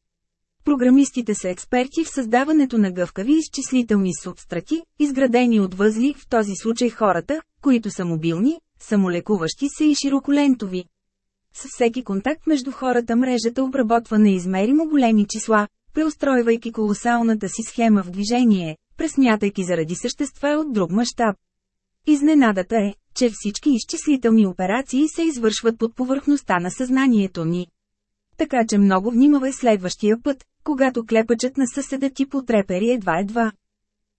Програмистите са експерти в създаването на гъвкави изчислителни субстрати, изградени от възли, в този случай хората, които са мобилни, самолекуващи се и широколентови. С всеки контакт между хората мрежата обработва неизмеримо големи числа, преустройвайки колосалната си схема в движение, пресмятайки заради същества от друг мащаб. Изненадата е, че всички изчислителни операции се извършват под повърхността на съзнанието ни. Така че много внимавай следващия път, когато клепачът на съседа ти потрепери едва-едва.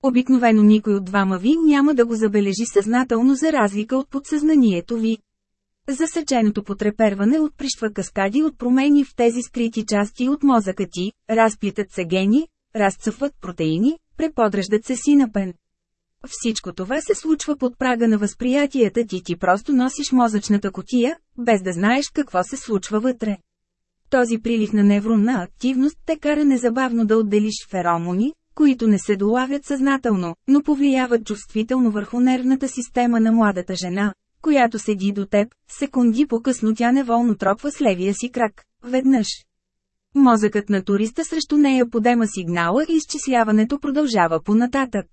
Обикновено никой от двама ви няма да го забележи съзнателно за разлика от подсъзнанието ви. Засеченото потреперване отприщва каскади от промени в тези скрити части от мозъка ти, разплитат се гени, разцъфват протеини, преподреждат се синапен. Всичко това се случва под прага на възприятията ти ти просто носиш мозъчната котия, без да знаеш какво се случва вътре. Този прилив на невронна активност те кара незабавно да отделиш феромони, които не се долавят съзнателно, но повлияват чувствително върху нервната система на младата жена, която седи до теб, секунди по-късно тя неволно тропва с левия си крак, веднъж. Мозъкът на туриста срещу нея подема сигнала и изчисляването продължава понататък.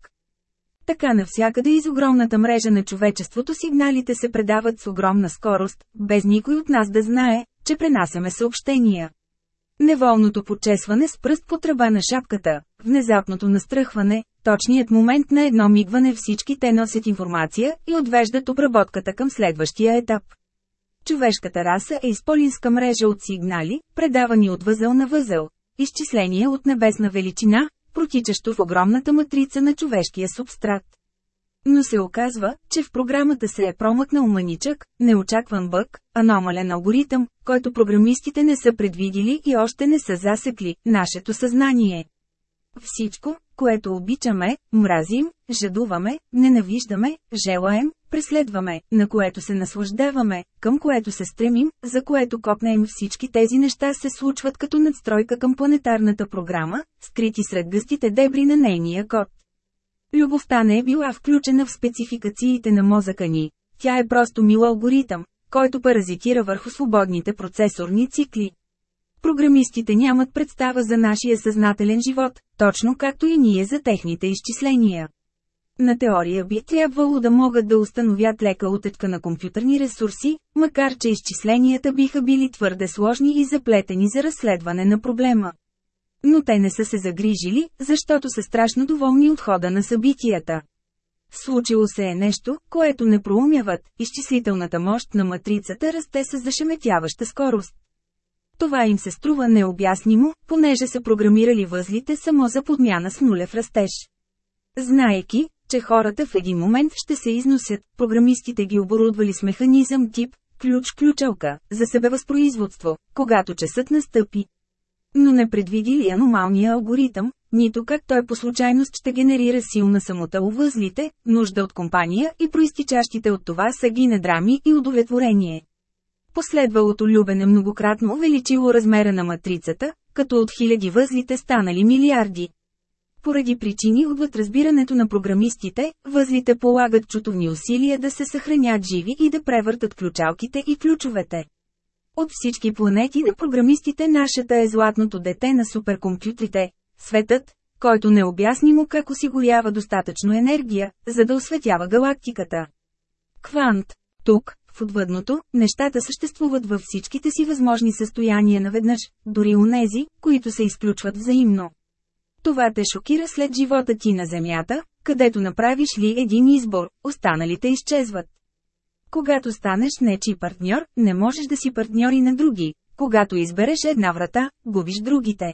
Така навсякъде из огромната мрежа на човечеството сигналите се предават с огромна скорост, без никой от нас да знае, че пренасяме съобщения. Неволното почесване с пръст по тръба на шапката, внезапното настръхване, точният момент на едно мигване всички те носят информация и отвеждат обработката към следващия етап. Човешката раса е изполинска мрежа от сигнали, предавани от възел на възел, изчисление от небесна величина, протичащо в огромната матрица на човешкия субстрат. Но се оказва, че в програмата се е промъкнал маничък, неочакван бък, аномален алгоритъм, който програмистите не са предвидили и още не са засекли – нашето съзнание. Всичко, което обичаме, мразим, жадуваме, ненавиждаме, желаем, преследваме, на което се наслаждаваме, към което се стремим, за което копнем всички тези неща се случват като надстройка към планетарната програма, скрити сред гъстите дебри на нейния код. Любовта не е била включена в спецификациите на мозъка ни, тя е просто мил алгоритъм, който паразитира върху свободните процесорни цикли. Програмистите нямат представа за нашия съзнателен живот, точно както и ние за техните изчисления. На теория би трябвало да могат да установят лека утечка на компютърни ресурси, макар че изчисленията биха били твърде сложни и заплетени за разследване на проблема. Но те не са се загрижили, защото са страшно доволни от хода на събитията. Случило се е нещо, което не проумяват, изчислителната мощ на матрицата расте с зашеметяваща скорост. Това им се струва необяснимо, понеже са програмирали възлите само за подмяна с нулев растеж. Знаеки, че хората в един момент ще се износят, програмистите ги оборудвали с механизъм тип ключ-ключалка за себевъзпроизводство, когато часът настъпи. Но не предвидили аномалния алгоритъм, нито как той по случайност ще генерира силна самота у възлите, нужда от компания и проистичащите от това са драми и удовлетворение. Последвалото любене многократно увеличило размера на матрицата, като от хиляди възлите станали милиарди. Поради причини отвъд разбирането на програмистите, възлите полагат чутовни усилия да се съхранят живи и да превъртат ключалките и ключовете. От всички планети на програмистите нашата е златното дете на суперкомпютрите, светът, който необяснимо как осигурява достатъчно енергия, за да осветява галактиката. Квант. Тук, в отвъдното, нещата съществуват във всичките си възможни състояния наведнъж, дори у нези, които се изключват взаимно. Това те шокира след живота ти на Земята, където направиш ли един избор, останалите изчезват. Когато станеш нечи партньор, не можеш да си партньори на други. Когато избереш една врата, губиш другите.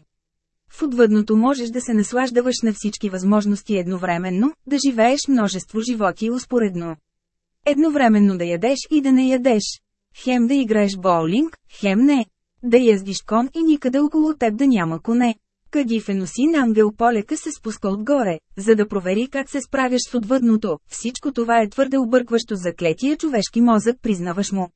В отвъдното можеш да се наслаждаваш на всички възможности едновременно, да живееш множество животи успоредно. Едновременно да ядеш и да не ядеш. Хем да играеш боулинг, хем не. Да яздиш кон и никъде около теб да няма коне. Кадифеносин ангел полека се спуска отгоре, за да провери как се справяш с отвъдното. Всичко това е твърде объркващо за клетия човешки мозък, признаваш му.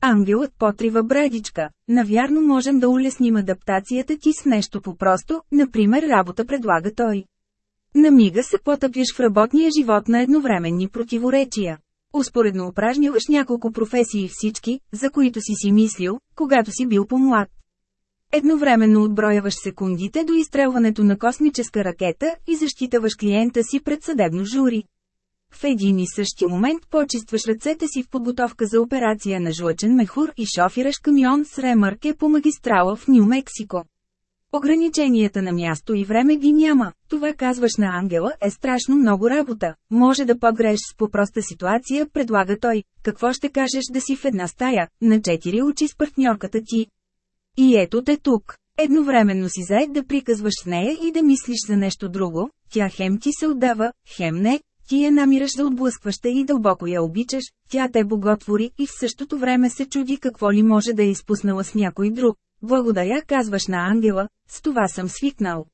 Ангелът потрива брадичка. Навярно можем да улесним адаптацията ти с нещо по-просто, например работа предлага той. Намига се потъпиш в работния живот на едновременни противоречия. Успоредно упражняваш няколко професии всички, за които си си мислил, когато си бил по-млад. Едновременно отброяваш секундите до изстрелването на космическа ракета и защитаваш клиента си пред съдебно жури. В един и същи момент почистваш ръцете си в подготовка за операция на жлъчен мехур и шофираш камион с ремарке по магистрала в Нью-Мексико. Ограниченията на място и време ги няма, това казваш на ангела е страшно много работа, може да погреш с по-проста ситуация, предлага той, какво ще кажеш да си в една стая, на четири очи с партньорката ти. И ето те тук. Едновременно си заед да приказваш с нея и да мислиш за нещо друго, тя хем ти се отдава, хем не, ти я намираш за отблъскваща и дълбоко я обичаш, тя те боготвори и в същото време се чуди какво ли може да е изпуснала с някой друг. Благодаря казваш на ангела, с това съм свикнал.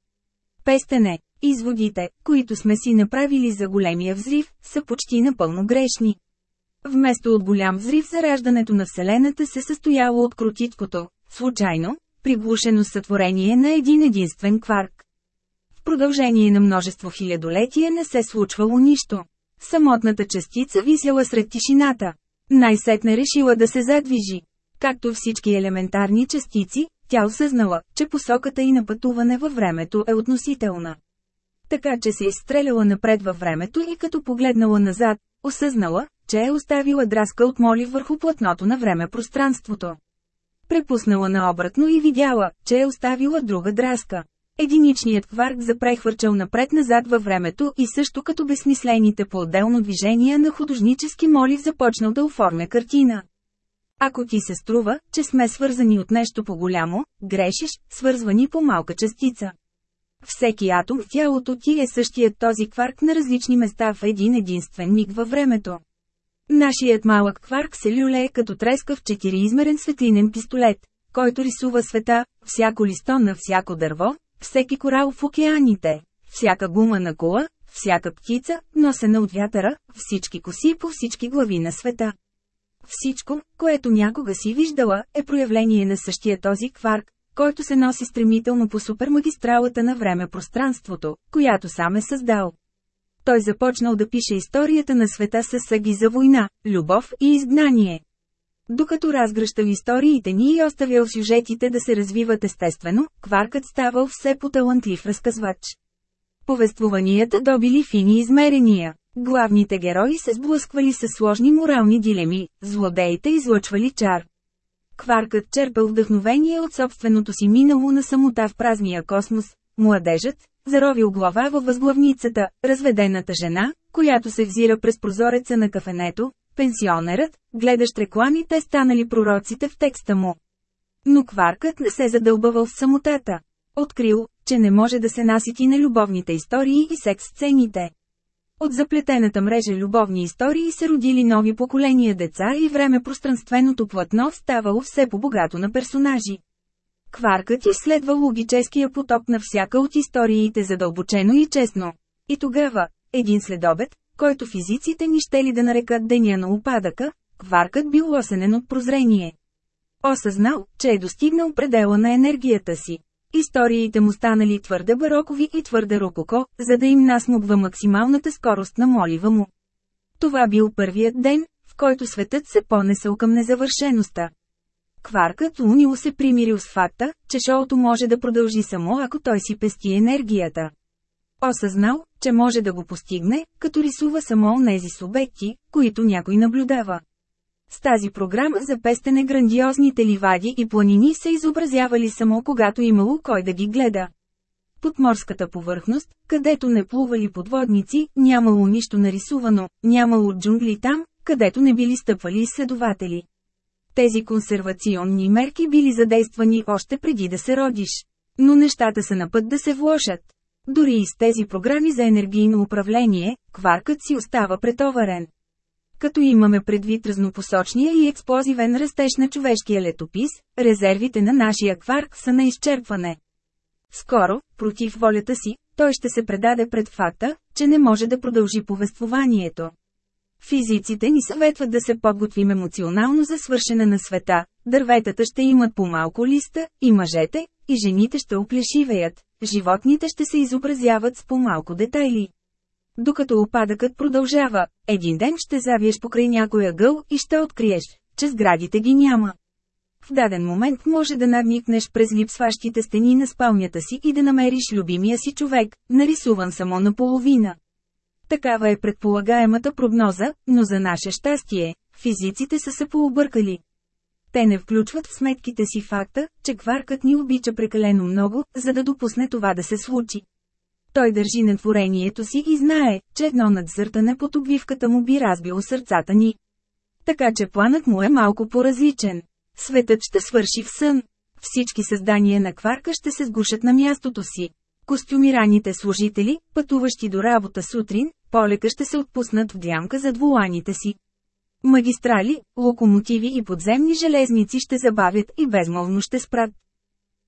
Пестене, изводите, които сме си направили за големия взрив, са почти напълно грешни. Вместо от голям взрив зараждането на Вселената се състояло от крутиткото, случайно, приглушено сътворение на един единствен кварк. В продължение на множество хилядолетия не се случвало нищо. Самотната частица висела сред тишината. Най-сетне решила да се задвижи. Както всички елементарни частици, тя осъзнала, че посоката и на пътуване във времето е относителна. Така че се изстреляла напред във времето и като погледнала назад, осъзнала, че е оставила драска от молив върху платното на време-пространството. Препуснала наобратно и видяла, че е оставила друга драска. Единичният кварк запрехвърчал напред-назад във времето и също като безсмислените по-отделно движения на художнически молив започнал да оформя картина. Ако ти се струва, че сме свързани от нещо по-голямо, грешиш, свързвани по малка частица. Всеки атом в тялото ти е същият този кварк на различни места в един единствен миг във времето. Нашият малък кварк се люлее като треска в четириизмерен светлинен пистолет, който рисува света, всяко листо на всяко дърво, всеки корал в океаните, всяка гума на кола, всяка птица, носена от вятъра, всички коси по всички глави на света. Всичко, което някога си виждала, е проявление на същия този кварк, който се носи стремително по супермагистралата на време-пространството, която сам е създал. Той започнал да пише историята на света с саги за война, любов и изгнание. Докато разгръщал историите ни и оставял сюжетите да се развиват естествено, кваркът ставал все по-талантлив разказвач. Повествуванията добили фини измерения. Главните герои се сблъсквали с сложни морални дилеми, злодеите излъчвали чар. Кваркът черпал вдъхновение от собственото си минало на самота в празния космос, младежът, заровил глава във възглавницата, разведената жена, която се взира през прозореца на кафенето, пенсионерът, гледащ рекламите станали пророците в текста му. Но кваркът не се задълбавал в самотата. Открил, че не може да се насити на любовните истории и секс-сцените. От заплетената мрежа любовни истории се родили нови поколения деца и време пространственото платно ставало все по-богато на персонажи. Кваркът изследва логическия поток на всяка от историите задълбочено и честно. И тогава, един следобед, който физиците ни щели да нарекат деня на опадъка, кваркът бил осенен от прозрение. Осъзнал, че е достигнал предела на енергията си. Историите му станали твърде барокови и твърде рококо, за да им насмогва максималната скорост на молива му. Това бил първият ден, в който светът се понесъл към незавършеността. Кваркът унило се примирил с факта, че шоуто може да продължи само ако той си пести енергията. Осъзнал, че може да го постигне, като рисува само онези субекти, които някой наблюдава. С тази програма за пестене грандиозните ливади и планини се изобразявали само когато имало кой да ги гледа. Под морската повърхност, където не плували подводници, нямало нищо нарисувано, нямало джунгли там, където не били стъпвали изследователи. Тези консервационни мерки били задействани още преди да се родиш. Но нещата са на път да се влошат. Дори и с тези програми за енергийно управление, кваркът си остава претоварен. Като имаме предвид разнопосочния и експлозивен растеж на човешкия летопис, резервите на нашия кварк са на изчерпване. Скоро, против волята си, той ще се предаде пред факта, че не може да продължи повествованието. Физиците ни съветват да се подготвим емоционално за свършене на света, дърветата ще имат по-малко листа, и мъжете, и жените ще оплешивеят, животните ще се изобразяват с по-малко детайли. Докато опадъкът продължава, един ден ще завиеш покрай някоя гъл и ще откриеш, че сградите ги няма. В даден момент може да надникнеш през липсващите стени на спалнята си и да намериш любимия си човек, нарисуван само наполовина. Такава е предполагаемата прогноза, но за наше щастие, физиците са се пообъркали. Те не включват в сметките си факта, че кваркът ни обича прекалено много, за да допусне това да се случи. Той държи на творението си и знае, че едно надзъртане под обвивката му би разбило сърцата ни. Така че планът му е малко по-различен. Светът ще свърши в сън. Всички създания на кварка ще се сгушат на мястото си. Костюмираните служители, пътуващи до работа сутрин, полека ще се отпуснат в глямка за двуланите си. Магистрали, локомотиви и подземни железници ще забавят и безмолвно ще спрат.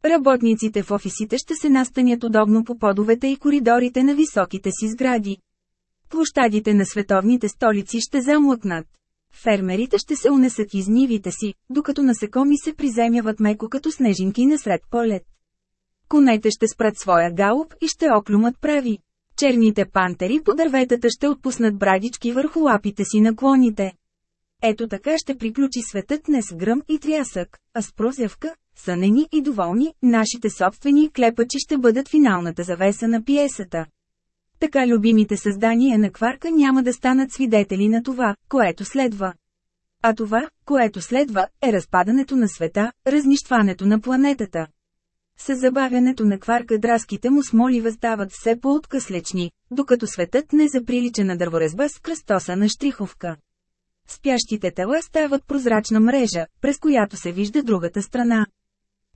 Работниците в офисите ще се настанят удобно по подовете и коридорите на високите си сгради. Площадите на световните столици ще замлъкнат. Фермерите ще се унесат из нивите си, докато насекоми се приземяват меко като снежинки насред полет. Конете ще спрат своя галоп и ще оклюмат прави. Черните пантери по дърветата ще отпуснат брадички върху лапите си на клоните. Ето така ще приключи светът не с гръм и трясък, а с прозявка, сънени и доволни, нашите собствени клепачи ще бъдат финалната завеса на пиесата. Така любимите създания на кварка няма да станат свидетели на това, което следва. А това, което следва, е разпадането на света, разнищването на планетата. С забавянето на кварка драските му смолива стават все по-откъслечни, докато светът не заприлича на дърворезба с кръстоса на штриховка. Спящите тела стават прозрачна мрежа, през която се вижда другата страна.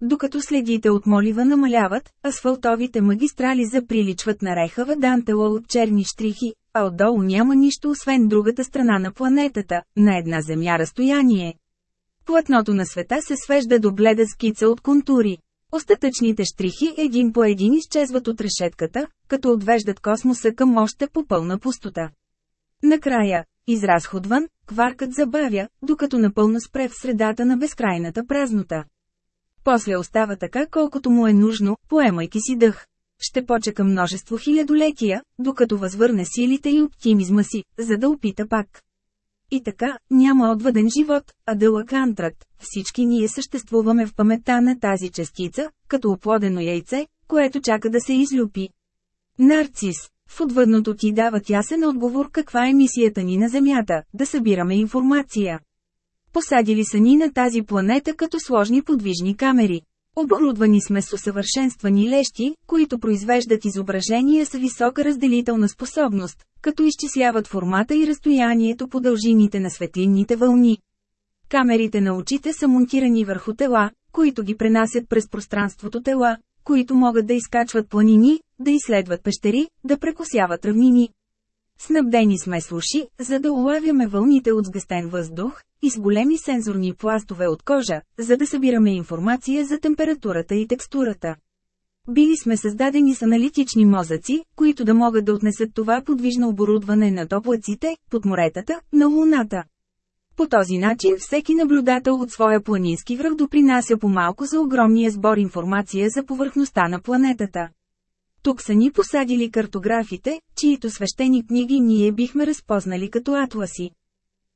Докато следите от молива намаляват, асфалтовите магистрали заприличват на рехава дантела от черни штрихи, а отдолу няма нищо освен другата страна на планетата, на една земя разстояние. Платното на света се свежда до бледа скица от контури. Остатъчните штрихи един по един изчезват от решетката, като отвеждат космоса към още по пълна пустота. Накрая, изразходван, кваркът забавя, докато напълно спре в средата на безкрайната празнота. После остава така колкото му е нужно, поемайки си дъх. Ще почека множество хилядолетия, докато възвърне силите и оптимизма си, за да опита пак. И така, няма отвъден живот, а дълъг антрат. Всички ние съществуваме в паметта на тази частица, като оплодено яйце, което чака да се излюпи. Нарцис, в отвъдното ти дават ясен отговор каква е мисията ни на Земята – да събираме информация. Посадили са ни на тази планета като сложни подвижни камери. Оборудвани сме с усъвършенствани лещи, които произвеждат изображения с висока разделителна способност, като изчисляват формата и разстоянието по дължините на светлинните вълни. Камерите на очите са монтирани върху тела, които ги пренасят през пространството тела, които могат да изкачват планини, да изследват пещери, да прекосяват равнини. Снабдени сме с уши, за да улавяме вълните от сгъстен въздух, и с големи сензорни пластове от кожа, за да събираме информация за температурата и текстурата. Били сме създадени с аналитични мозъци, които да могат да отнесат това подвижно оборудване на топлаците, под моретата, на Луната. По този начин всеки наблюдател от своя планински връх допринася по-малко за огромния сбор информация за повърхността на планетата. Тук са ни посадили картографите, чието свещени книги ние бихме разпознали като атласи.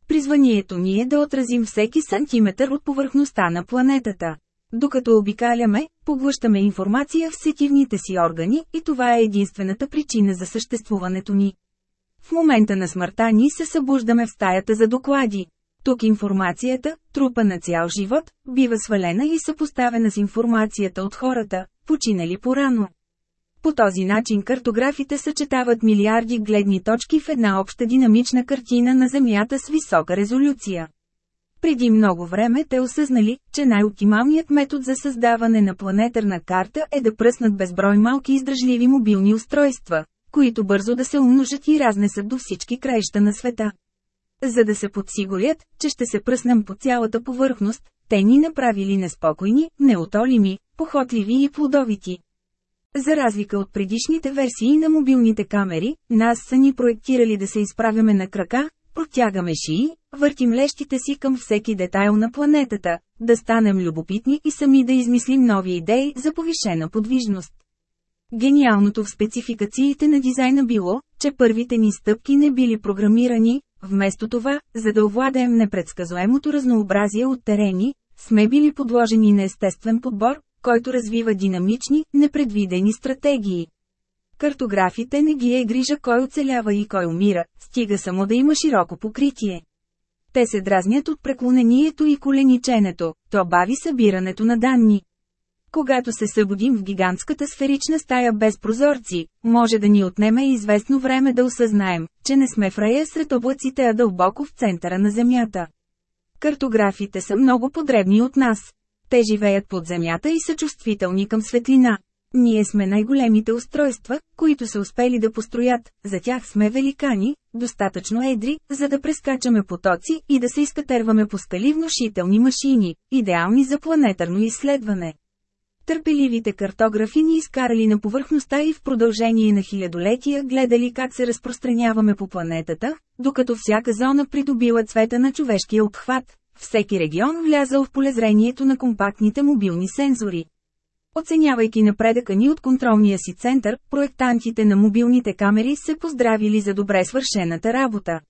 Призванието ни е да отразим всеки сантиметър от повърхността на планетата. Докато обикаляме, поглъщаме информация в сетивните си органи и това е единствената причина за съществуването ни. В момента на смъртта ни се събуждаме в стаята за доклади. Тук информацията, трупа на цял живот, бива свалена и съпоставена с информацията от хората, починали порано. По този начин картографите съчетават милиарди гледни точки в една обща динамична картина на Земята с висока резолюция. Преди много време те осъзнали, че най-оптималният метод за създаване на планетарна карта е да пръснат безброй малки издръжливи мобилни устройства, които бързо да се умножат и разнесат до всички краища на света. За да се подсигурят, че ще се пръснем по цялата повърхност, те ни направили неспокойни, неотолими, похотливи и плодовити. За разлика от предишните версии на мобилните камери, нас са ни проектирали да се изправяме на крака, протягаме шии, въртим лещите си към всеки детайл на планетата, да станем любопитни и сами да измислим нови идеи за повишена подвижност. Гениалното в спецификациите на дизайна било, че първите ни стъпки не били програмирани, вместо това, за да овладеем непредсказуемото разнообразие от терени, сме били подложени на естествен подбор, който развива динамични, непредвидени стратегии. Картографите не ги е грижа кой оцелява и кой умира, стига само да има широко покритие. Те се дразнят от преклонението и колениченето, то бави събирането на данни. Когато се събудим в гигантската сферична стая без прозорци, може да ни отнеме известно време да осъзнаем, че не сме в рая сред облаците, а дълбоко в центъра на Земята. Картографите са много подребни от нас. Те живеят под земята и са чувствителни към светлина. Ние сме най-големите устройства, които са успели да построят, за тях сме великани, достатъчно едри, за да прескачаме потоци и да се изкатерваме по скали внушителни машини, идеални за планетарно изследване. Търпеливите картографи ни изкарали на повърхността и в продължение на хилядолетия гледали как се разпространяваме по планетата, докато всяка зона придобила цвета на човешкия обхват, всеки регион влязал в полезрението на компактните мобилни сензори. Оценявайки напредъка ни от контролния си център, проектантите на мобилните камери се поздравили за добре свършената работа.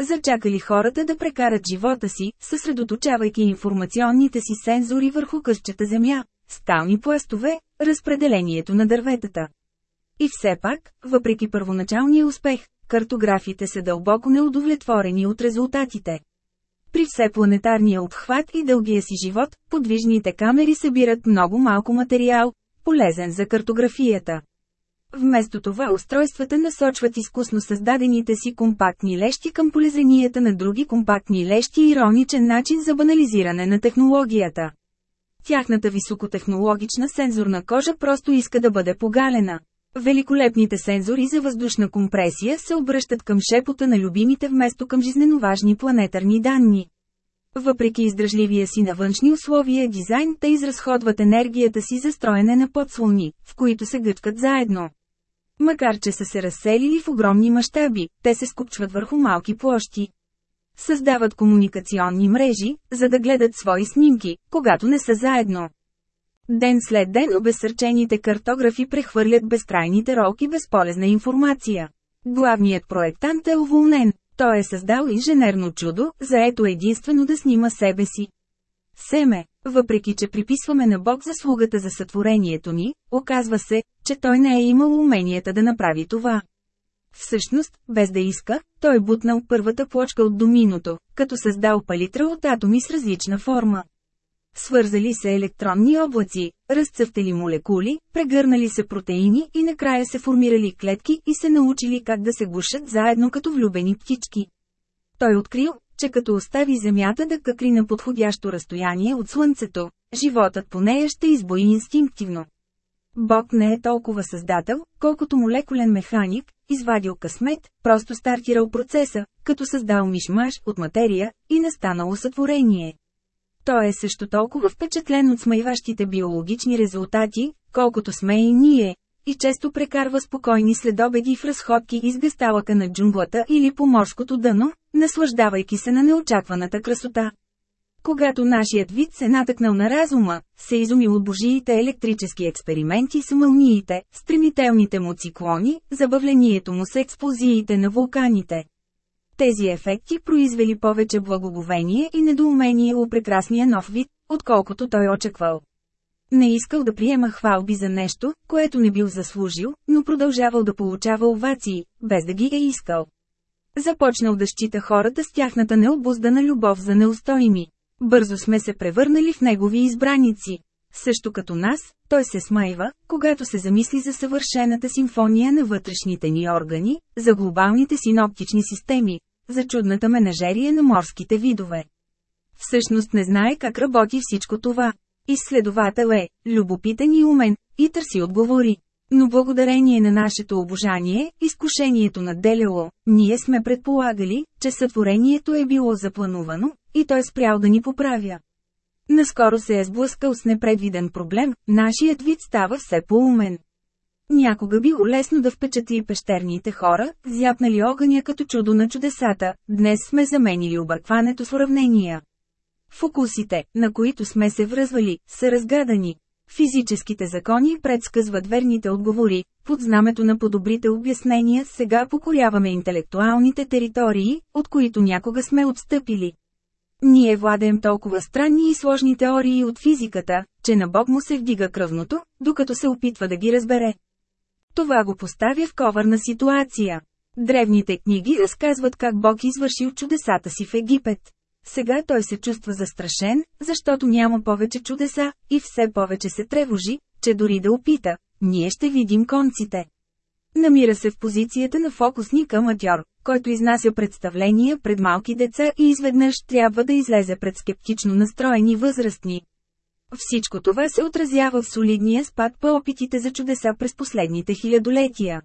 Зачакали хората да прекарат живота си, съсредоточавайки информационните си сензори върху къщата земя, скални пластове, разпределението на дърветата. И все пак, въпреки първоначалния успех, картографите са дълбоко неудовлетворени от резултатите. При все планетарния обхват и дългия си живот, подвижните камери събират много малко материал, полезен за картографията. Вместо това устройствата насочват изкусно създадените си компактни лещи към полезенията на други компактни лещи и ироничен начин за банализиране на технологията. Тяхната високотехнологична сензорна кожа просто иска да бъде погалена. Великолепните сензори за въздушна компресия се обръщат към шепота на любимите вместо към жизненоважни планетарни данни. Въпреки издръжливия си на външни условия дизайн, те изразходват енергията си за строене на подслони, в които се гъчкат заедно. Макар че са се разселили в огромни мащаби, те се скупчват върху малки площи. Създават комуникационни мрежи, за да гледат свои снимки, когато не са заедно. Ден след ден обезсърчените картографи прехвърлят безкрайните ролки безполезна информация. Главният проектант е уволнен. Той е създал инженерно чудо, заето единствено да снима себе си. Семе, въпреки че приписваме на Бог заслугата за сътворението ни, оказва се, че той не е имал уменията да направи това. Всъщност, без да иска, той е бутнал първата плочка от доминото, като създал палитра от атоми с различна форма. Свързали се електронни облаци, разцъфтели молекули, прегърнали се протеини и накрая се формирали клетки и се научили как да се гушат заедно като влюбени птички. Той открил, че като остави Земята да къкри на подходящо разстояние от Слънцето, животът по нея ще избои инстинктивно. Бог не е толкова създател, колкото молекулен механик, извадил късмет, просто стартирал процеса, като създал мишмаш от материя и настанало сътворение. Той е също толкова впечатлен от смайващите биологични резултати, колкото сме и ние, и често прекарва спокойни следобеди в разходки из гасталъка на джунглата или по морското дъно, наслаждавайки се на неочакваната красота. Когато нашият вид се натъкнал на разума, се изумил от божиите електрически експерименти с мълниите, стремителните му циклони, забавлението му с експлозиите на вулканите. Тези ефекти произвели повече благоговение и недоумение у прекрасния нов вид, отколкото той очаквал. Не искал да приема хвалби за нещо, което не бил заслужил, но продължавал да получава овации, без да ги е искал. Започнал да счита хората с тяхната необуздана любов за неустоими. Бързо сме се превърнали в негови избраници. Също като нас, той се смайва, когато се замисли за съвършената симфония на вътрешните ни органи, за глобалните синоптични системи, за чудната менажерия на морските видове. Всъщност не знае как работи всичко това. Изследовател е, любопитен и умен, и търси отговори. Но благодарение на нашето обожание, изкушението на Делело, ние сме предполагали, че сътворението е било запланувано, и той спрял да ни поправя. Наскоро се е сблъскал с непредвиден проблем, нашият вид става все по-умен. Някога било лесно да впечатли пещерните хора, зяпнали огъня като чудо на чудесата, днес сме заменили объркването с уравнения. Фокусите, на които сме се връзвали, са разгадани. Физическите закони предсказват верните отговори, под знамето на подобрите обяснения сега покоряваме интелектуалните територии, от които някога сме отстъпили. Ние владеем толкова странни и сложни теории от физиката, че на Бог му се вдига кръвното, докато се опитва да ги разбере. Това го поставя в коварна ситуация. Древните книги разказват как Бог извършил чудесата си в Египет. Сега той се чувства застрашен, защото няма повече чудеса, и все повече се тревожи, че дори да опита, ние ще видим конците. Намира се в позицията на фокусник аматьор, който изнася представления пред малки деца и изведнъж трябва да излезе пред скептично настроени възрастни. Всичко това се отразява в солидния спад по опитите за чудеса през последните хилядолетия.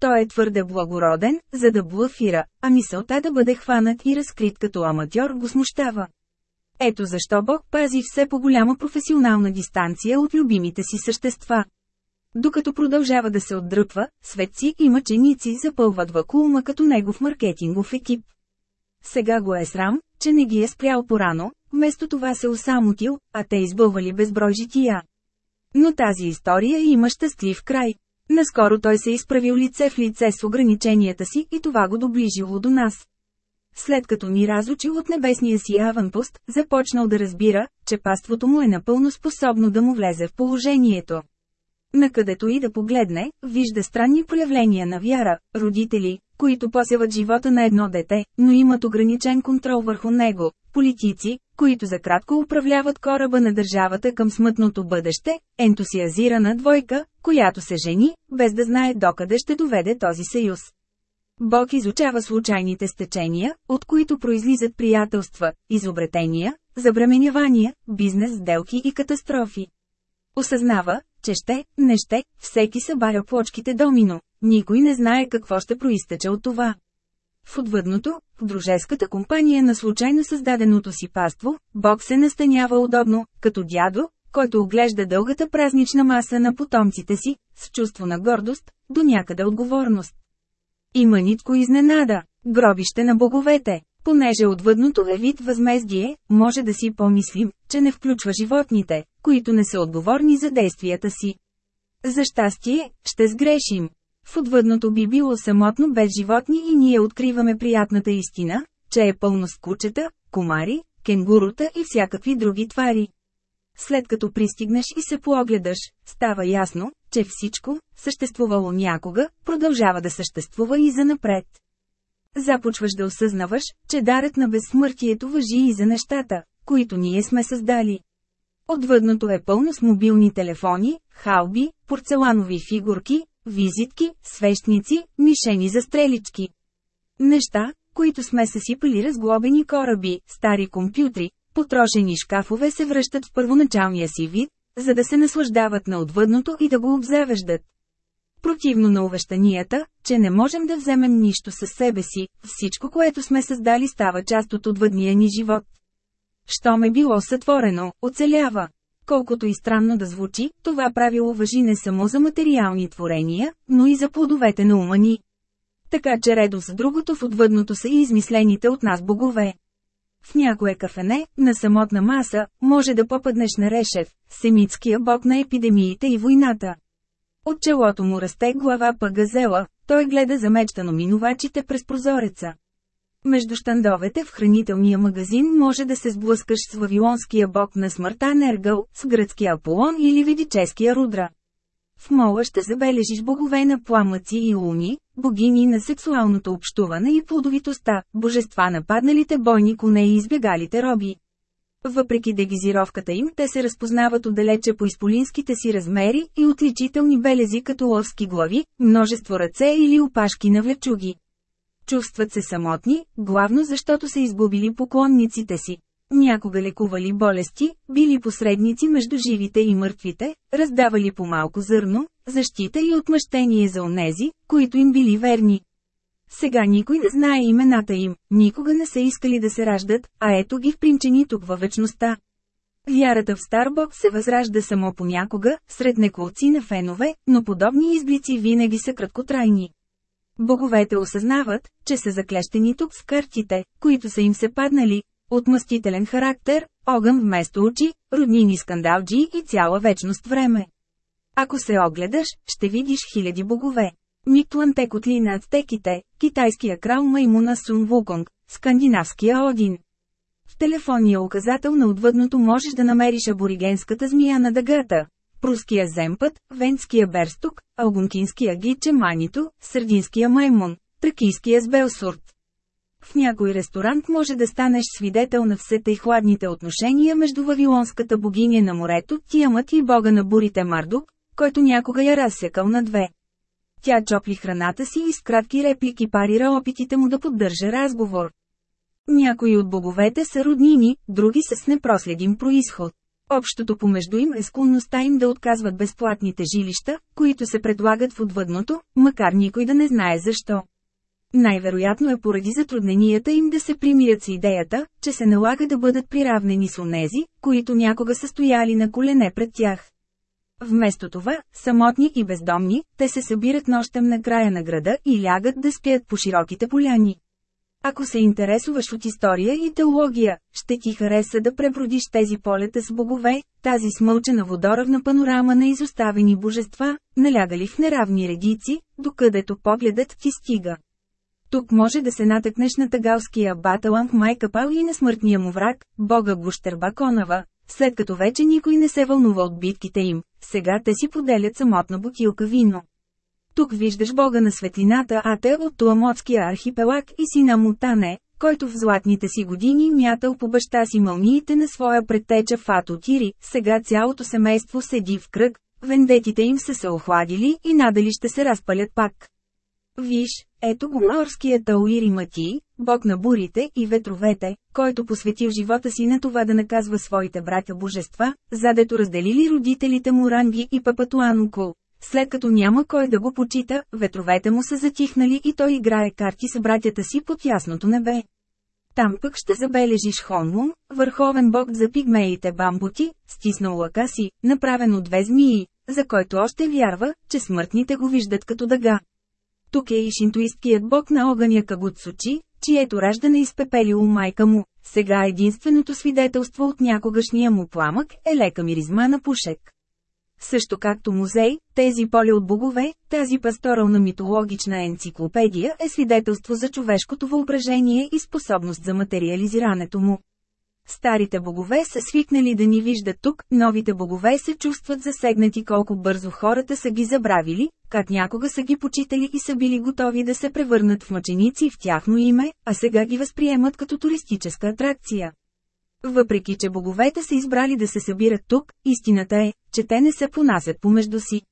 Той е твърде благороден, за да блъфира, а мисълта да бъде хванат и разкрит като аматьор го смущава. Ето защо Бог пази все по-голяма професионална дистанция от любимите си същества. Докато продължава да се отдръпва, светци и мъченици запълват вакуума като негов маркетингов екип. Сега го е срам, че не ги е спрял порано, вместо това се осамотил, а те избълвали безброй жития. Но тази история има щастлив край. Наскоро той се изправил лице в лице с ограниченията си и това го доближило до нас. След като ни разучил от небесния си аванпост, започнал да разбира, че паството му е напълно способно да му влезе в положението. Накъдето и да погледне, вижда странни проявления на вяра, родители, които посеват живота на едно дете, но имат ограничен контрол върху него, политици, които за кратко управляват кораба на държавата към смътното бъдеще, ентусиазирана двойка, която се жени, без да знае докъде ще доведе този съюз. Бог изучава случайните стечения, от които произлизат приятелства, изобретения, забременявания, бизнес сделки и катастрофи. Осъзнава, че ще, не ще, всеки събаря плочките домино, никой не знае какво ще проистече от това. В отвъдното, в дружеската компания на случайно създаденото си паство, Бог се настанява удобно, като дядо, който оглежда дългата празнична маса на потомците си, с чувство на гордост, до някъде отговорност. Има нитко изненада, гробище на боговете. Понеже отвъдното е вид възмездие, може да си помислим, че не включва животните, които не са отговорни за действията си. За щастие, ще сгрешим. В отвъдното би било самотно без животни и ние откриваме приятната истина, че е пълно с кучета, комари, кенгурута и всякакви други твари. След като пристигнеш и се поогледаш, става ясно, че всичко, съществувало някога, продължава да съществува и занапред. Започваш да осъзнаваш, че дарът на безсмъртието въжи и за нещата, които ние сме създали. Отвъдното е пълно с мобилни телефони, халби, порцеланови фигурки, визитки, свещници, мишени за стрелички. Неща, които сме съсипали разглобени кораби, стари компютри, потрошени шкафове се връщат в първоначалния си вид, за да се наслаждават на отвъдното и да го обзавеждат. Противно на увещанията, че не можем да вземем нищо със себе си, всичко което сме създали става част от отвъдния ни живот. Щом е било сътворено, оцелява. Колкото и странно да звучи, това правило въжи не само за материални творения, но и за плодовете на ума ни. Така че редо с другото в отвъдното са и измислените от нас богове. В някое кафене, на самотна маса, може да попаднеш на Решев, семитския бог на епидемиите и войната. От челото му расте глава пъгазела, той гледа замечтано минувачите през прозореца. Между щандовете в хранителния магазин може да се сблъскаш с вавилонския бог на смъртта Нергъл, с гръцкия Аполон или ведическия Рудра. В мола ще забележиш богове на пламъци и луни, богини на сексуалното общуване и плодовитостта, божества на падналите бойни коне и избегалите роби. Въпреки дегизировката им, те се разпознават отдалече по изполинските си размери и отличителни белези като ловски глави, множество ръце или опашки на влечуги. Чувстват се самотни, главно защото са изгубили поклонниците си. Някога лекували болести, били посредници между живите и мъртвите, раздавали по малко зърно, защита и отмъщение за онези, които им били верни. Сега никой не знае имената им, никога не са искали да се раждат, а ето ги впринчени тук във вечността. Вярата в Старбог се възражда само понякога, сред неколци на фенове, но подобни изблици винаги са краткотрайни. Боговете осъзнават, че са заклещени тук с картите, които са им се паднали. Отмъстителен характер, огън вместо очи, роднини скандалджи и цяла вечност време. Ако се огледаш, ще видиш хиляди богове. Миктуантекотли на ацтеките, китайския крал Маймуна Сун Вуконг, скандинавския Один. В телефонния указател на отвъдното можеш да намериш аборигенската змия на дъгата, пруския земпът, венския берстук, алгонкинския гиче манито, сърдинския маймун, тракийския сбелсурт. В някой ресторант може да станеш свидетел на всета и хладните отношения между вавилонската богиня на морето, Тиамът и бога на бурите Мардук, който някога я разсекал на две. Тя чопли храната си и с кратки реплики парира опитите му да поддържа разговор. Някои от боговете са роднини, други са с непроследим происход. Общото помежду им е склонността им да отказват безплатните жилища, които се предлагат в отвъдното, макар никой да не знае защо. Най-вероятно е поради затрудненията им да се примирят с идеята, че се налага да бъдат приравнени с онези, които някога са стояли на колене пред тях. Вместо това, самотни и бездомни, те се събират нощем на края на града и лягат да спят по широките поляни. Ако се интересуваш от история и теология, ще ти хареса да пребродиш тези полета с богове, тази смълчена водоравна панорама на изоставени божества, налягали в неравни редици, докъдето погледът ти стига. Тук може да се натъкнеш на тагалския баталан в Майкапал и на смъртния му враг, бога Гущерба Конава, след като вече никой не се вълнува от битките им, сега те си поделят самотна бутилка вино. Тук виждаш бога на светлината Ате от Туамотския архипелаг и сина му Тане, който в златните си години мятал по баща си мълниите на своя предтеча Фато Тири, сега цялото семейство седи в кръг, вендетите им са се охладили и надали ще се разпалят пак. Виж, ето го морският Тауири Мати, бог на бурите и ветровете, който посветил живота си на това да наказва своите братя божества, задето разделили родителите му Ранги и Папатуанукол. След като няма кой да го почита, ветровете му са затихнали и той играе карти с братята си под ясното небе. Там пък ще забележиш Хонмун, върховен бог за пигмеите бамбути, стиснал лъка си, направен от две змии, за който още вярва, че смъртните го виждат като дъга. Тук е и шинтуисткият бог на огъня Кагуцучи, чието раждане изпепелило майка му. Сега единственото свидетелство от някогашния му пламък е лека миризма на пушек. Също както музей, тези поле от богове, тази пасторална митологична енциклопедия е свидетелство за човешкото въображение и способност за материализирането му. Старите богове са свикнали да ни виждат тук, новите богове се чувстват засегнати колко бързо хората са ги забравили, как някога са ги почитали и са били готови да се превърнат в мъченици в тяхно име, а сега ги възприемат като туристическа атракция. Въпреки, че боговете са избрали да се събират тук, истината е, че те не се понасят помежду си.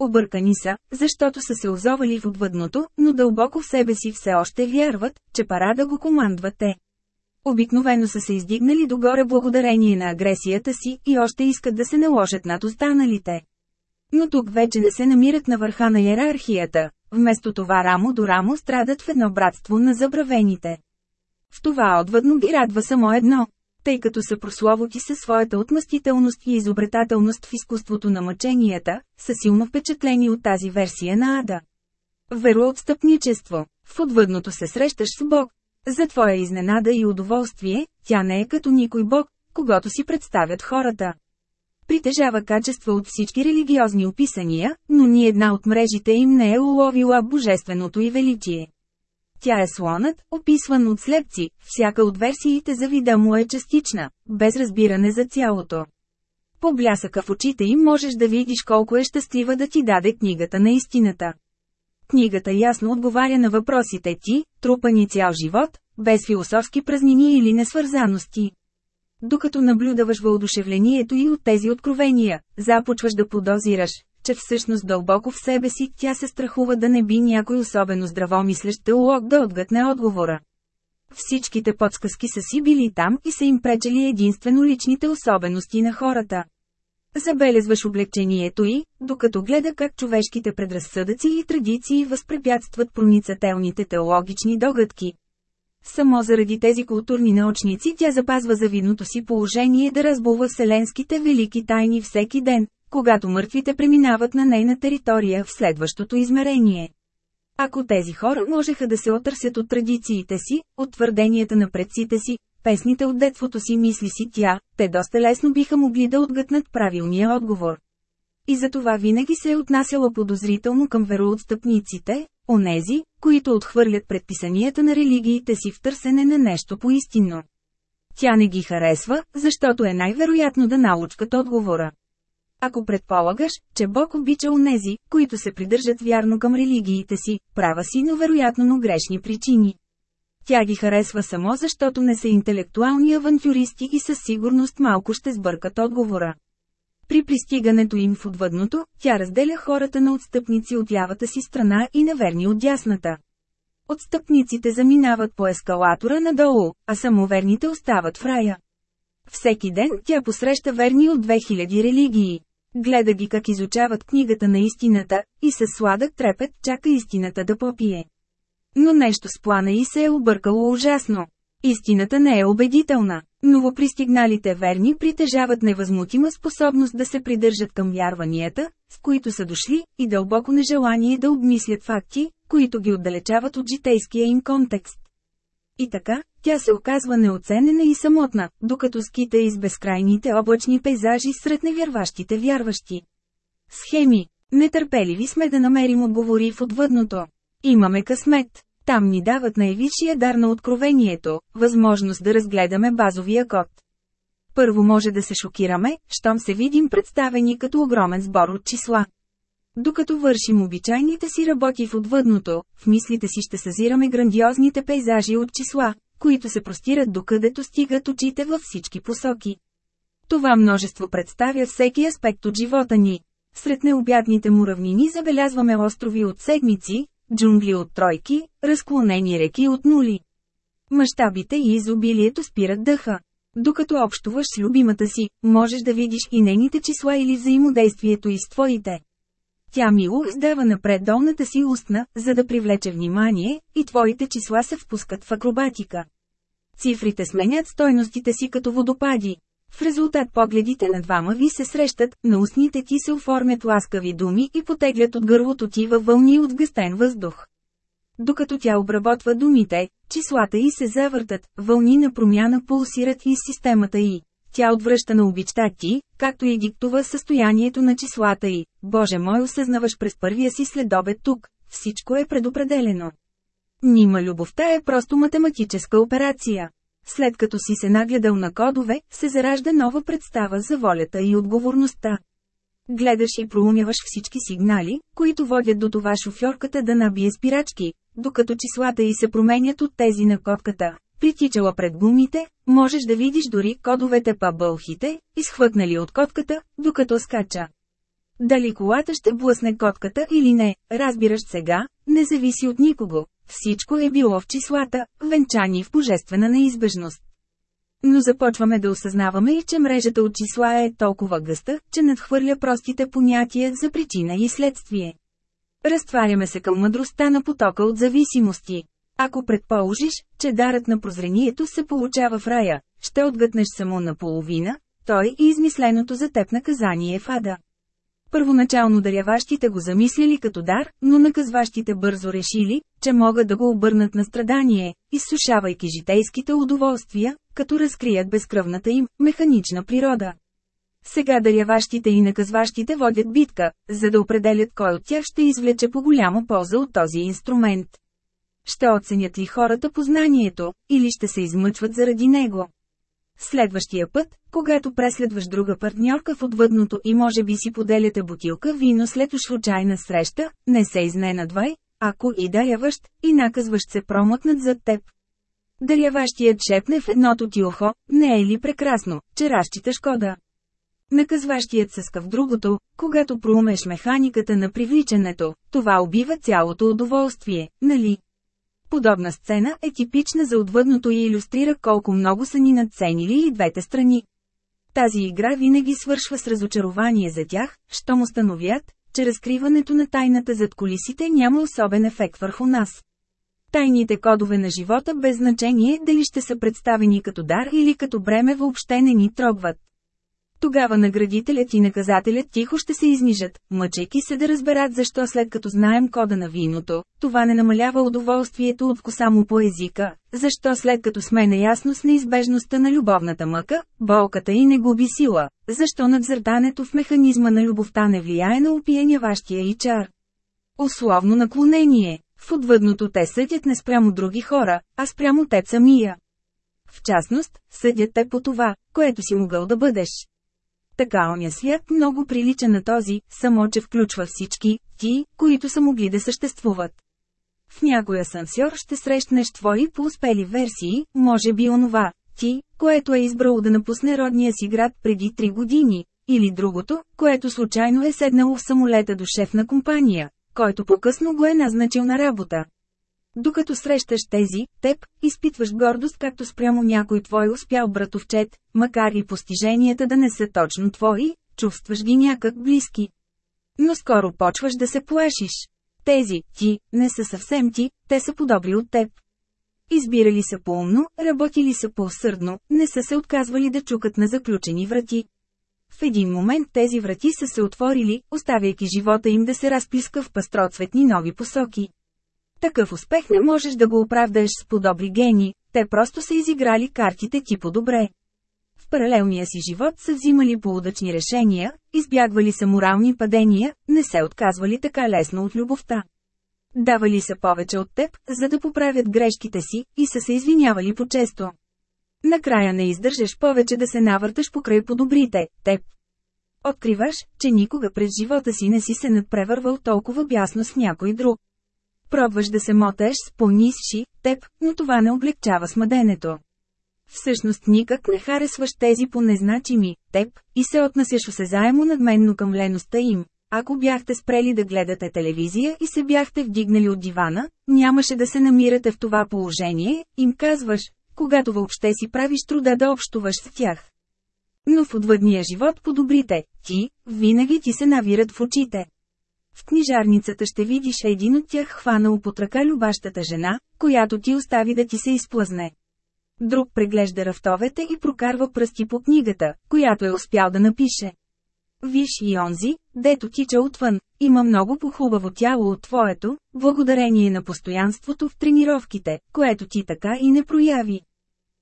Объркани са, защото са се озовали в отвъдното, но дълбоко в себе си все още вярват, че пара да го командват те. Обикновено са се издигнали догоре благодарение на агресията си и още искат да се наложат над останалите. Но тук вече не се намират на върха на иерархията, вместо това рамо до рамо страдат в едно братство на забравените. В това отвъдно ги радва само едно тъй като са прословути със своята отмъстителност и изобретателност в изкуството на мъченията, са силно впечатлени от тази версия на Ада. Вероотстъпничество. В отвъдното се срещаш с Бог. За твоя изненада и удоволствие, тя не е като никой Бог, когато си представят хората. Притежава качества от всички религиозни описания, но ни една от мрежите им не е уловила божественото и величие. Тя е слонът, описван от слепци, всяка от версиите за вида му е частична, без разбиране за цялото. По блясъка в очите им можеш да видиш колко е щастлива да ти даде книгата на истината. Книгата ясно отговаря на въпросите ти, трупани цял живот, без философски празнини или несвързаности. Докато наблюдаваш въодушевлението и от тези откровения, започваш да подозираш, че всъщност дълбоко в себе си тя се страхува да не би някой особено здравомислещ теолог да отгътне отговора. Всичките подсказки са си били там и са им пречели единствено личните особености на хората. Забелезваш облегчението й, докато гледа как човешките предразсъдъци и традиции възпрепятстват проницателните теологични догадки. Само заради тези културни научници тя запазва завидното си положение да разбува вселенските велики тайни всеки ден, когато мъртвите преминават на нейна територия в следващото измерение. Ако тези хора можеха да се отърсят от традициите си, от твърденията на предците си, песните от детството си мисли си тя, те доста лесно биха могли да отгътнат правилния отговор. И за това винаги се е отнасяла подозрително към вероотстъпниците, онези, които отхвърлят предписанията на религиите си в търсене на нещо поистинно. Тя не ги харесва, защото е най-вероятно да научкат отговора. Ако предполагаш, че Бог обича онези, които се придържат вярно към религиите си, права си, но вероятно но грешни причини. Тя ги харесва само защото не са интелектуални авантюристи и със сигурност малко ще сбъркат отговора. При пристигането им в отвъдното, тя разделя хората на отстъпници от лявата си страна и неверни от дясната. Отстъпниците заминават по ескалатора надолу, а самоверните остават в рая. Всеки ден тя посреща верни от 2000 религии. Гледа ги как изучават книгата на истината, и със сладък трепет чака истината да попие. Но нещо с плана и се е объркало ужасно. Истината не е убедителна. Новопристигналите верни притежават невъзмутима способност да се придържат към вярванията, с които са дошли, и дълбоко нежелание да обмислят факти, които ги отдалечават от житейския им контекст. И така, тя се оказва неоценена и самотна, докато скита из безкрайните облачни пейзажи сред невярващите вярващи. Схеми. Нетърпеливи сме да намерим отговори в отвъдното. Имаме късмет. Там ни дават най-висшия дар на откровението, възможност да разгледаме базовия код. Първо може да се шокираме, щом се видим представени като огромен сбор от числа. Докато вършим обичайните си работи в отвъдното, в мислите си ще съзираме грандиозните пейзажи от числа, които се простират докъдето стигат очите във всички посоки. Това множество представя всеки аспект от живота ни. Сред необятните му равнини забелязваме острови от седмици, джунгли от тройки, разклонени реки от нули. Мащабите и изобилието спират дъха. Докато общуваш с любимата си, можеш да видиш и нейните числа или взаимодействието и с твоите. Тя мило издава напред долната си устна, за да привлече внимание, и твоите числа се впускат в акробатика. Цифрите сменят стойностите си като водопади. В резултат погледите на двама ви се срещат, на устните ти се оформят ласкави думи и потеглят от гърлото ти във вълни от гъстен въздух. Докато тя обработва думите, числата й се завъртат, вълни на промяна пулсират из системата й. Тя отвръща на обичта ти, както и диктува състоянието на числата й. Боже мой осъзнаваш през първия си следобед тук, всичко е предопределено. Нима любовта е просто математическа операция. След като си се нагледал на кодове, се заражда нова представа за волята и отговорността. Гледаш и проумяваш всички сигнали, които водят до това шофьорката да набие спирачки, докато числата й се променят от тези на котката. Притичала пред гумите, можеш да видиш дори кодовете па бълхите, изхвъкнали от котката, докато скача. Дали колата ще блъсне котката или не, разбираш сега, не зависи от никого. Всичко е било в числата, венчани в божествена неизбежност. Но започваме да осъзнаваме и че мрежата от числа е толкова гъста, че надхвърля простите понятия за причина и следствие. Разтваряме се към мъдростта на потока от зависимости. Ако предположиш, че дарът на прозрението се получава в рая, ще отгътнеш само наполовина, той и измисленото за теб наказание в ада. Първоначално даряващите го замислили като дар, но наказващите бързо решили, че могат да го обърнат на страдание, изсушавайки житейските удоволствия, като разкрият безкръвната им, механична природа. Сега даряващите и наказващите водят битка, за да определят кой от тях ще извлече по голяма полза от този инструмент. Ще оценят ли хората познанието, или ще се измъчват заради него? Следващия път, когато преследваш друга партньорка в отвъдното и може би си поделяте бутилка вино след случайна среща, не се изненадвай, ако и даряващ, и наказващ се промъкнат зад теб. Даряващият шепне в едното ти ухо, не е ли прекрасно, че разчиташ кода? Наказващият съска в другото, когато проумеш механиката на привличането, това убива цялото удоволствие, нали? Подобна сцена е типична за отвъдното и иллюстрира колко много са ни надценили и двете страни. Тази игра винаги свършва с разочарование за тях, щом установят, че разкриването на тайната зад колисите няма особен ефект върху нас. Тайните кодове на живота без значение дали ще са представени като дар или като бреме въобще не ни трогват. Тогава наградителят и наказателят тихо ще се изнижат, мъчейки се да разберат защо след като знаем кода на виното, това не намалява удоволствието от вкуса му по езика, защо след като сме наясно с неизбежността на любовната мъка, болката и не губи сила, защо надзъртането в механизма на любовта не влияе на опияняващия и чар. Условно наклонение. В отвъдното те съдят не спрямо други хора, а спрямо теб самия. В частност, съдят те по това, което си могъл да бъдеш. Така оня свят много прилича на този, само че включва всички, ти, които са могли да съществуват. В някоя асансьор ще срещнеш твои поуспели версии, може би онова, ти, което е избрало да напусне родния си град преди три години, или другото, което случайно е седнало в самолета до шеф на компания, който по-късно го е назначил на работа. Докато срещаш тези, теб, изпитваш гордост както спрямо някой твой успял братовчет, макар и постиженията да не са точно твои, чувстваш ги някак близки. Но скоро почваш да се плашиш. Тези, ти, не са съвсем ти, те са подобри от теб. Избирали са по-умно, работили са по-усърдно, не са се отказвали да чукат на заключени врати. В един момент тези врати са се отворили, оставяйки живота им да се разплиска в пастроцветни нови посоки. Такъв успех не можеш да го оправдаеш с подобри гени, те просто са изиграли картите ти по-добре. В паралелния си живот са взимали поудачни решения, избягвали са морални падения, не се отказвали така лесно от любовта. Давали са повече от теб, за да поправят грешките си, и са се извинявали по-често. Накрая не издържаш повече да се навърташ покрай по-добрите, теб. Откриваш, че никога през живота си не си се надпревървал толкова бясно с някой друг. Пробваш да се мотаеш с по-нисши, теб, но това не облегчава смъденето. Всъщност никак не харесваш тези по-незначими, теб, и се отнасяш осезаемо надменно към леността им. Ако бяхте спрели да гледате телевизия и се бяхте вдигнали от дивана, нямаше да се намирате в това положение, им казваш, когато въобще си правиш труда да общуваш с тях. Но в отвъдния живот по добрите, ти, винаги ти се навират в очите. В книжарницата ще видиш един от тях хванал под ръка любащата жена, която ти остави да ти се изплъзне. Друг преглежда рафтовете и прокарва пръсти по книгата, която е успял да напише. Виж и онзи, дето тича отвън, има много по-хубаво тяло от твоето, благодарение на постоянството в тренировките, което ти така и не прояви.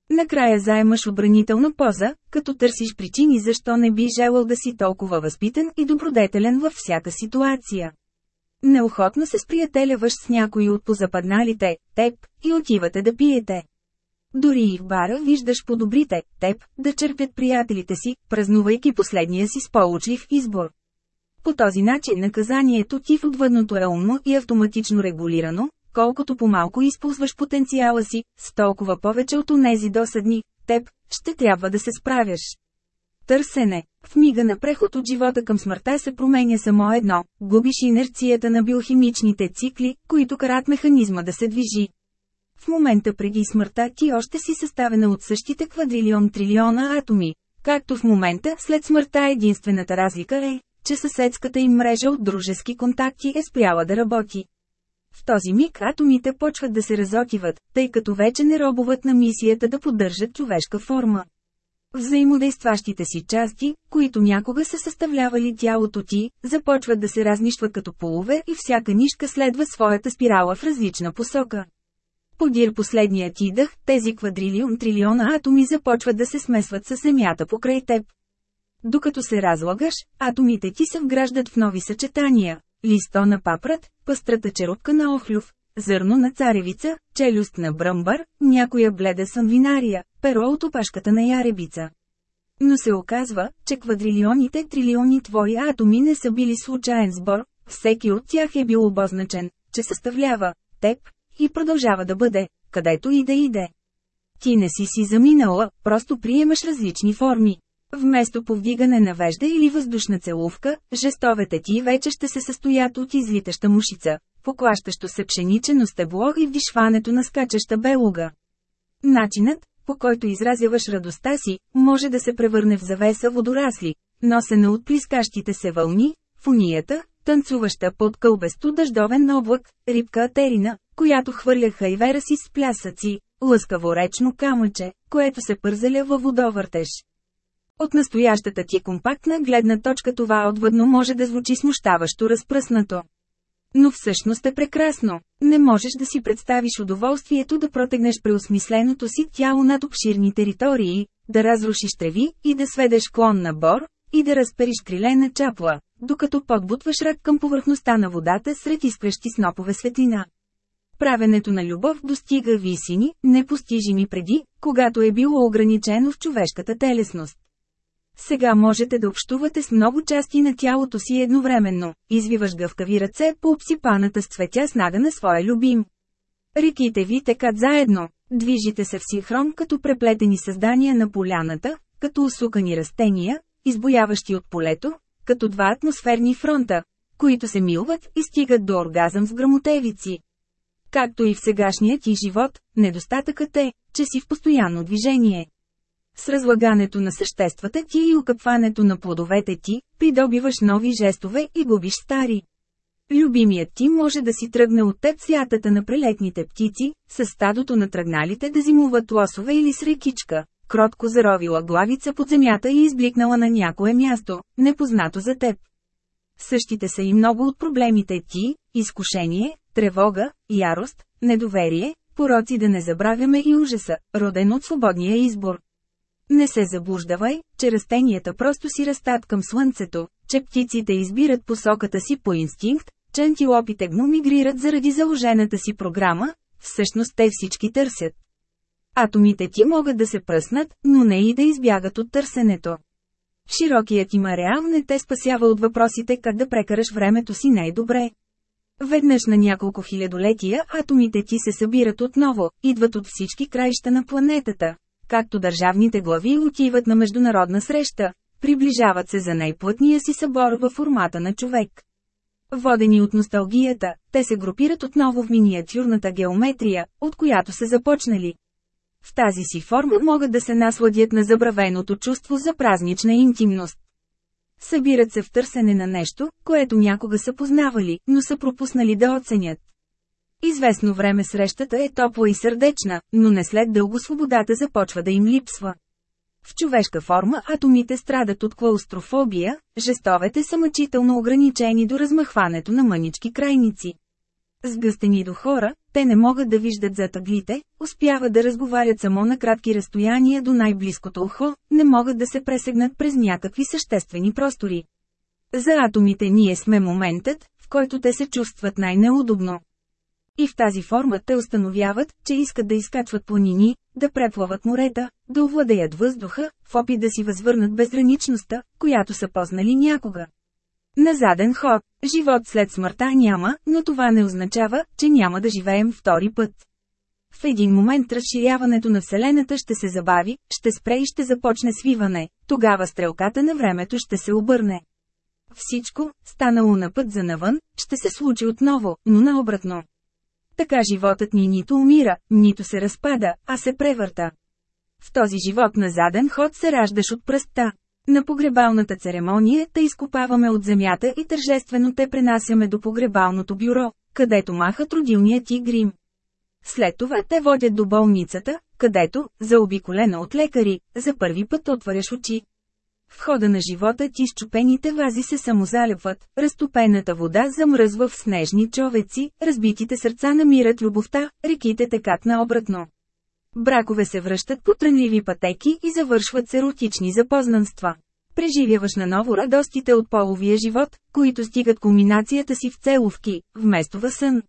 Накрая заемаш отбранителна поза, като търсиш причини защо не би желал да си толкова възпитан и добродетелен във всяка ситуация. Неохотно се сприятеляваш с някой от позападналите, теб, и отивате да пиете. Дори и в бара виждаш по-добрите, теб, да черпят приятелите си, празнувайки последния си сполучлив избор. По този начин наказанието ти в отвъдното е умно и автоматично регулирано, колкото по-малко използваш потенциала си, с толкова повече от онези досадни, теб, ще трябва да се справяш. Търсене. В мига на преход от живота към смъртта се променя само едно – губиш инерцията на биохимичните цикли, които карат механизма да се движи. В момента преди смъртта ти още си съставена от същите квадрилион трилиона атоми. Както в момента след смъртта единствената разлика е, че съседската им мрежа от дружески контакти е спряла да работи. В този миг атомите почват да се разотиват, тъй като вече не робуват на мисията да поддържат човешка форма. Взаимодействащите си части, които някога са съставлявали тялото ти, започват да се разнищват като полове и всяка нишка следва своята спирала в различна посока. Подир последният дъх, тези квадрилион трилиона атоми започват да се смесват с земята покрай теб. Докато се разлагаш, атомите ти се вграждат в нови съчетания. Листо на папрат, пъстрата черупка на охлюв, зърно на царевица, челюст на бръмбър, някоя бледа санвинария, перо от опашката на яребица. Но се оказва, че квадрилионите трилиони твои атоми не са били случайен сбор, всеки от тях е бил обозначен, че съставлява теб и продължава да бъде, където и да иде. Ти не си си заминала, просто приемаш различни форми. Вместо повдигане на вежда или въздушна целувка, жестовете ти вече ще се състоят от излитаща мушица, поклащащо се пшеничено стебло и вдишването на скачаща белуга. Начинът, по който изразяваш радостта си, може да се превърне в завеса водорасли, носена от плискащите се вълни, в унията, танцуваща под кълбесто дъждовен облак, рибка Атерина, която хвърля хайвера си с плясъци, лъскаво речно камъче, което се пързеля във водовъртеж. От настоящата ти компактна гледна точка това отвъдно може да звучи смущаващо разпръснато. Но всъщност е прекрасно. Не можеш да си представиш удоволствието да протегнеш преосмисленото си тяло над обширни територии, да разрушиш треви и да сведеш клон на бор, и да разпериш крилена чапла, докато подбутваш рък към повърхността на водата сред изкръщи снопове светлина. Правенето на любов достига висини, непостижими преди, когато е било ограничено в човешката телесност. Сега можете да общувате с много части на тялото си едновременно, извиваш гъвкави ръце по обсипаната с цветя снага на своя любим. Реките ви текат заедно, движите се в синхрон като преплетени създания на поляната, като усукани растения, избояващи от полето, като два атмосферни фронта, които се милват и стигат до оргазъм с грамотевици. Както и в сегашния ти живот, недостатъкът е, че си в постоянно движение. С разлагането на съществата ти и окъпването на плодовете ти, придобиваш нови жестове и губиш стари. Любимият ти може да си тръгне от теб святата на прелетните птици, с стадото на тръгналите да зимуват лосове или с рекичка, кротко заровила главица под земята и избликнала на някое място, непознато за теб. Същите са и много от проблемите ти, изкушение, тревога, ярост, недоверие, пороци да не забравяме и ужаса, роден от свободния избор. Не се заблуждавай, че растенията просто си растат към слънцето, че птиците избират посоката си по инстинкт, че антилопите гно мигрират заради заложената си програма, всъщност те всички търсят. Атомите ти могат да се пръснат, но не и да избягат от търсенето. Широкият им ареал не те спасява от въпросите как да прекараш времето си най-добре. Веднъж на няколко хилядолетия атомите ти се събират отново, идват от всички краища на планетата. Както държавните глави отиват на международна среща, приближават се за най-плътния си събор във формата на човек. Водени от носталгията, те се групират отново в миниатюрната геометрия, от която са започнали. В тази си форма могат да се насладят на забравеното чувство за празнична интимност. Събират се в търсене на нещо, което някога са познавали, но са пропуснали да оценят. Известно време срещата е топла и сърдечна, но не след дълго свободата започва да им липсва. В човешка форма атомите страдат от клаустрофобия, жестовете са мъчително ограничени до размахването на мънички крайници. Сгъстени до хора, те не могат да виждат за тъглите, успяват да разговарят само на кратки разстояния до най-близкото ухо, не могат да се пресегнат през някакви съществени простори. За атомите ние сме моментът, в който те се чувстват най-неудобно. И в тази форма те установяват, че искат да изкачват планини, да преплават морета, да овладеят въздуха, в опит да си възвърнат безграничността, която са познали някога. На заден ход, живот след смъртта няма, но това не означава, че няма да живеем втори път. В един момент разширяването на Вселената ще се забави, ще спре и ще започне свиване, тогава стрелката на времето ще се обърне. Всичко, станало на път за навън, ще се случи отново, но наобратно. Така животът ни нито умира, нито се разпада, а се превърта. В този живот на заден ход се раждаш от пръста. На погребалната церемония те изкопаваме от земята и тържествено те пренасяме до погребалното бюро, където махат родилният ти грим. След това те водят до болницата, където, заобиколена от лекари, за първи път отваряш очи. В хода на живота ти щупените вази се самозалепват, разтопената вода замръзва в снежни човеци, разбитите сърца намират любовта, реките текат наобратно. Бракове се връщат по трънливи пътеки и завършват с еротични запознанства. Преживяваш наново радостите от половия живот, които стигат кулминацията си в целовки, вместо в сън.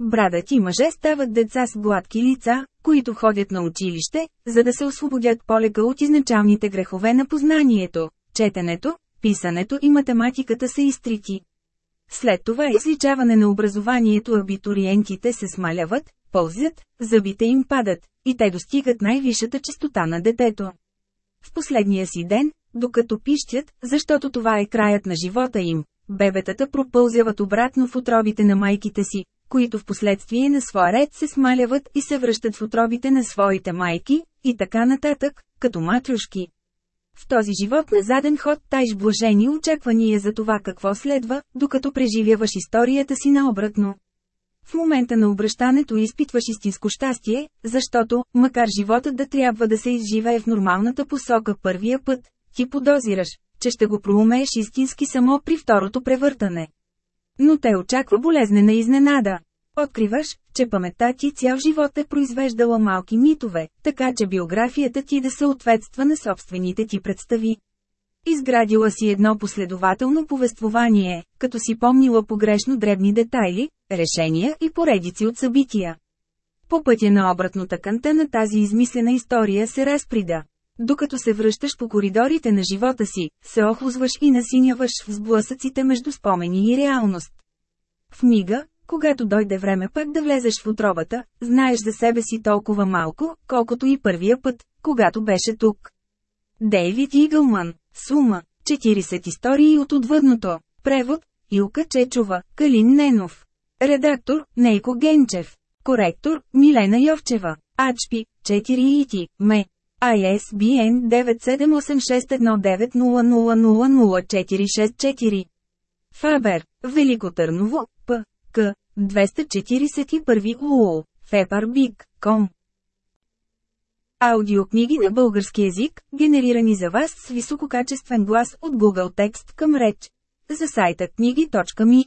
Брадът и мъже стават деца с гладки лица, които ходят на училище, за да се освободят полека от изначалните грехове на познанието. Четенето, писането и математиката са изтрити. След това изличаване на образованието абитуриентите се смаляват, пълзят, зъбите им падат, и те достигат най-висшата частота на детето. В последния си ден, докато пищят, защото това е краят на живота им, бебетата пропълзяват обратно в отробите на майките си, които в последствие на своя ред се смаляват и се връщат в отробите на своите майки, и така нататък, като матрюшки. В този живот на заден ход тайш блажени очаквания за това какво следва, докато преживяваш историята си наобратно. В момента на обращането изпитваш истинско щастие, защото, макар живота да трябва да се изживее в нормалната посока първия път, ти подозираш, че ще го проумееш истински само при второто превъртане. Но те очаква болезнена изненада. Откриваш, че паметта ти цял живот е произвеждала малки митове, така че биографията ти да съответства на собствените ти представи. Изградила си едно последователно повествование, като си помнила погрешно дребни детайли, решения и поредици от събития. По пътя на обратната канта на тази измислена история се разприда. Докато се връщаш по коридорите на живота си, се охлузваш и насиняваш в сблъсъците между спомени и реалност. В мига, когато дойде време пък да влезеш в отробата, знаеш за себе си толкова малко, колкото и първия път, когато беше тук. Дейвид Игълман, Сума, 40 истории от отвъдното. Превод, Илка Чечова, Калин Ненов. Редактор, Нейко Генчев. Коректор, Милена Йовчева. Ачпи, 4 ити, ме. ISBN 9786190000464. Фабер, Велико Търново, П. К. 241 УО. Фепар Бик, Ком. Аудиокниги на български язик, генерирани за вас с висококачествен глас от Google Текст към реч. За сайта книги.ми